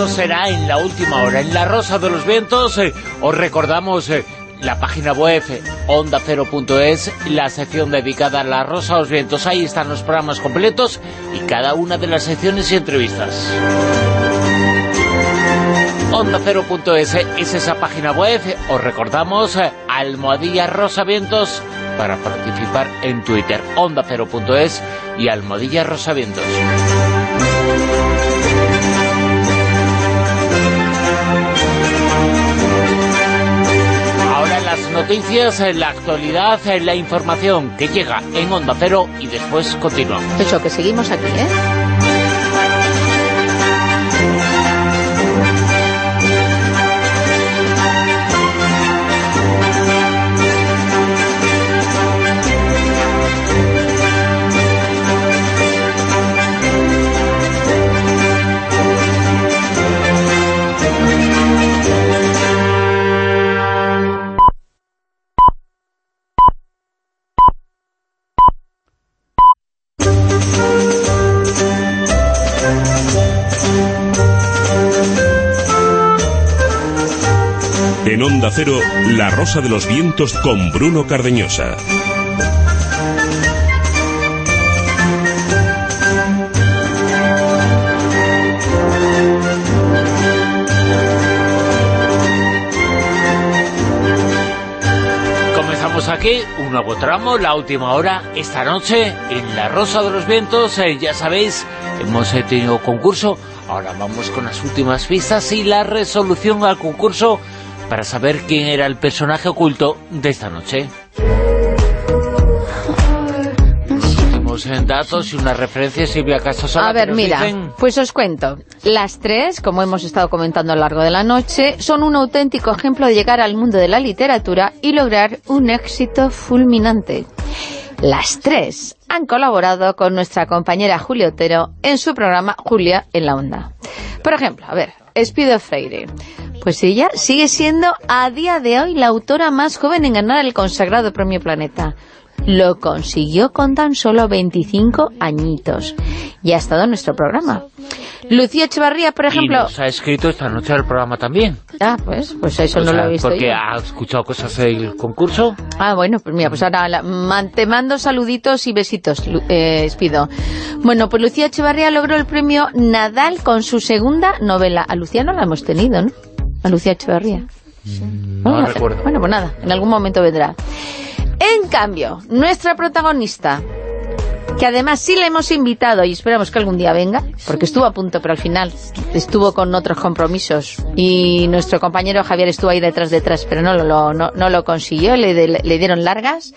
Será en la última hora. En La Rosa de los Vientos eh, os recordamos eh, la página web ondacero.es, la sección dedicada a La Rosa de los Vientos. Ahí están los programas completos y cada una de las secciones y entrevistas. Ondacero.es es esa página web. Os recordamos eh, Almohadilla Rosa Vientos para participar en Twitter. Ondacero.es y Almohadilla Rosa Vientos. Noticias, en la actualidad, en la información que llega en Onda Cero y después continuamos. Eso, que seguimos aquí, ¿eh? Cero, La Rosa de los Vientos con Bruno Cardeñosa. Comenzamos aquí un nuevo tramo, la última hora, esta noche en La Rosa de los Vientos. Eh, ya sabéis, hemos tenido concurso, ahora vamos con las últimas pistas y la resolución al concurso para saber quién era el personaje oculto de esta noche. datos y una referencia, Silvia Casasola. A ver, mira, pues os cuento. Las tres, como hemos estado comentando a lo largo de la noche, son un auténtico ejemplo de llegar al mundo de la literatura y lograr un éxito fulminante. Las tres han colaborado con nuestra compañera Julia Otero en su programa Julia en la Onda. Por ejemplo, a ver, Espido Freire. Pues ella sigue siendo a día de hoy la autora más joven en ganar el consagrado Premio Planeta. Lo consiguió con tan solo 25 añitos y ha estado en nuestro programa. Lucía Echevarría, por ejemplo... Y nos ha escrito esta noche al programa también. Ah, pues, pues eso no lo he visto Porque ha escuchado cosas del concurso. Ah, bueno, pues mira, pues ahora te mando saluditos y besitos, eh, Espido. Bueno, pues Lucía Echevarría logró el premio Nadal con su segunda novela. A Lucía no la hemos tenido, ¿no? a Lucía Echeverría. Mm, no recuerdo. Bueno, pues nada, en algún momento vendrá. En cambio, nuestra protagonista, que además sí le hemos invitado y esperamos que algún día venga, porque estuvo a punto, pero al final estuvo con otros compromisos y nuestro compañero Javier estuvo ahí detrás, detrás, pero no lo, consiguió, le dieron largas.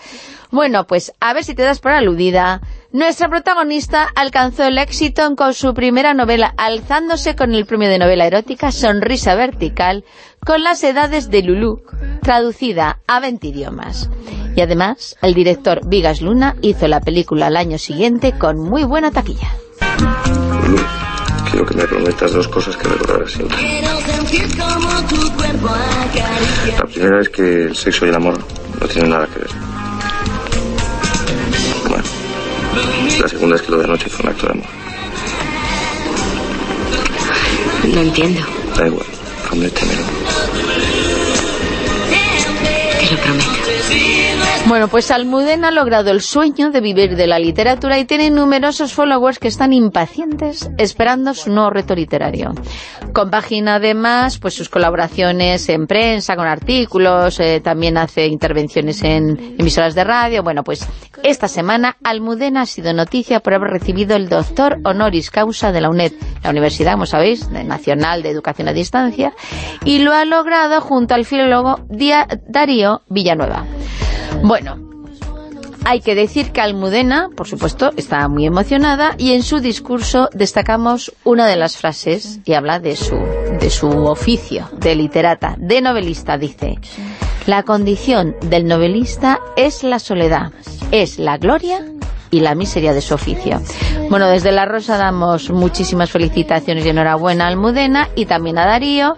Bueno, pues a ver si te das por aludida. Nuestra protagonista alcanzó el éxito con su primera novela, alzándose con el premio de novela erótica Sonrisa Vertical, con las edades de Lulú, traducida a 20 idiomas. Y además, el director Vigas Luna hizo la película al año siguiente con muy buena taquilla. Lulú, quiero que me prometas dos cosas que recordarás siempre. La primera es que el sexo y el amor no tienen nada que ver. La segunda es que lo de anoche fue un acto de amor. No entiendo. Da igual, prométemelo. Te lo prometo. Bueno, pues Almudena ha logrado el sueño de vivir de la literatura y tiene numerosos followers que están impacientes esperando su nuevo reto literario. Compagina además pues sus colaboraciones en prensa, con artículos, eh, también hace intervenciones en emisoras de radio. Bueno, pues esta semana Almudena ha sido noticia por haber recibido el doctor honoris causa de la UNED, la Universidad, como sabéis, Nacional de Educación a Distancia, y lo ha logrado junto al filólogo Darío Villanueva. Bueno, hay que decir que Almudena, por supuesto, está muy emocionada y en su discurso destacamos una de las frases y habla de su, de su oficio de literata, de novelista, dice La condición del novelista es la soledad, es la gloria y la miseria de su oficio. Bueno, desde La Rosa damos muchísimas felicitaciones y enhorabuena a Almudena y también a Darío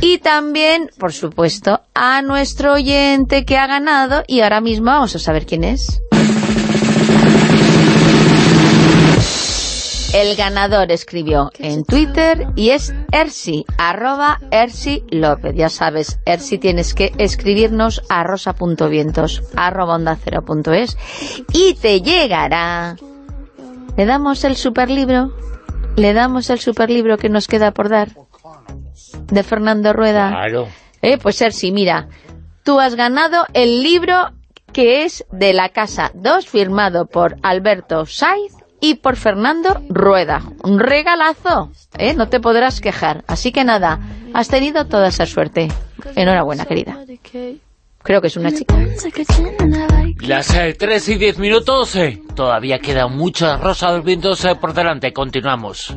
y también, por supuesto, a nuestro oyente que ha ganado y ahora mismo vamos a saber quién es. El ganador escribió en Twitter y es Ersi, arroba Ersi López. Ya sabes, Ersi tienes que escribirnos a rosa.vientos, arroba onda cero punto es, y te llegará. ¿Le damos el superlibro? ¿Le damos el superlibro que nos queda por dar? De Fernando Rueda. Claro. Eh, pues Ersi, mira, tú has ganado el libro que es de la Casa 2, firmado por Alberto Saiz y por Fernando Rueda. Un regalazo, ¿eh? No te podrás quejar. Así que nada, has tenido toda esa suerte. Enhorabuena, querida. Creo que es una chica. Las eh, 3 y 10 minutos, eh, todavía queda mucha rosa de los vientos eh, por delante. Continuamos.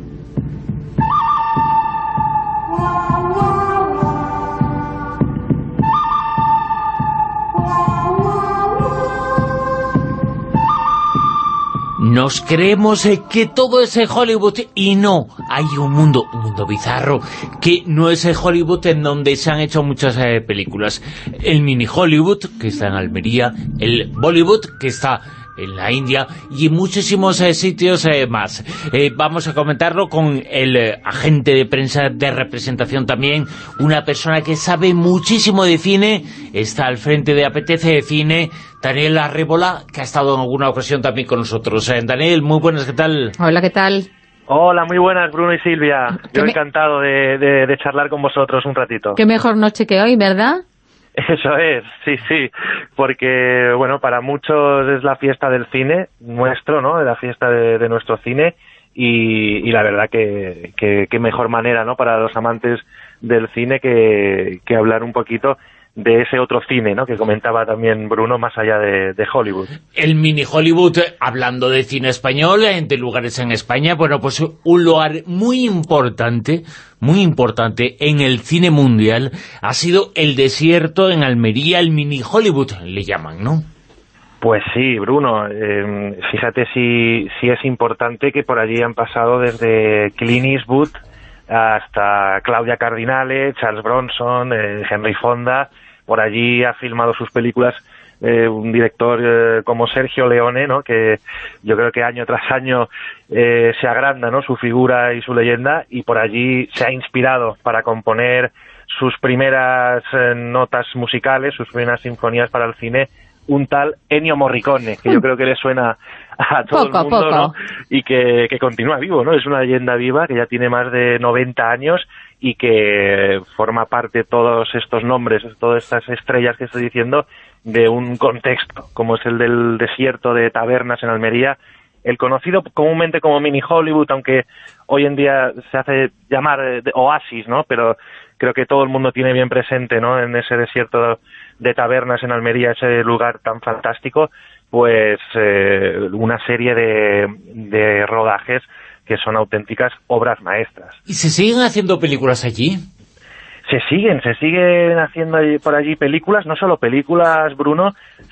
Nos creemos eh, que todo es eh, Hollywood y no, hay un mundo, un mundo bizarro, que no es eh, Hollywood en donde se han hecho muchas películas. El mini Hollywood, que está en Almería, el Bollywood, que está en la India y en muchísimos eh, sitios eh, más. Eh, vamos a comentarlo con el eh, agente de prensa de representación también, una persona que sabe muchísimo de cine, está al frente de Apetece de Cine, Daniel Arrébola, que ha estado en alguna ocasión también con nosotros. Eh, Daniel, muy buenas, ¿qué tal? Hola, ¿qué tal? Hola, muy buenas, Bruno y Silvia. Yo me- encantado de, de- de charlar con vosotros un ratito. Qué mejor noche que hoy, ¿verdad? Eso es, sí, sí, porque, bueno, para muchos es la fiesta del cine nuestro, ¿no? La fiesta de, nuestro cine y, y la verdad que, que, mejor manera, ¿no? Para los amantes del cine que hablar un poquito de ese otro cine, ¿no? Que comentaba también Bruno, más allá de, de Hollywood. El mini Hollywood, eh, hablando de cine español, eh, de lugares en España, bueno, pues un lugar muy importante, muy importante en el cine mundial ha sido el desierto en Almería, el mini Hollywood, le llaman, ¿no? Pues sí, Bruno. eh, fíjate si, si es importante que por allí han pasado desde Clint Eastwood hasta Claudia Cardinale, Charles Bronson, eh, Henry Fonda. Por allí ha filmado sus películas eh, un director eh, como Sergio Leone, ¿no? que yo creo que año tras año eh, se agranda ¿no? su figura y su leyenda y por allí se ha inspirado para componer sus primeras eh, notas musicales, sus primeras sinfonías para el cine, un tal Ennio Morricone, que yo creo que le suena a todo Poco el mundo, poco. ¿no? Y que, que continúa vivo, ¿no? Es una leyenda viva que ya tiene más de 90 años y que forma parte todos estos nombres, todas estas estrellas que estoy diciendo, de un contexto, como es el del desierto de tabernas en Almería, el conocido comúnmente como mini Hollywood, aunque hoy en día se hace llamar eh, oasis, ¿no? Pero creo que todo el mundo tiene bien presente, ¿no? En ese desierto de tabernas en Almería, ese lugar tan fantástico, pues eh, una serie de, de rodajes que son auténticas obras maestras. ¿Y se siguen haciendo películas allí? Se siguen, se siguen haciendo allí- por allí películas, no solo películas, Bruno,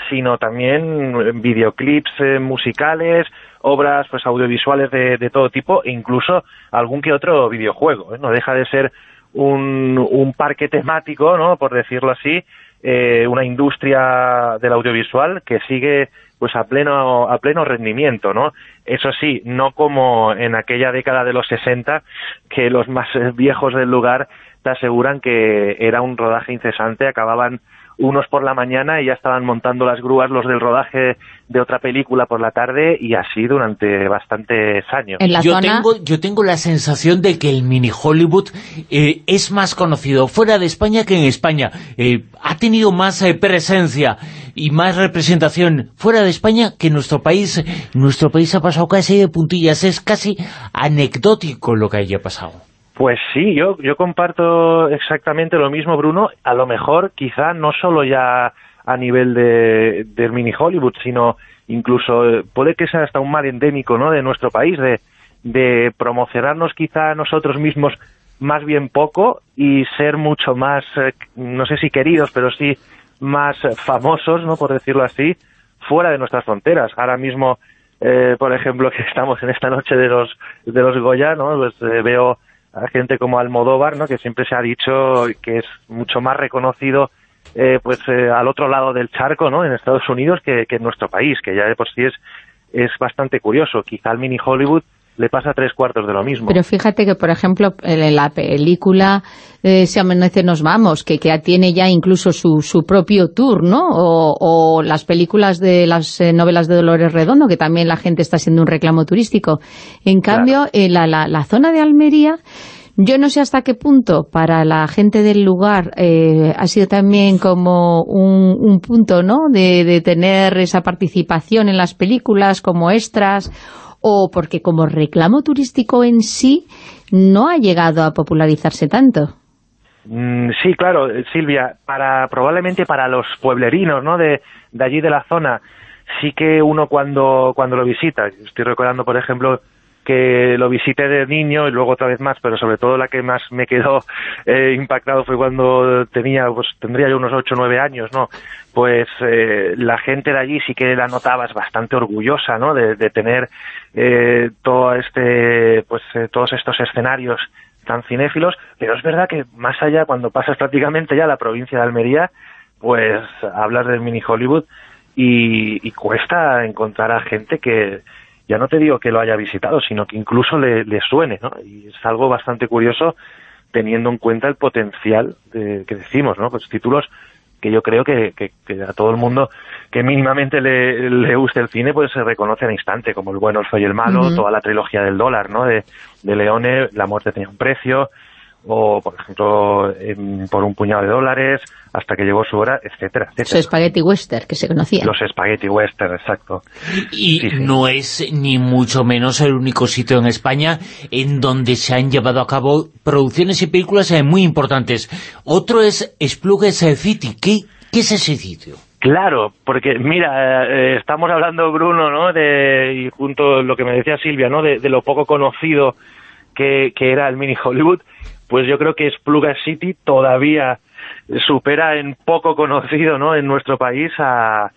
sino también videoclips eh, musicales, obras pues audiovisuales de, de todo tipo e incluso algún que otro videojuego. ¿eh? No deja de ser un, un parque temático, ¿no? por decirlo así, eh, una industria del audiovisual que sigue pues a pleno a pleno rendimiento, ¿no? Eso sí, no como en aquella década de los 60 que los más viejos del lugar te aseguran que era un rodaje incesante, acababan unos por la mañana y ya estaban montando las grúas los del rodaje de otra película por la tarde y así durante bastantes años. yo, tengo, yo tengo la sensación de que el mini Hollywood eh, es más conocido fuera de España que en España. Eh, ha tenido más eh, presencia y más representación fuera de España que en nuestro país. Nuestro país ha pasado casi de puntillas. Es casi anecdótico lo que haya pasado. Pues sí, yo, yo comparto exactamente lo mismo, Bruno. A lo mejor, quizá, no solo ya a nivel de, del mini Hollywood, sino incluso eh, puede que sea hasta un mal endémico ¿no? de nuestro país, de, de promocionarnos quizá nosotros mismos más bien poco y ser mucho más, eh, no sé si queridos, pero sí más famosos, no por decirlo así, fuera de nuestras fronteras. Ahora mismo, eh, por ejemplo, que estamos en esta noche de los, de los Goya, ¿no? pues veo a gente como Almodóvar, ¿no? que siempre se ha dicho que es mucho más reconocido eh, pues eh, al otro lado del charco, ¿no? en Estados Unidos, que, en nuestro país, que ya de por sí es, es bastante curioso. Quizá al mini Hollywood le pasa tres cuartos de lo mismo. Pero fíjate que, por ejemplo, en la película eh, Se amanece nos vamos, que, que tiene ya incluso su, su propio tour, ¿no? O, las películas de las eh, novelas de Dolores Redondo, que también la gente está haciendo un reclamo turístico. En cambio, en la, la, la zona de Almería... Yo no sé hasta qué punto para la gente del lugar eh, ha sido también como un, un punto, ¿no?, de, de, tener esa participación en las películas como extras o porque como reclamo turístico en sí no ha llegado a popularizarse tanto. Mm, sí, claro, Silvia, para probablemente para los pueblerinos ¿no? de, de allí de la zona, sí que uno cuando, cuando lo visita, estoy recordando por ejemplo que lo visité de niño y luego otra vez más, pero sobre todo la que más me quedó eh, impactado fue cuando tenía, pues tendría yo unos 8 o 9 años, ¿no? Pues eh, la gente de allí sí que la notabas bastante orgullosa, ¿no? De, tener eh, todo este, pues todos estos escenarios tan cinéfilos, pero es verdad que más allá, cuando pasas prácticamente ya a la provincia de Almería, pues hablas del mini Hollywood y, y cuesta encontrar a gente que ya no te digo que lo haya visitado, sino que incluso le, suene, ¿no? Y es algo bastante curioso teniendo en cuenta el potencial de, que decimos, ¿no? Pues títulos que yo creo que, a todo el mundo que mínimamente le, le, guste el cine, pues se reconoce al instante, como El bueno, el feo y el malo, toda la trilogía del dólar, ¿no? De, de Leone, La muerte tenía un precio, o por ejemplo por un puñado de dólares hasta que llegó su hora, etcétera, etcétera. Su Spaghetti Western, que se conocía. Los Spaghetti Western, exacto. Y no es ni mucho menos el único sitio en España en donde se han llevado a cabo producciones y películas eh, muy importantes. Otro es Splugues City. ¿Qué, ¿Qué es ese sitio? Claro, porque mira, eh, estamos hablando, Bruno, ¿no? De, y junto a lo que me decía Silvia, ¿no? De, lo poco conocido que, que era el mini Hollywood pues yo creo que Spluga City todavía supera en poco conocido ¿no? en nuestro país a,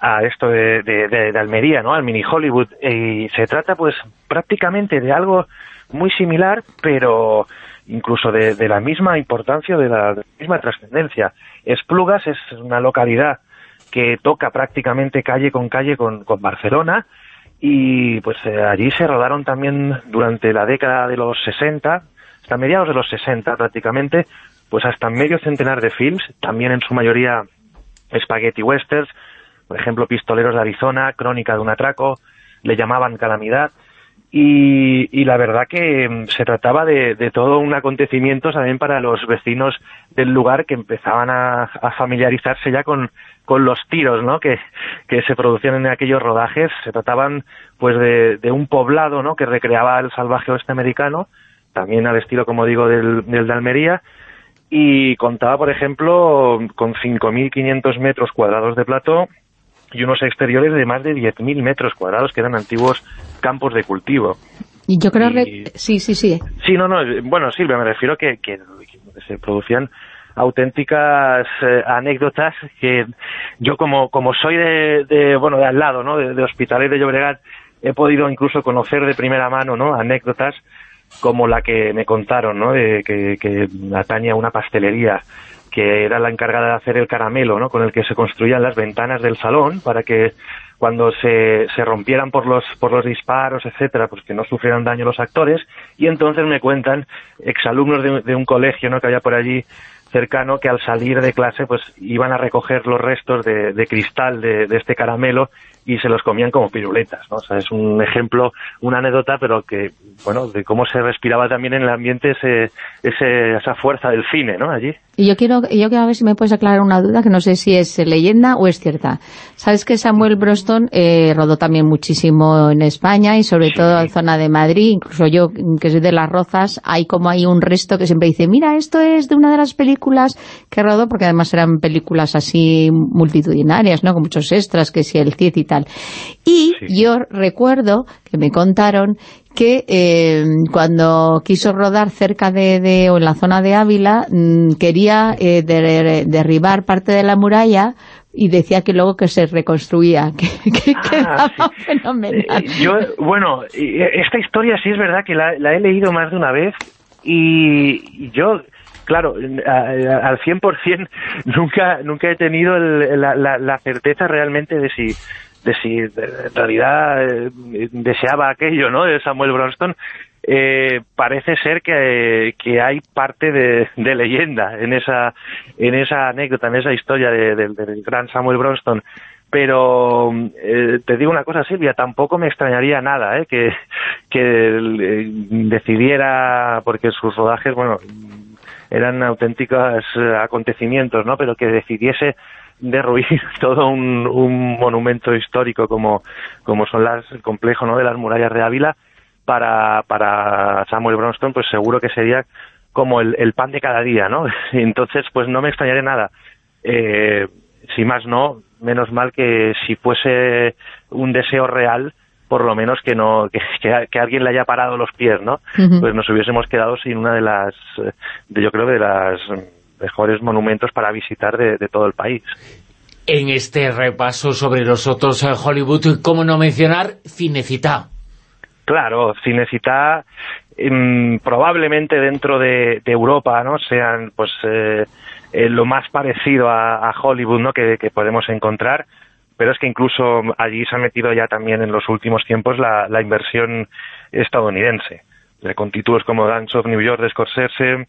a esto de, Almería, ¿no? al mini Hollywood. Y se trata pues prácticamente de algo muy similar, pero incluso de, la misma importancia, de la, misma trascendencia. Esplugas es una localidad que toca prácticamente calle con calle con, con Barcelona y pues eh, allí se rodaron también durante la década de los 60 hasta mediados de los 60 prácticamente, pues hasta medio centenar de films, también en su mayoría spaghetti westerns, por ejemplo Pistoleros de Arizona, Crónica de un atraco, le llamaban Calamidad, y, la verdad que mm, se trataba de, todo un acontecimiento también para los vecinos del lugar que empezaban a, familiarizarse ya con, con los tiros ¿no? que, que se producían en aquellos rodajes. Se trataban pues de, de un poblado ¿no? que recreaba el salvaje oeste americano, también al estilo, como digo, del, del de Almería, y contaba, por ejemplo, con 5.500 metros cuadrados de plató y unos exteriores de más de 10.000 metros cuadrados, que eran antiguos campos de cultivo. Y yo creo que... Sí, sí, sí. Sí, no, no, bueno, Silvia, me refiero que, que, se producían auténticas eh, anécdotas que yo como, como soy de, de, bueno, de al lado, ¿no?, de, de Hospitalet de Llobregat, he podido incluso conocer de primera mano, ¿no?, anécdotas como la que me contaron, ¿no? De que, que atañe a una pastelería que era la encargada de hacer el caramelo, ¿no? Con el que se construían las ventanas del salón para que cuando se, se rompieran por los, por los disparos, etcétera, pues que no sufrieran daño los actores. Y entonces me cuentan exalumnos de, de un colegio, ¿no? Que había por allí cercano que al salir de clase pues iban a recoger los restos de, cristal de, este caramelo y se los comían como piruletas, ¿no? O sea, es un ejemplo, una anécdota, pero que, bueno, de cómo se respiraba también en el ambiente ese, ese, esa fuerza del cine, ¿no? Allí. Y yo quiero, yo quiero a ver si me puedes aclarar una duda que no sé si es leyenda o es cierta. Sabes que Samuel Broston eh, rodó también muchísimo en España y sobre sí. todo en zona de Madrid, incluso yo que soy de Las Rozas, hay como hay un resto que siempre dice, mira, esto es de una de las películas que rodó, porque además eran películas así multitudinarias, ¿no? Con muchos extras, que si el CID y tal. Y sí. yo recuerdo que me contaron que eh, cuando quiso rodar cerca de, de, o en la zona de Ávila, mmm, quería eh, de, derribar parte de la muralla y decía que luego que se reconstruía, que, que ah, quedaba sí. fenomenal. Eh, yo, bueno, esta historia sí es verdad que la, la he leído más de una vez y yo claro, al 100% nunca nunca he tenido el, la, la, la, certeza realmente de si de si en realidad eh, deseaba aquello, ¿no?, de Samuel Bronston, eh, parece ser que, que hay parte de, de, leyenda en esa en esa anécdota, en esa historia de, de, del gran Samuel Bronston. Pero eh, te digo una cosa, Silvia, tampoco me extrañaría nada ¿eh? que, que eh, decidiera, porque sus rodajes, bueno, eran auténticos acontecimientos, ¿no? Pero que decidiese derruir todo un, un monumento histórico como, como son las, el complejo ¿no? de las murallas de Ávila, para, para Samuel Bronston, pues seguro que sería como el, el pan de cada día, ¿no? Entonces, pues no me extrañaré nada. Eh, si más no, menos mal que si fuese un deseo real, por lo menos que no que, que, alguien le haya parado los pies, ¿no? Uh -huh. Pues nos hubiésemos quedado sin una de las, de, yo creo, de las mejores monumentos para visitar de, de, todo el país. En este repaso sobre los otros eh, Hollywood, ¿cómo no mencionar Cinecita? Claro, Cinecita mmm, probablemente dentro de, de, Europa, ¿no? Sean, pues, eh, eh, lo más parecido a, a Hollywood, ¿no? Que, que, podemos encontrar, pero es que incluso allí se ha metido ya también en los últimos tiempos la, la inversión estadounidense, con títulos como Dance of New York de Scorsese,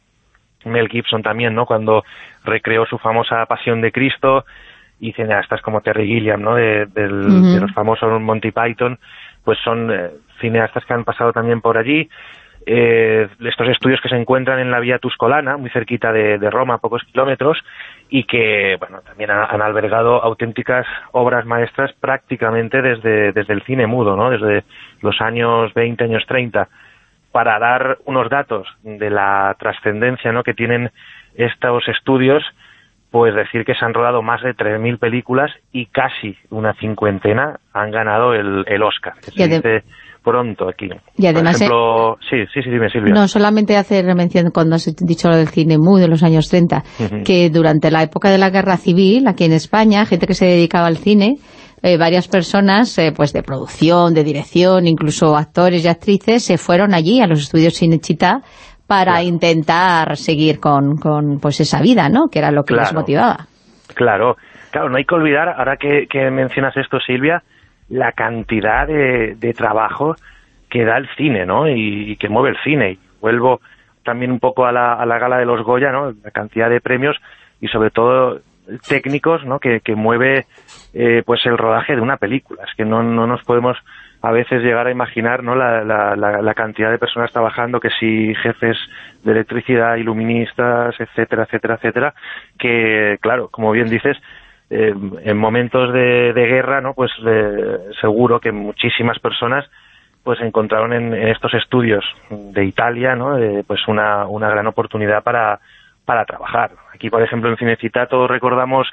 Mel Gibson también, ¿no? Cuando recreó su famosa Pasión de Cristo y cineastas como Terry Gilliam, ¿no? De, del, uh -huh. de los famosos Monty Python, pues son eh, cineastas que han pasado también por allí. Eh, estos estudios que se encuentran en la vía Tuscolana, muy cerquita de, de Roma, a pocos kilómetros, y que, bueno, también han, han, albergado auténticas obras maestras prácticamente desde, desde el cine mudo, ¿no? Desde los años 20, años 30 para dar unos datos de la trascendencia ¿no? que tienen estos estudios, pues decir que se han rodado más de 3.000 películas y casi una cincuentena han ganado el, el Oscar, que se dice pronto aquí. Y además... Por ejemplo, eh, sí, sí, sí, dime Silvia. No, solamente hacer mención cuando has dicho lo del cine muy de los años 30, uh -huh. que durante la época de la Guerra Civil, aquí en España, gente que se dedicaba al cine, eh, varias personas eh, pues de producción, de dirección, incluso actores y actrices se fueron allí a los estudios Cinechita para claro. intentar seguir con, con, pues esa vida, ¿no? Que era lo que claro. les motivaba. Claro, claro, no hay que olvidar, ahora que, que mencionas esto, Silvia, la cantidad de, de, trabajo que da el cine, ¿no? Y, y, que mueve el cine. Y vuelvo también un poco a la, a la gala de los Goya, ¿no? La cantidad de premios y sobre todo técnicos ¿no? que, que mueve eh, pues el rodaje de una película. Es que no, no nos podemos a veces llegar a imaginar ¿no? La, la, la, cantidad de personas trabajando, que si jefes de electricidad, iluministas, etcétera, etcétera, etcétera, que claro, como bien dices, eh, en momentos de, de, guerra, ¿no? pues de, seguro que muchísimas personas pues encontraron en, estos estudios de Italia ¿no? de, pues una, una gran oportunidad para para trabajar. Aquí, por ejemplo, en Cinecita todos recordamos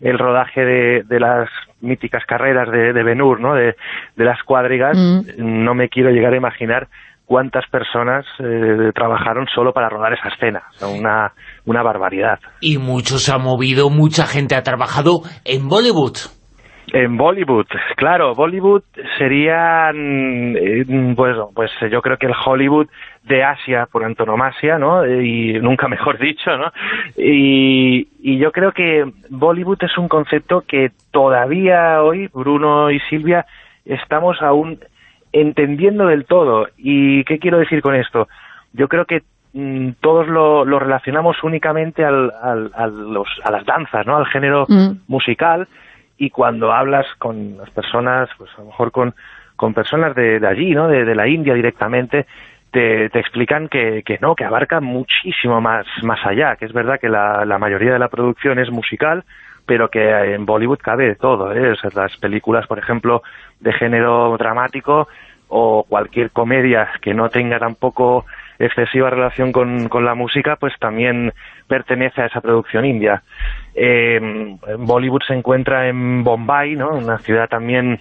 el rodaje de, de las míticas carreras de, de Benur, ¿no? De, de las cuadrigas. Mm. No me quiero llegar a imaginar cuántas personas eh, trabajaron solo para rodar esa escena. O sea, una, una barbaridad. Y mucho se ha movido, mucha gente ha trabajado en Bollywood. En Bollywood, claro, Bollywood sería, mm, pues, pues yo creo que el Hollywood de Asia por antonomasia, ¿no? Y nunca mejor dicho, ¿no? Y, y yo creo que Bollywood es un concepto que todavía hoy, Bruno y Silvia, estamos aún entendiendo del todo. ¿Y qué quiero decir con esto? Yo creo que mm, todos lo, lo relacionamos únicamente al, al, a, los, a las danzas, ¿no? Al género Mm. musical y cuando hablas con las personas, pues a lo mejor con, con personas de, de allí, ¿no? De, de la India directamente, te, explican que, no, que abarca muchísimo más, más allá, que es verdad que la, la mayoría de la producción es musical, pero que en Bollywood cabe de todo, ¿eh? Las películas, por ejemplo, de género dramático o cualquier comedia que no tenga tampoco excesiva relación con, con la música, pues también pertenece a esa producción india. Eh, Bollywood se encuentra en Bombay, ¿no? Una ciudad también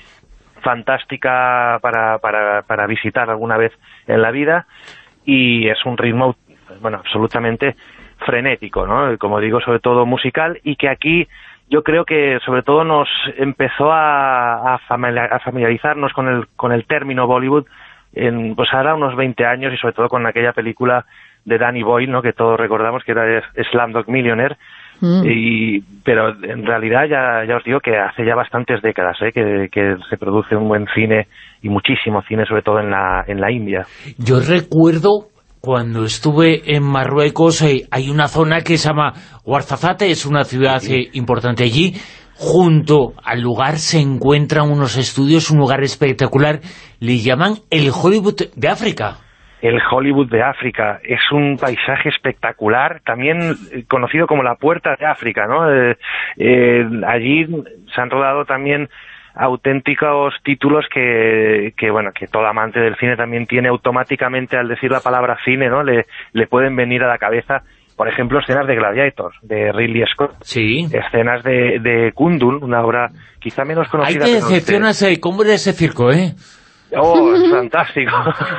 fantástica para, para, para visitar alguna vez en la vida y es un ritmo, bueno, absolutamente frenético, ¿no? Como digo, sobre todo musical y que aquí yo creo que sobre todo nos empezó a, a familiar- a familiarizarnos con el, con el término Bollywood en, pues ahora unos 20 años y sobre todo con aquella película de Danny Boyle, ¿no? Que todos recordamos que era Slumdog Millionaire, Mm. y, pero en realidad ya, ya os digo que hace ya bastantes décadas ¿eh? que, que se produce un buen cine y muchísimo cine, sobre todo en la, en la India. Yo recuerdo cuando estuve en Marruecos, eh, hay una zona que se llama Ouarzazate, es una ciudad eh, importante allí. Junto al lugar se encuentran unos estudios, un lugar espectacular. Le llaman el Hollywood de África. El Hollywood de África es un paisaje espectacular, también conocido como la Puerta de África, ¿no? Eh, eh, allí se han rodado también auténticos títulos que, que, bueno, que todo amante del cine también tiene automáticamente al decir la palabra cine, ¿no? Le, le pueden venir a la cabeza, por ejemplo, escenas de Gladiator, de Ridley Scott. Sí. Escenas de, de Kundun, una obra quizá menos conocida. de- decepcionas eh, cómo era ese circo, ¿eh? Oh, es fantástico.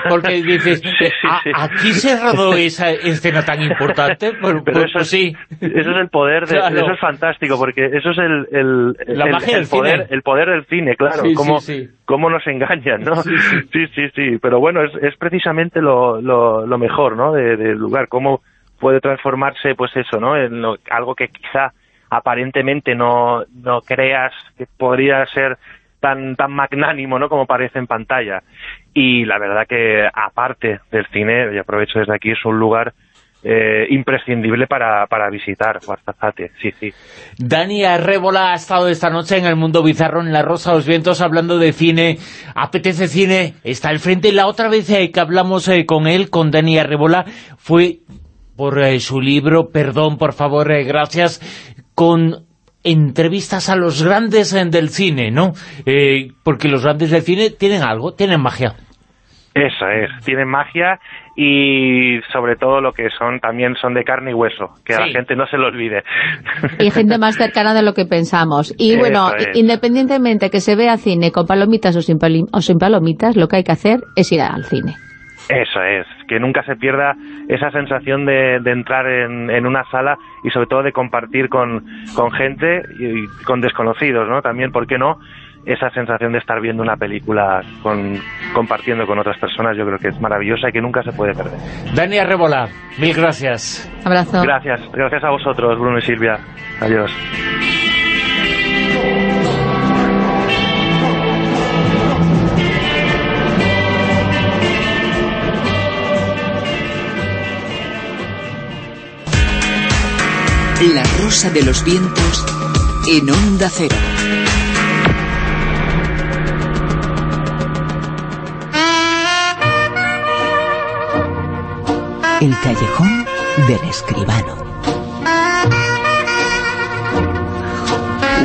Porque dices, "A- aquí se rodó esa escena tan importante, pues, Pero pues- eso, pues sí. eso es el poder, de, Claro. eso es fantástico, porque eso es el, el, La el- magia el del poder, cine. el poder del cine, claro, Sí, cómo, cómo nos engañan, ¿no? Sí, sí, sí, pero bueno, es, es precisamente lo, lo, lo mejor, ¿no? De- del lugar, cómo puede transformarse, pues eso, ¿no? En lo- algo que quizá aparentemente no, no creas que podría ser tan tan magnánimo no como parece en pantalla y la verdad que aparte del cine y aprovecho desde aquí es un lugar eh, imprescindible para, para visitar Guarzazate, sí, sí. Dani Arrébola ha estado esta noche en el Mundo Bizarro, en La Rosa de los Vientos, hablando de cine. Apetece cine, está al frente. La otra vez eh, que hablamos eh, con él, con Dani Arrébola, fue por eh, su libro, perdón, por favor, gracias, con entrevistas a los grandes eh, del cine, ¿no? Eh, porque los grandes del cine tienen algo, tienen magia. Eso es, tienen magia y sobre todo lo que son también son de carne y hueso, que a la gente no se lo olvide. Y gente más cercana de lo que pensamos. Y bueno, es. independientemente que se vea cine con palomitas o sin, pali- o sin palomitas, lo que hay que hacer es ir al cine. Eso es, que nunca se pierda esa sensación de, de entrar en, en una sala y sobre todo de compartir con, con gente y, y con desconocidos, ¿no? También, ¿por qué no? Esa sensación de estar viendo una película con, compartiendo con otras personas yo creo que es maravillosa y que nunca se puede perder. Dani Arrébola, mil gracias. Abrazo. Gracias, gracias a vosotros, Bruno y Silvia. Adiós. La rosa de los vientos en onda cero. El callejón del escribano.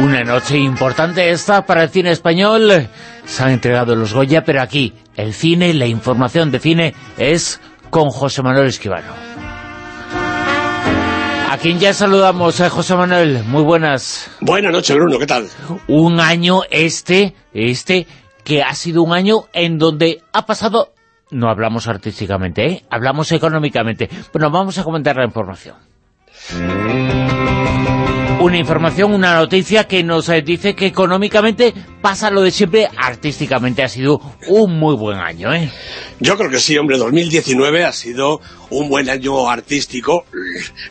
Una noche importante esta para el cine español. Se han entregado los Goya, pero aquí el cine, la información de cine es con José Manuel Esquivano. A quien ya saludamos, a José Manuel. Muy buenas. Buenas noches, Bruno. ¿Qué tal? Un año este, este, que ha sido un año en donde ha pasado... No hablamos artísticamente, ¿eh? Hablamos económicamente. Bueno, vamos a comentar la información. Una información, una noticia que nos eh, dice que económicamente pasa lo de siempre, artísticamente ha sido un muy buen año, ¿eh? Yo creo que sí, hombre, 2019 ha sido un buen año artístico,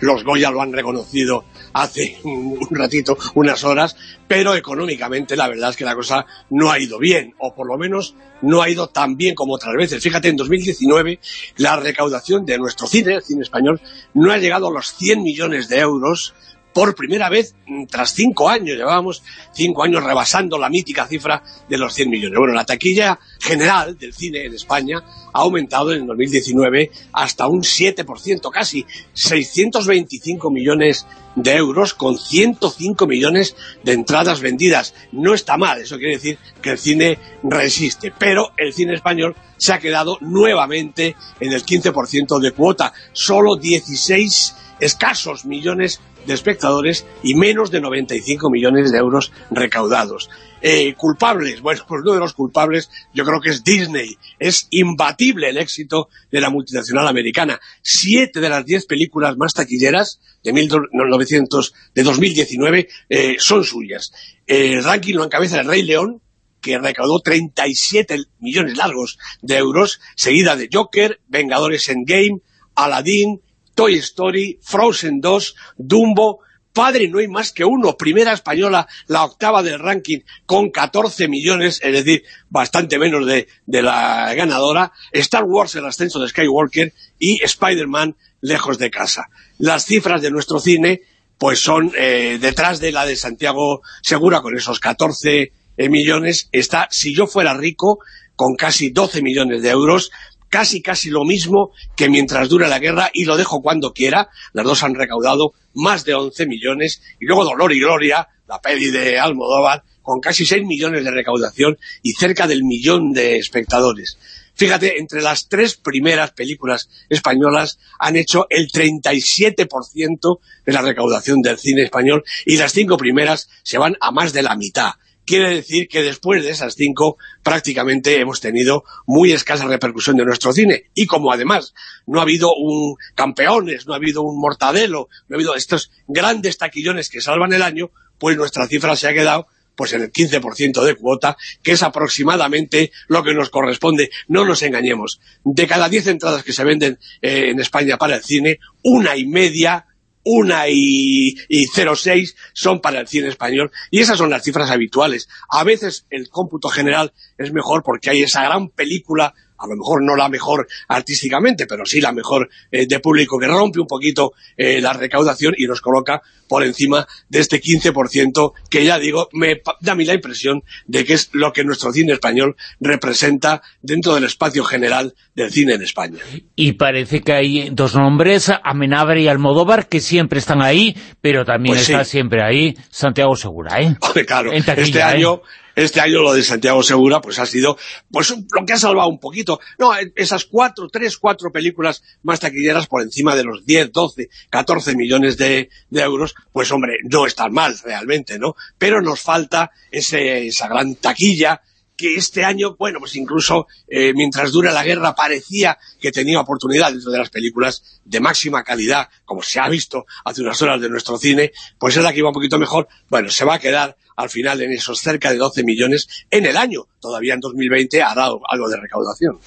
los Goya lo han reconocido hace un ratito, unas horas, pero económicamente la verdad es que la cosa no ha ido bien, o por lo menos no ha ido tan bien como otras veces. Fíjate, en 2019 la recaudación de nuestro cine, el cine español, no ha llegado a los 100 millones de euros, por primera vez mm, tras cinco años, llevábamos cinco años rebasando la mítica cifra de los 100 millones. Bueno, la taquilla general del cine en España ha aumentado en 2019 hasta un 7%, casi 625 millones de euros con 105 millones de entradas vendidas. No está mal, eso quiere decir que el cine resiste, pero el cine español se ha quedado nuevamente en el 15% de cuota, solo 16 escasos millones de espectadores y menos de 95 millones de euros recaudados. Eh, ¿Culpables? Bueno, pues uno de los culpables yo creo que es Disney. Es imbatible el éxito de la multinacional americana. Siete de las diez películas más taquilleras de, 1900, de 2019 eh, son suyas. el ranking lo encabeza el Rey León, que recaudó 37 millones largos de euros, seguida de Joker, Vengadores Endgame, Aladdin, Toy Story, Frozen 2, Dumbo, Padre no hay más que uno, primera española, la octava del ranking, con 14 millones, es decir, bastante menos de, la ganadora, Star Wars, el ascenso de Skywalker, y Spider-Man, lejos de casa. Las cifras de nuestro cine, pues son eh, detrás de la de Santiago Segura, con esos 14 eh, millones, está Si yo fuera rico, con casi 12 millones de euros, casi casi lo mismo que mientras dure la guerra y lo dejo cuando quiera. Las dos han recaudado más de 11 millones. Y luego Dolor y Gloria, la peli de Almodóvar, con casi 6 millones de recaudación y cerca del millón de espectadores. Fíjate, entre las tres primeras películas españolas han hecho el 37% de la recaudación del cine español y las cinco primeras se van a más de la mitad quiere decir que después de esas cinco prácticamente hemos tenido muy escasa repercusión de nuestro cine. Y como además no ha habido un campeones, no ha habido un mortadelo, no ha habido estos grandes taquillones que salvan el año, pues nuestra cifra se ha quedado pues en el 15% de cuota, que es aproximadamente lo que nos corresponde. No nos engañemos. De cada 10 entradas que se venden eh, en España para el cine, una y media una y, y 0,6 son para el cine español, y esas son las cifras habituales. A veces el cómputo general es mejor porque hay esa gran película a lo mejor no la mejor artísticamente, pero sí la mejor eh, de público, que rompe un poquito eh, la recaudación y nos coloca por encima de este 15%, que ya digo, me da a mí la impresión de que es lo que nuestro cine español representa dentro del espacio general del cine en España. Y parece que hay dos nombres, Amenábar y Almodóvar, que siempre están ahí, pero también pues está siempre ahí Santiago Segura, ¿eh? claro, este año... Este año lo de Santiago Segura pues ha sido pues lo que ha salvado un poquito. No, esas cuatro, tres, cuatro películas más taquilleras por encima de los 10, 12, 14 millones de, euros, pues hombre, no están mal realmente, ¿no? Pero nos falta ese, esa gran taquilla que este año, bueno, pues incluso eh, mientras dura la guerra parecía que tenía oportunidad dentro de las películas de máxima calidad, como se ha visto hace unas horas de nuestro cine, pues es la que iba un poquito mejor, bueno, se va a quedar al final en esos cerca de 12 millones en el año, todavía en 2020 hará algo de recaudación.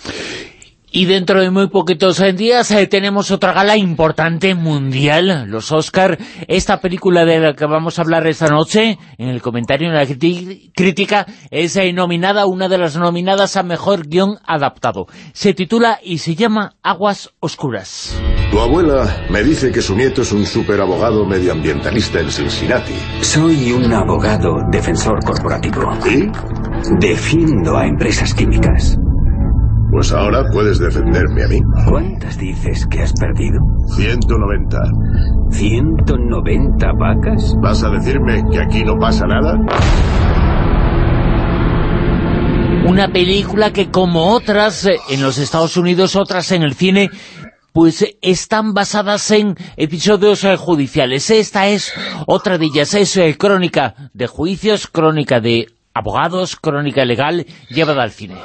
Y dentro de muy poquitos días eh, tenemos otra gala importante mundial, los Oscar. Esta película de la que vamos a hablar esta noche, en el comentario, en la crítica, es eh, nominada, una de las nominadas a Mejor Guión Adaptado. Se titula y se llama Aguas Oscuras. Tu abuela me dice que su nieto es un superabogado medioambientalista en Cincinnati. Soy un abogado defensor corporativo. ¿Y? Defiendo a empresas químicas. Pues ahora puedes defenderme a mí. ¿Cuántas dices que has perdido? 190. ¿190 vacas? ¿Vas a decirme que aquí no pasa nada? Una película que como otras eh, en los Estados Unidos, otras en el cine, pues están basadas en episodios eh, judiciales. Esta es otra de ellas, es eh, crónica de juicios, crónica de abogados, crónica legal llevada al cine.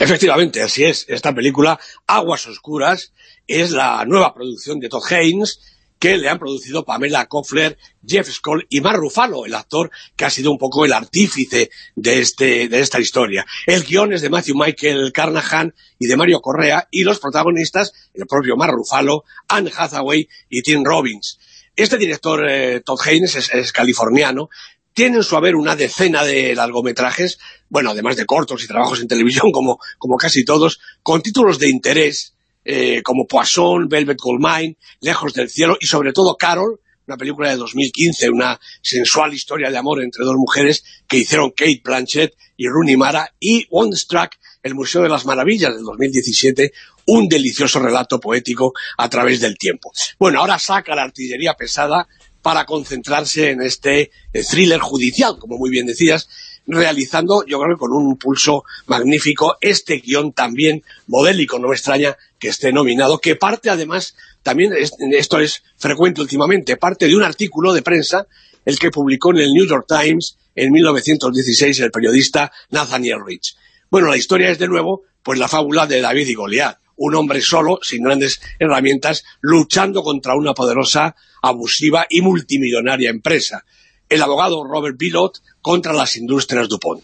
Efectivamente, así es. Esta película, Aguas Oscuras, es la nueva producción de Todd Haynes, que le han producido Pamela Koffler, Jeff Skoll y Mark Ruffalo, el actor que ha sido un poco el artífice de, este, de esta historia. El guion es de Matthew Michael Carnahan y de Mario Correa, y los protagonistas, el propio Mark Ruffalo, Anne Hathaway y Tim Robbins. Este director, eh, Todd Haynes, es, californiano, tiene en su haber una decena de largometrajes, bueno, además de cortos y trabajos en televisión, como, casi todos, con títulos de interés, eh, como Poisson, Velvet Goldmine, Lejos del Cielo y sobre todo Carol, una película de 2015, una sensual historia de amor entre dos mujeres que hicieron Kate Blanchett y Rooney Mara, y Wonderstruck, el Museo de las Maravillas del 2017, un delicioso relato poético a través del tiempo. Bueno, ahora saca la artillería pesada para concentrarse en este eh, thriller judicial, como muy bien decías, realizando, yo creo que con un pulso magnífico, este guion también modélico, no me extraña que esté nominado, que parte además, también esto es frecuente últimamente, parte de un artículo de prensa, el que publicó en el New York Times en 1916 el periodista Nathaniel Rich. Bueno, la historia es de nuevo, pues la fábula de David y Goliat, un hombre solo, sin grandes herramientas, luchando contra una poderosa, abusiva y multimillonaria empresa el abogado Robert Bilot contra las industrias DuPont.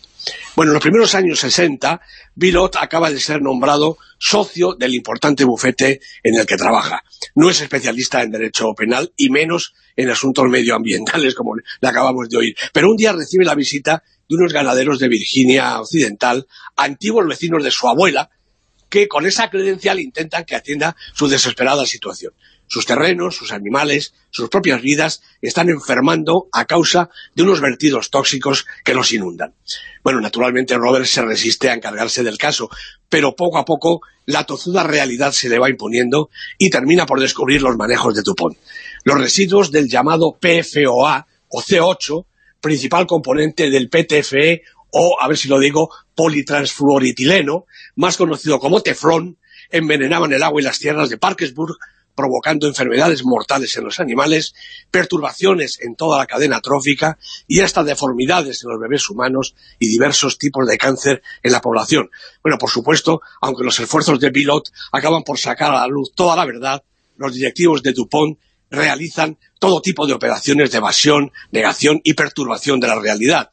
Bueno, en los primeros años 60, Bilot acaba de ser nombrado socio del importante bufete en el que trabaja. No es especialista en derecho penal y menos en asuntos medioambientales, como le acabamos de oír. Pero un día recibe la visita de unos ganaderos de Virginia Occidental, antiguos vecinos de su abuela, que con esa credencial intentan que atienda su desesperada situación. Sus terrenos, sus animales, sus propias vidas están enfermando a causa de unos vertidos tóxicos que los inundan. Bueno, naturalmente Robert se resiste a encargarse del caso, pero poco a poco la tozuda realidad se le va imponiendo y termina por descubrir los manejos de Tupón. Los residuos del llamado PFOA o C8, principal componente del PTFE o, a ver si lo digo, politransfluoritileno, más conocido como teflón, envenenaban el agua y las tierras de Parkersburg provocando enfermedades mortales en los animales, perturbaciones en toda la cadena trófica y hasta deformidades en los bebés humanos y diversos tipos de cáncer en la población. Bueno, por supuesto, aunque los esfuerzos de Pilot acaban por sacar a la luz toda la verdad, los directivos de Dupont realizan todo tipo de operaciones de evasión, negación y perturbación de la realidad.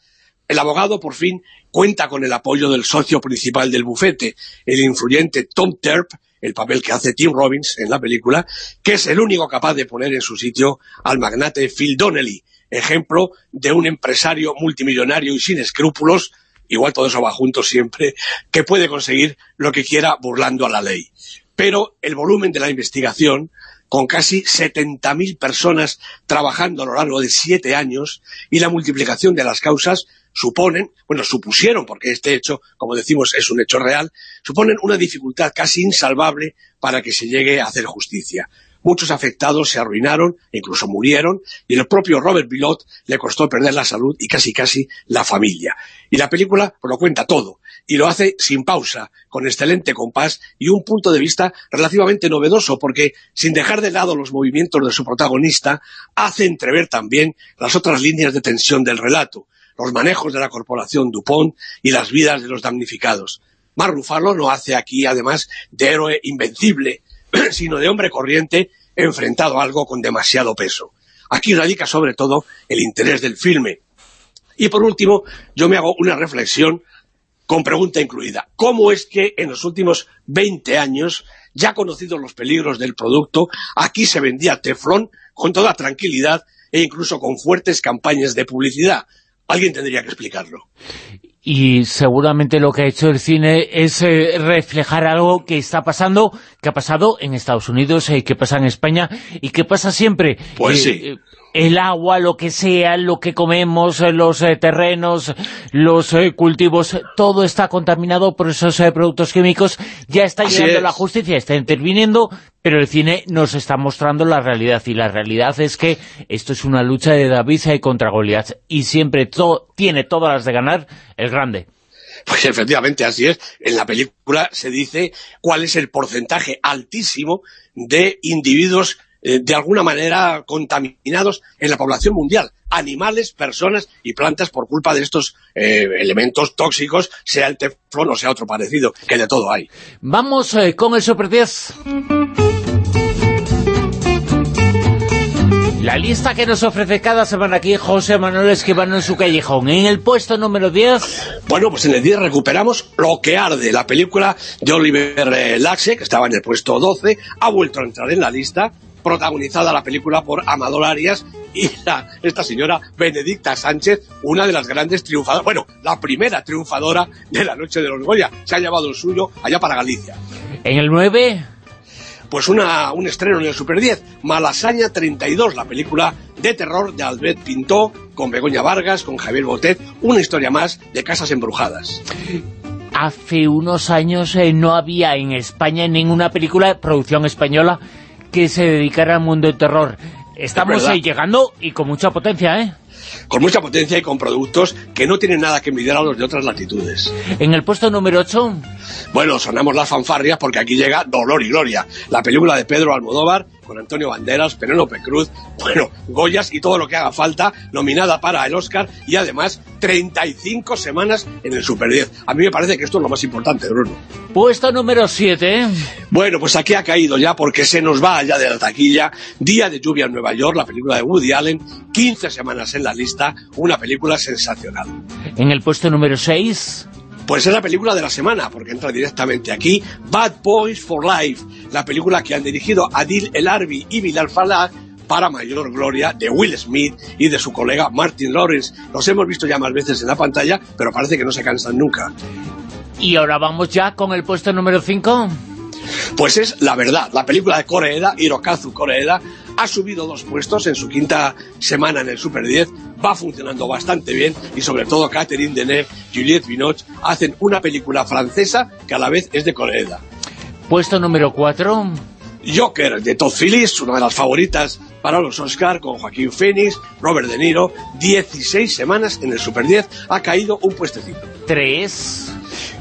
El abogado, por fin, cuenta con el apoyo del socio principal del bufete, el influyente Tom Terp, el papel que hace Tim Robbins en la película, que es el único capaz de poner en su sitio al magnate Phil Donnelly, ejemplo de un empresario multimillonario y sin escrúpulos, igual todo eso va junto siempre, que puede conseguir lo que quiera burlando a la ley. Pero el volumen de la investigación, con casi 70.000 personas trabajando a lo largo de siete años, y la multiplicación de las causas, suponen, bueno, supusieron, porque este hecho, como decimos, es un hecho real, suponen una dificultad casi insalvable para que se llegue a hacer justicia. Muchos afectados se arruinaron, incluso murieron, y el propio Robert Bilot le costó perder la salud y casi casi la familia. Y la película lo cuenta todo, y lo hace sin pausa, con excelente compás y un punto de vista relativamente novedoso, porque sin dejar de lado los movimientos de su protagonista, hace entrever también las otras líneas de tensión del relato, los manejos de la corporación DuPont y las vidas de los damnificados. Mark Ruffalo no hace aquí, además, de héroe invencible, sino de hombre corriente enfrentado a algo con demasiado peso. Aquí radica sobre todo el interés del filme. Y por último, yo me hago una reflexión con pregunta incluida. ¿Cómo es que en los últimos 20 años, ya conocidos los peligros del producto, aquí se vendía teflón con toda tranquilidad e incluso con fuertes campañas de publicidad? Alguien tendría que explicarlo. Y seguramente lo que ha hecho el cine es eh, reflejar algo que está pasando, que ha pasado en Estados Unidos, y eh, que pasa en España y que pasa siempre. Pues sí eh, el agua, lo que sea, lo que comemos, los terrenos, los cultivos, todo está contaminado por esos productos químicos. Ya está llegando la justicia, está interviniendo, pero el cine nos está mostrando la realidad, y la realidad es que esto es una lucha de David contra Goliath, y siempre tiene todas las de ganar el grande. Pues efectivamente, así es. En la película se dice cuál es el porcentaje altísimo de individuos eh, de alguna manera contaminados en la población mundial. Animales, personas y plantas por culpa de estos eh, elementos tóxicos, sea el teflón o sea otro parecido, que de todo hay. Vamos eh, con el Super 10. La lista que nos ofrece cada semana aquí José Manuel Esquivano en su callejón. En el puesto número 10... Bueno, pues en el 10 recuperamos Lo que arde, la película de Oliver eh, Laxe, que estaba en el puesto 12, ha vuelto a entrar en la lista, protagonizada la película por Amador Arias y la, esta señora Benedicta Sánchez, una de las grandes triunfadoras, bueno, la primera triunfadora de la Noche de los Goya. Se ha llevado el suyo allá para Galicia. En el 9 pues una, un estreno en el Super 10, Malasaña 32, la película de terror de Albert Pintó, con Begoña Vargas, con Javier Botet, una historia más de casas embrujadas. Hace unos años eh, no había en España ninguna película de producción española que se dedicara al mundo del terror. Estamos ahí llegando y con mucha potencia, ¿eh? Con mucha potencia y con productos que no tienen nada que envidiar a los de otras latitudes. En el puesto número 8... Bueno, sonamos las fanfarrias porque aquí llega Dolor y Gloria, la película de Pedro Almodóvar con Antonio Banderas, Penélope Cruz, bueno, Goyas y todo lo que haga falta, nominada para el Oscar y además 35 semanas en el Super 10. A mí me parece que esto es lo más importante, Bruno. Puesto número 7. Bueno, pues aquí ha caído ya porque se nos va allá de la taquilla. Día de lluvia en Nueva York, la película de Woody Allen, 15 semanas en la lista, una película sensacional. En el puesto número 6... Pues es la película de la semana, porque entra directamente aquí, Bad Boys for Life, la película que han dirigido Adil El Arbi y Bilal Fallah para mayor gloria de Will Smith y de su colega Martin Lawrence. Los hemos visto ya más veces en la pantalla, pero parece que no se cansan nunca. Y ahora vamos ya con el puesto número 5. Pues es La Verdad, la película de Koreeda, Hirokazu Koreeda, ha subido dos puestos en su quinta semana en el Super 10, va funcionando bastante bien y sobre todo Catherine Deneuve, Juliette Binoche hacen una película francesa que a la vez es de Koreeda. Puesto número 4. Joker, de Todd Phillips, una de las favoritas para los Oscar, con Joaquín Phoenix, Robert De Niro, 16 semanas en el Super 10, ha caído un puestecito. 3.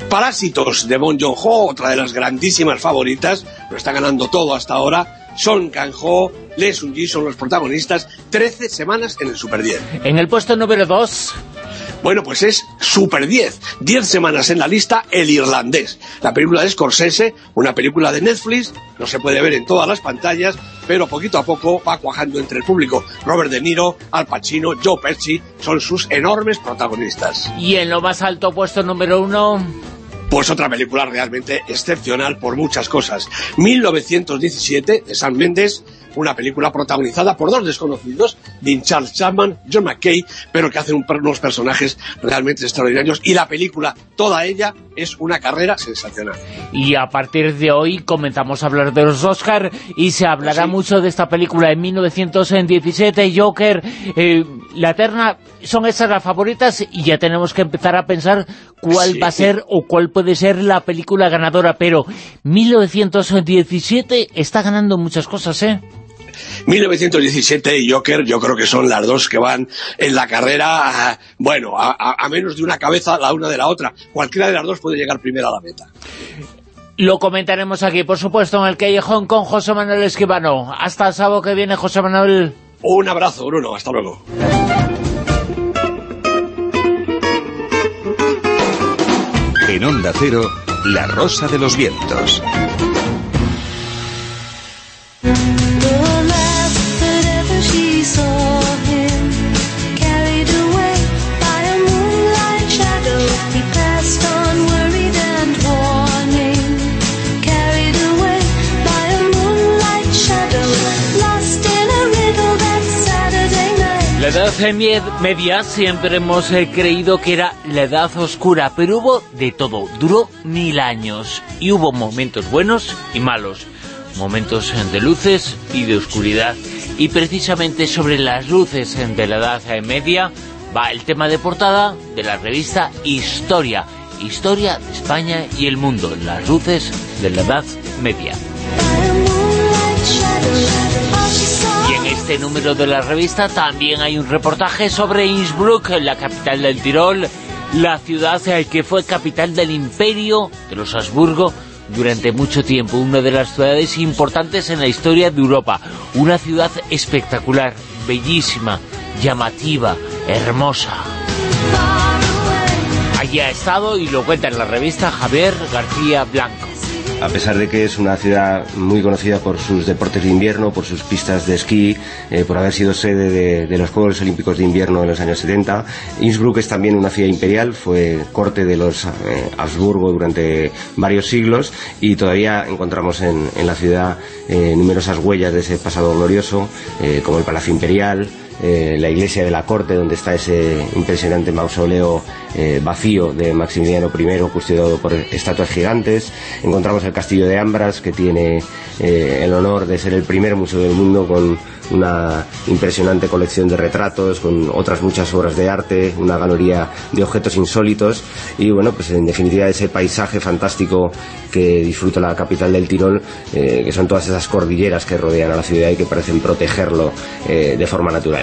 Parásitos de Bon Joon-ho, otra de las grandísimas favoritas, lo está ganando todo hasta ahora, son Kang-ho, Lee Sun-ji son los protagonistas, 13 semanas en el Super 10. En el puesto número 2... Bueno, pues es Super 10. 10 semanas en la lista, El Irlandés. La película de Scorsese, una película de Netflix, no se puede ver en todas las pantallas, pero poquito a poco va cuajando entre el público. Robert De Niro, Al Pacino, Joe Pesci son sus enormes protagonistas. Y en lo más alto puesto número 1... Pues otra película realmente excepcional por muchas cosas. 1917, de Sam Mendes, una película protagonizada por dos desconocidos, Dean Charles Chapman, John McKay, pero que hacen unos personajes realmente extraordinarios. Y la película, toda ella, es una carrera sensacional. Y a partir de hoy comenzamos a hablar de los Oscar y se hablará mucho de esta película en 1917, Joker, eh, La Eterna, son esas las favoritas y ya tenemos que empezar a pensar cuál va a ser o cuál puede ser la película ganadora, pero 1917 está ganando muchas cosas, ¿eh? 1917 y Joker yo creo que son las dos que van en la carrera, bueno, a, a, menos de una cabeza la una de la otra. Cualquiera de las dos puede llegar primero a la meta. Lo comentaremos aquí, por supuesto, en el Callejón con José Manuel Esquivano. Hasta el sábado que viene, José Manuel. Un abrazo, Bruno. Hasta luego. En Onda Cero, La Rosa de los Vientos. La edad media siempre hemos eh, creído que era la edad oscura, pero hubo de todo, duró mil años y hubo momentos buenos y malos, momentos de luces y de oscuridad. Y precisamente sobre las luces de la edad media va el tema de portada de la revista Historia, Historia de España y el mundo, las luces de la edad media. En este número de la revista también hay un reportaje sobre Innsbruck, la capital del Tirol, la ciudad que fue capital del imperio de los Habsburgo durante mucho tiempo, una de las ciudades importantes en la historia de Europa, una ciudad espectacular, bellísima, llamativa, hermosa. Allí ha estado y lo cuenta en la revista Javier García Blanco. A pesar de que es una ciudad muy conocida por sus deportes de invierno, por sus pistas de esquí, eh, por haber sido sede de, los Juegos Olímpicos de Invierno en los años 70. Innsbruck es también una ciudad imperial, fue corte de los eh, Habsburgo durante varios siglos y todavía encontramos en, la ciudad eh, numerosas huellas de ese pasado glorioso, como el Palacio Imperial, eh, la iglesia de la corte donde está ese impresionante mausoleo eh, vacío de Maximiliano I custodiado por estatuas gigantes. Encontramos el castillo de Ambras que tiene eh, el honor de ser el primer museo del mundo con una impresionante colección de retratos con otras muchas obras de arte una galería de objetos insólitos. Y bueno pues en definitiva ese paisaje fantástico que disfruta la capital del Tirol que son todas esas cordilleras que rodean a la ciudad y que parecen protegerlo de forma natural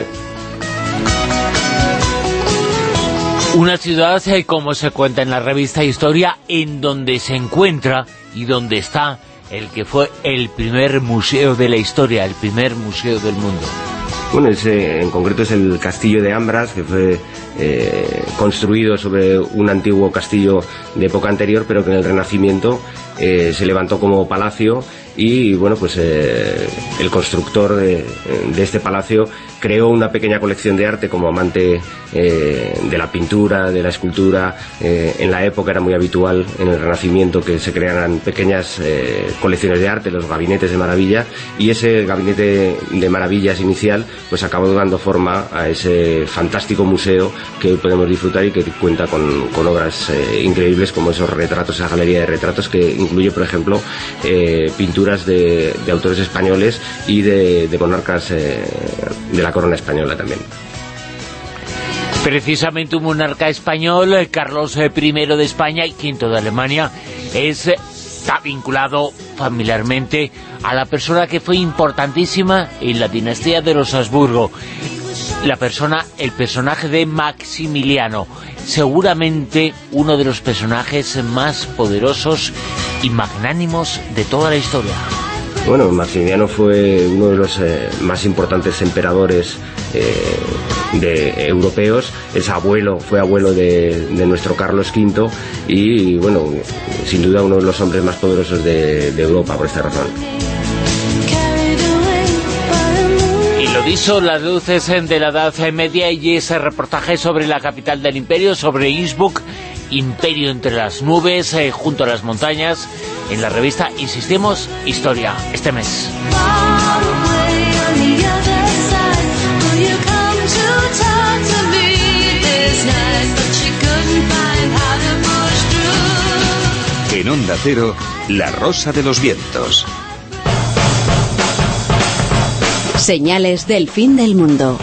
Una ciudad, eh, como se cuenta en la revista Historia, en donde se encuentra y donde está el que fue el primer museo de la historia, el primer museo del mundo. Bueno, ese, en concreto es el castillo de Ambras, que fue eh, construido sobre un antiguo castillo de época anterior, pero que en el Renacimiento eh, se levantó como palacio y bueno, pues eh, el constructor de, este palacio creó una pequeña colección de arte como amante eh, de la pintura, de la escultura. Eh, en la época era muy habitual en el Renacimiento que se crearan pequeñas colecciones de arte, los gabinetes de maravilla, y ese gabinete de maravillas inicial pues acabó dando forma a ese fantástico museo que hoy podemos disfrutar y que cuenta con, obras increíbles como esos retratos, esa galería de retratos que incluye, por ejemplo, de, autores españoles y de, monarcas de la corona española también. Precisamente un monarca español, Carlos I de España y V de Alemania, es, está vinculado familiarmente a la persona que fue importantísima en la dinastía de los Habsburgo, la persona, el personaje de Maximiliano, seguramente uno de los personajes más poderosos y magnánimos de toda la historia. Bueno, Maximiliano fue uno de los eh, más importantes emperadores eh, de, europeos, es abuelo, fue abuelo de, nuestro Carlos V y, bueno, sin duda uno de los hombres más poderosos de, de Europa por esta razón. Dicho, las luces de la Edad Media y ese reportaje sobre la capital del imperio, sobre Innsbruck, imperio entre las nubes, eh, junto a las montañas, en la revista, insistimos, Historia, este mes. En Onda Cero, La Rosa de los Vientos. Señales del fin del mundo.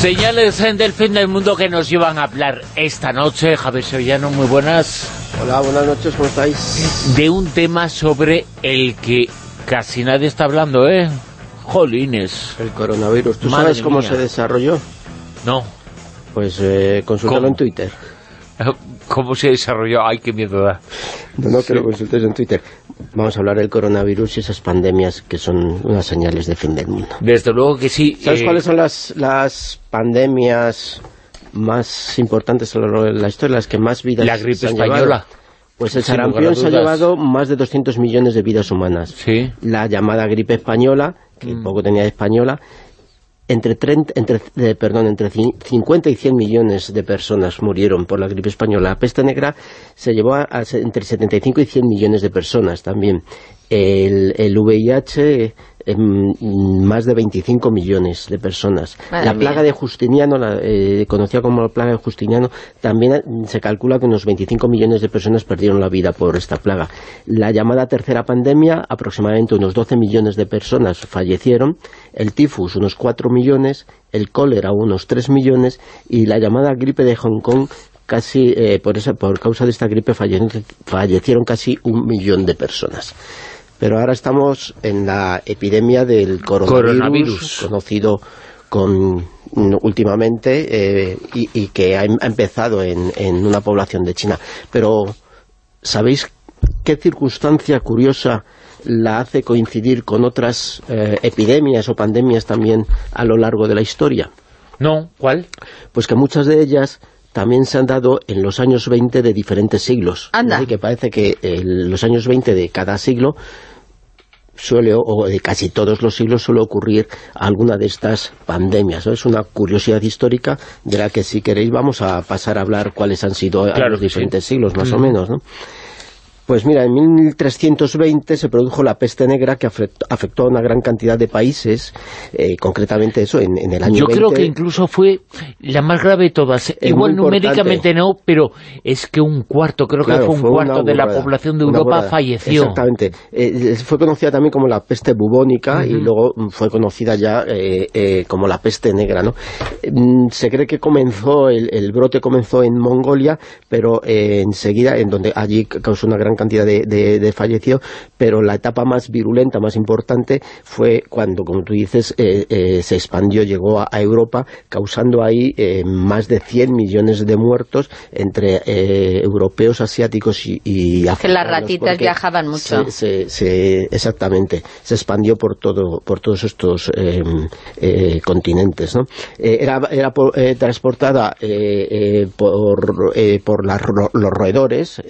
Señales del fin del mundo que nos llevan a hablar esta noche. Javier Sevillano, muy buenas. Hola, buenas noches, ¿cómo estáis? De un tema sobre el que casi nadie está hablando, ¿eh? Jolines. El coronavirus. ¿Tú Madre sabes cómo mía. se desarrolló? No. Pues eh, consúltalo en Twitter. ¿Cómo se desarrolló? Ay, qué miedo da. No, no, sí. que lo consultes en Twitter. Vamos a hablar del coronavirus y esas pandemias que son unas señales de fin del mundo. Desde luego que sí. ¿Sabes eh... cuáles son las, las pandemias más importantes a lo largo de la historia, las que más vidas La gripe se han española. llevado? Pues el sarampión se ha llevado más de 200 millones de vidas humanas. Sí. La llamada gripe española, que Mm. poco tenía de española, entre, 30, entre, eh, perdón, entre 50 y 100 millones de personas murieron por la gripe española. La peste negra se llevó a, a entre 75 y 100 millones de personas también. El, el VIH, más de 25 millones de personas. Madre la plaga de Justiniano, la, eh, conocida como la plaga de Justiniano, también eh, se calcula que unos 25 millones de personas perdieron la vida por esta plaga. La llamada tercera pandemia, aproximadamente unos 12 millones de personas fallecieron, el tifus unos 4 millones, el cólera unos 3 millones y la llamada gripe de Hong Kong casi eh, por esa por causa de esta gripe fallecieron, fallecieron casi un millón de personas. Pero ahora estamos en la epidemia del coronavirus, Coronavirus. conocido con últimamente eh, y, y que ha, em- ha empezado en, en una población de China. Pero, ¿sabéis qué circunstancia curiosa la hace coincidir con otras eh, epidemias o pandemias también a lo largo de la historia? No, ¿cuál? Pues que muchas de ellas también se han dado en los años 20 de diferentes siglos. Anda. Así que parece que en los años 20 de cada siglo suele, o de casi todos los siglos, suele ocurrir alguna de estas pandemias. ¿no? Es una curiosidad histórica de la que, si queréis, vamos a pasar a hablar cuáles han sido Claro los diferentes sí. siglos, más o menos, ¿no? Pues mira, en 1320 se produjo la peste negra que afectó, a una gran cantidad de países, eh, concretamente eso, en, en el año Yo 20. creo que incluso fue la más grave de todas. Es Igual numéricamente no, pero es que un cuarto, creo Claro, que fue un fue cuarto de la población de Europa falleció. Exactamente. Eh, fue conocida también como la peste bubónica y luego mm, fue conocida ya eh, eh, como la peste negra. ¿no? Mm, Se cree que comenzó, el, el brote comenzó en Mongolia, pero eh, enseguida, en donde allí causó una gran cantidad de, de, de fallecidos, pero la etapa más virulenta, más importante, fue cuando, como tú dices, eh, eh, se expandió, llegó a, a Europa, causando ahí eh, más de 100 millones de muertos entre europeos, asiáticos y, y Que africanos. las ratitas viajaban mucho. se- se- se- exactamente, se expandió por todo por todos estos eh, continentes. ¿no? Era era por- transportada por, por las los roedores,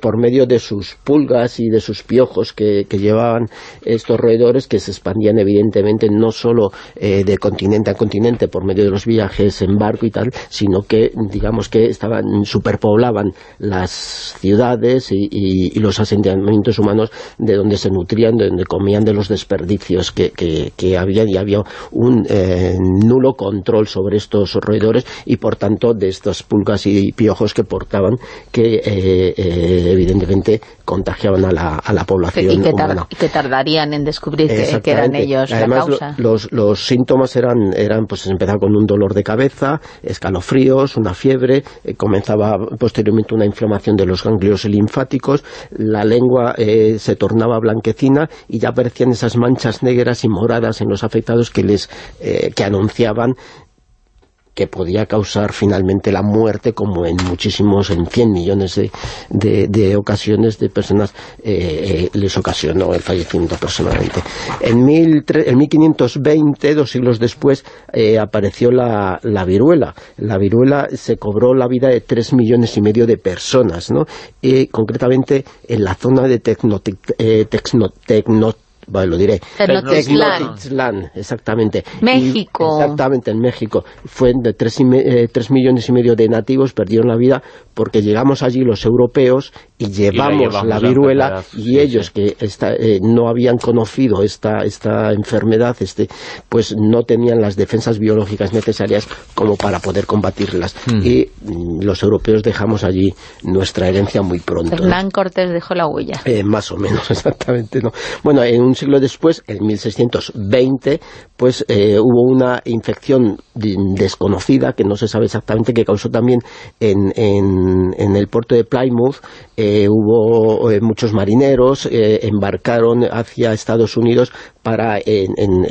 por medio de sus pulgas y de sus piojos que, llevaban estos roedores que se expandían evidentemente no solo eh, de continente a continente por medio de los viajes en barco y tal, sino que digamos que estaban superpoblaban las ciudades y, los asentamientos humanos de donde se nutrían, de donde comían de los desperdicios que, que, había. Y había un eh, nulo control sobre estos roedores y por tanto de estas pulgas y piojos que portaban que eh, eh, evidentemente contagiaban a la, a la población y, que tar- humana. y que tardarían en descubrir que, que eran ellos Además, la causa. los, los síntomas eran, eran pues empezaba con un dolor de cabeza, escalofríos, una fiebre, eh, comenzaba posteriormente una inflamación de los ganglios linfáticos, la lengua eh, se tornaba blanquecina y ya aparecían esas manchas negras y moradas en los afectados que les eh, que anunciaban que podía causar finalmente la muerte como en muchísimos, en 100 millones de, de- ocasiones de personas eh, eh, les ocasionó el fallecimiento personalmente. En, mil en 1520, dos siglos después, eh, apareció la, la viruela. La viruela se cobró la vida de 3 millones y medio de personas, ¿no? Y concretamente en la zona de Tecno, eh, Texno- Tecno- bueno, lo diré. Tenochtitlán. Tenochtitlán, exactamente. México. Y- exactamente, en México. Fue de tres, y me- eh, tres millones y medio de nativos perdieron la vida porque llegamos allí los europeos y llevamos, la la viruela y sí, ellos que esta- eh, no habían conocido esta, esta enfermedad, este, pues no tenían las defensas biológicas necesarias como para poder combatirlas. Hmm. Y mm, los europeos dejamos allí nuestra herencia muy pronto. ¿no? Hernán Cortés dejó la huella. Eh, más o menos, exactamente, ¿no? Bueno, en un siglo después, en 1620, pues eh, hubo una infección desconocida, que no se sabe exactamente, que causó también en, en el puerto de Plymouth, eh, hubo eh, muchos marineros, eh, embarcaron hacia Estados Unidos para en, en-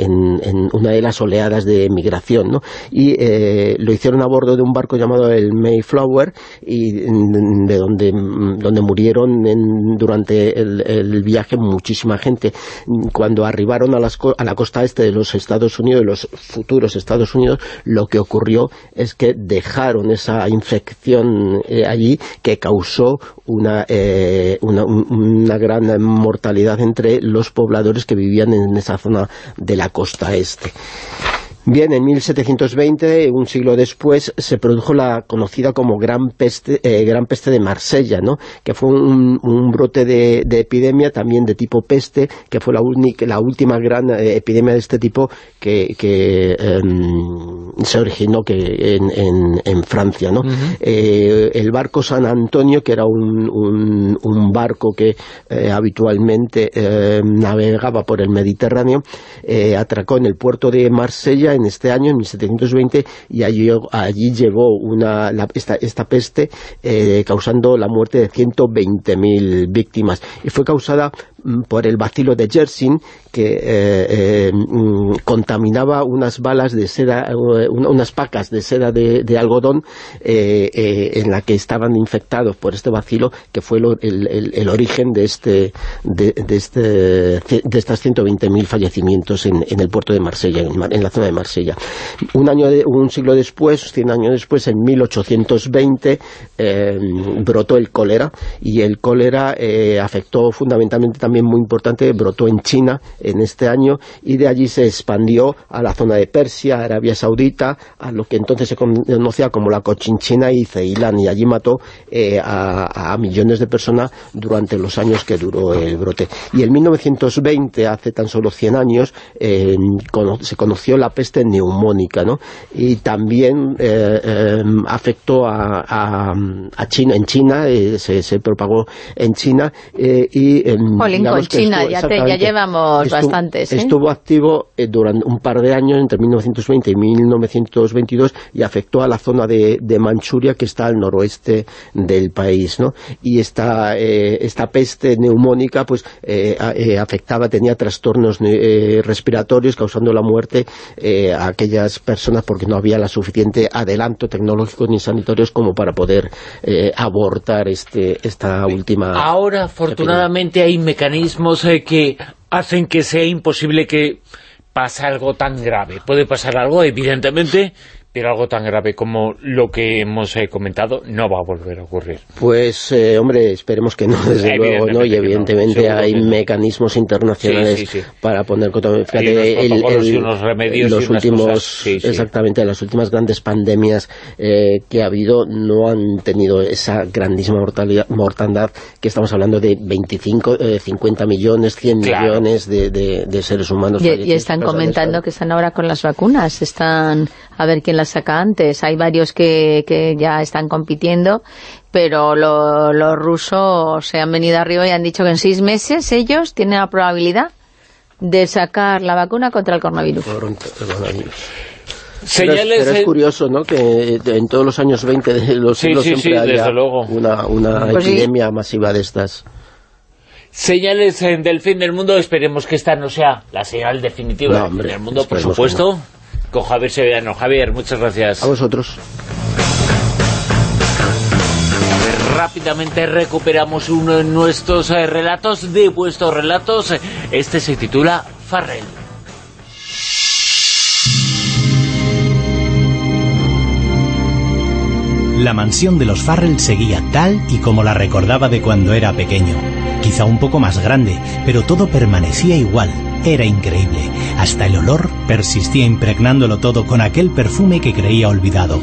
en- una de las oleadas de migración, ¿no? Y eh, lo hicieron a bordo de un barco llamado el Mayflower y de donde, donde murieron en- durante el, viaje muchísima gente. Cuando arribaron a, las a la costa este de los Estados Unidos, de los futuros Estados Unidos, lo que ocurrió es que dejaron esa infección eh, allí que causó una, eh, una, un- una gran mortalidad entre los pobladores que vivían en esa zona de la costa este. Bien, en 1720, un siglo después, se produjo la conocida como Gran Peste, eh, Gran Peste de Marsella, ¿no? que fue un, un brote de, de epidemia también de tipo peste, que fue la, única, la última gran eh, epidemia de este tipo que, que em, se originó que en, en- en Francia. ¿no? Eh, el barco San Antonio, que era un, un- un barco que eh, habitualmente navegaba por el Mediterráneo, atracó en el puerto de Marsella en este año, en 1720, y allí, llevó una, la- esta, esta peste eh, causando la muerte de 120.000 víctimas. Y fue causada por el bacilo de Yersin, que eh, eh, mm, contaminaba unas balas de seda, eh, unas pacas de seda de, algodón en la que estaban infectados por este bacilo, que fue el, origen de este de, este de estas 120.000 fallecimientos en, el puerto de Marsella, en, la zona de Marsella. Un año un siglo después, 100 años después, en 1820, brotó el cólera, y el cólera afectó fundamentalmente también muy importante, brotó en China, en este año y de allí se expandió a la zona de Persia, Arabia Saudita, a lo que entonces se conocía como la Cochinchina y Ceilán y allí mató eh, a, millones de personas durante los años que duró el brote. Y en 1920, hace tan solo 100 años, eh, se conoció la peste neumónica, ¿no? Y también eh, afectó a, China, en China, se, propagó en China y... en China, ya, ya llevamos ¿eh? Estuvo activo eh, durante un par de años, entre 1920 y 1922, y afectó a la zona de, Manchuria, que está al noroeste del país, ¿no? Y esta, eh, esta peste neumónica, pues, afectaba, tenía trastornos respiratorios, causando la muerte a aquellas personas porque no había la suficiente adelanto tecnológico ni sanitarios como para poder abortar este, esta última... Ahora, afortunadamente, hay mecanismos que hacen que sea imposible que pase algo tan grave. Puede pasar algo, evidentemente, pero algo tan grave como lo que hemos eh, comentado no va a volver a ocurrir. Pues, eh, hombre, esperemos que no, desde luego, ¿no? Y evidentemente hay mecanismos internacionales para poner... Fíjate, el, unos remedios los últimos, exactamente, las últimas grandes pandemias eh, que ha habido no han tenido esa grandísima mortalidad, mortandad que estamos hablando de 25, 50 millones, 100 millones de, seres humanos. Y, están comentando que están ahora con las vacunas, están a ver quién saca antes. Hay varios que, que ya están compitiendo, pero los rusos se han venido arriba y han dicho que en seis meses ellos tienen la probabilidad de sacar la vacuna contra el coronavirus. Señales pero es, curioso, ¿no?, que en todos los años 20 de los siglos siempre haya una, una pues epidemia masiva de estas. Señales del fin del mundo, esperemos que esta no sea la señal definitiva del fin del mundo, por supuesto con Javier Sevillano. Javier, muchas gracias. A vosotros. Rápidamente recuperamos uno de nuestros eh, relatos, de vuestros relatos. Este se titula Farrell. La mansión de los Farrell seguía tal y como la recordaba de cuando era pequeño. Quizá un poco más grande, pero todo permanecía igual era increíble. Hasta el olor persistía impregnándolo todo con aquel perfume que creía olvidado.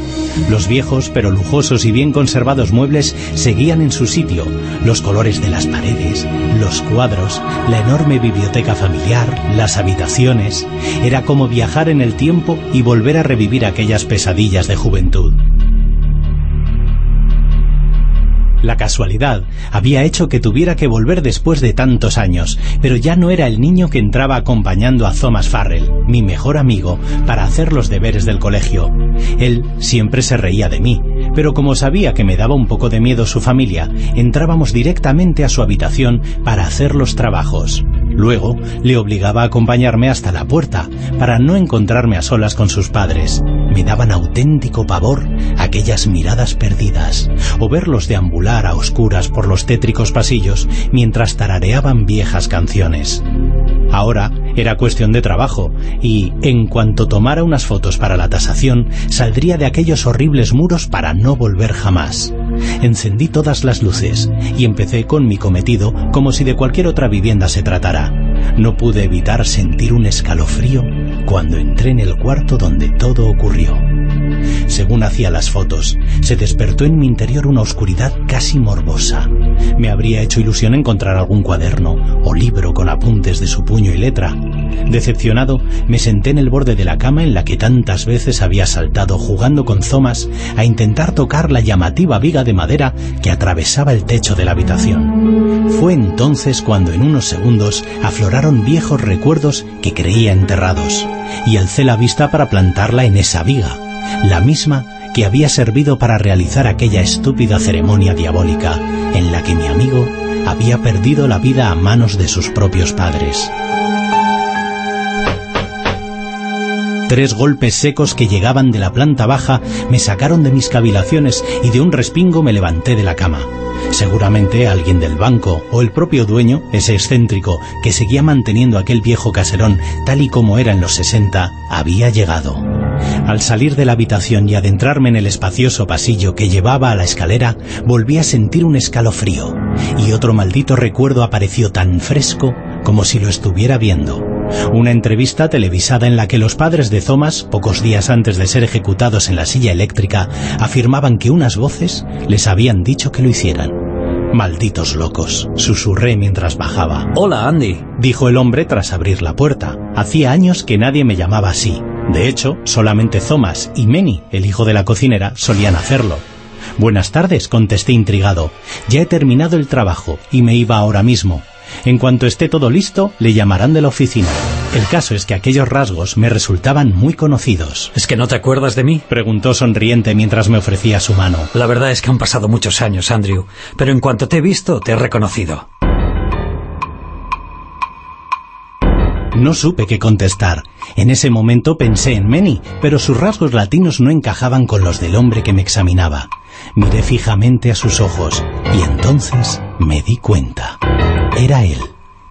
Los viejos pero lujosos y bien conservados muebles seguían en su sitio. Los colores de las paredes, los cuadros, la enorme biblioteca familiar, las habitaciones. Era como viajar en el tiempo y volver a revivir aquellas pesadillas de juventud. La casualidad había hecho que tuviera que volver después de tantos años, pero ya no era el niño que entraba acompañando a Thomas Farrell, mi mejor amigo, para hacer los deberes del colegio. Él siempre se reía de mí, pero como sabía que me daba un poco de miedo su familia, entrábamos directamente a su habitación para hacer los trabajos. Luego le obligaba a acompañarme hasta la puerta, para no encontrarme a solas con sus padres. Me daban auténtico pavor aquellas miradas perdidas, o verlos deambular a oscuras por los tétricos pasillos mientras tarareaban viejas canciones. Ahora era cuestión de trabajo, y en cuanto tomara unas fotos para la tasación, saldría de aquellos horribles muros para no volver jamás. Encendí todas las luces y empecé con mi cometido como si de cualquier otra vivienda se tratara. No pude evitar sentir un escalofrío cuando entré en el cuarto donde todo ocurrió. Según hacía las fotos, se despertó en mi interior una oscuridad casi morbosa. Me habría hecho ilusión encontrar algún cuaderno o libro con apuntes de su puño y letra. Decepcionado, me senté en el borde de la cama en la que tantas veces había saltado jugando con Thomas a intentar tocar la llamativa viga de madera que atravesaba el techo de la habitación. Fue entonces cuando en unos segundos afloraron viejos recuerdos que creía enterrados, y alcé la vista para plantarla en esa viga, la misma que había servido para realizar aquella estúpida ceremonia diabólica en la que mi amigo había perdido la vida a manos de sus propios padres. Tres golpes secos que llegaban de la planta baja me sacaron de mis cavilaciones y de un respingo me levanté de la cama. Seguramente alguien del banco o el propio dueño, ese excéntrico que seguía manteniendo aquel viejo caserón tal y como era en los 60, había llegado. Al salir de la habitación y adentrarme en el espacioso pasillo que llevaba a la escalera, volví a sentir un escalofrío, y otro maldito recuerdo apareció tan fresco como si lo estuviera viendo. Una entrevista televisada en la que los padres de Thomas, pocos días antes de ser ejecutados en la silla eléctrica, afirmaban que unas voces les habían dicho que lo hicieran. Malditos locos, susurré mientras bajaba. Hola, Andy, dijo el hombre tras abrir la puerta. Hacía años que nadie me llamaba así. De hecho, solamente Thomas y Manny, el hijo de la cocinera, solían hacerlo. Buenas tardes, contesté intrigado. Ya he terminado el trabajo y me iba ahora mismo. En cuanto esté todo listo, le llamarán de la oficina. El caso es que aquellos rasgos me resultaban muy conocidos. ¿Es que no te acuerdas de mí? Preguntó sonriente mientras me ofrecía su mano. La verdad es que han pasado muchos años, Andrew, pero en cuanto te he visto, te he reconocido. No supe qué contestar. En ese momento pensé en Manny, pero sus rasgos latinos no encajaban con los del hombre que me examinaba. Miré fijamente a sus ojos y entonces me di cuenta. Era él.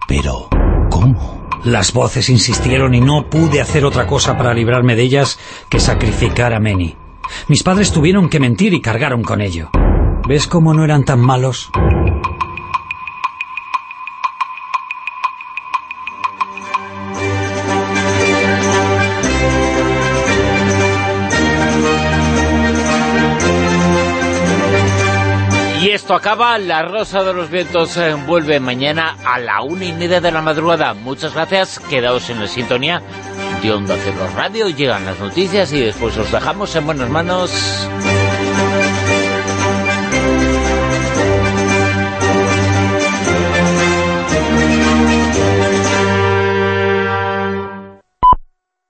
Pero, ¿cómo? Las voces insistieron y no pude hacer otra cosa para librarme de ellas que sacrificar a Manny. Mis padres tuvieron que mentir y cargaron con ello. ¿Ves cómo no eran tan malos? Esto acaba, La Rosa de los Vientos eh, vuelve mañana a la una y media de la madrugada. Muchas gracias, quedaos en la sintonía de Onda Cero Radio, llegan las noticias y después os dejamos en buenas manos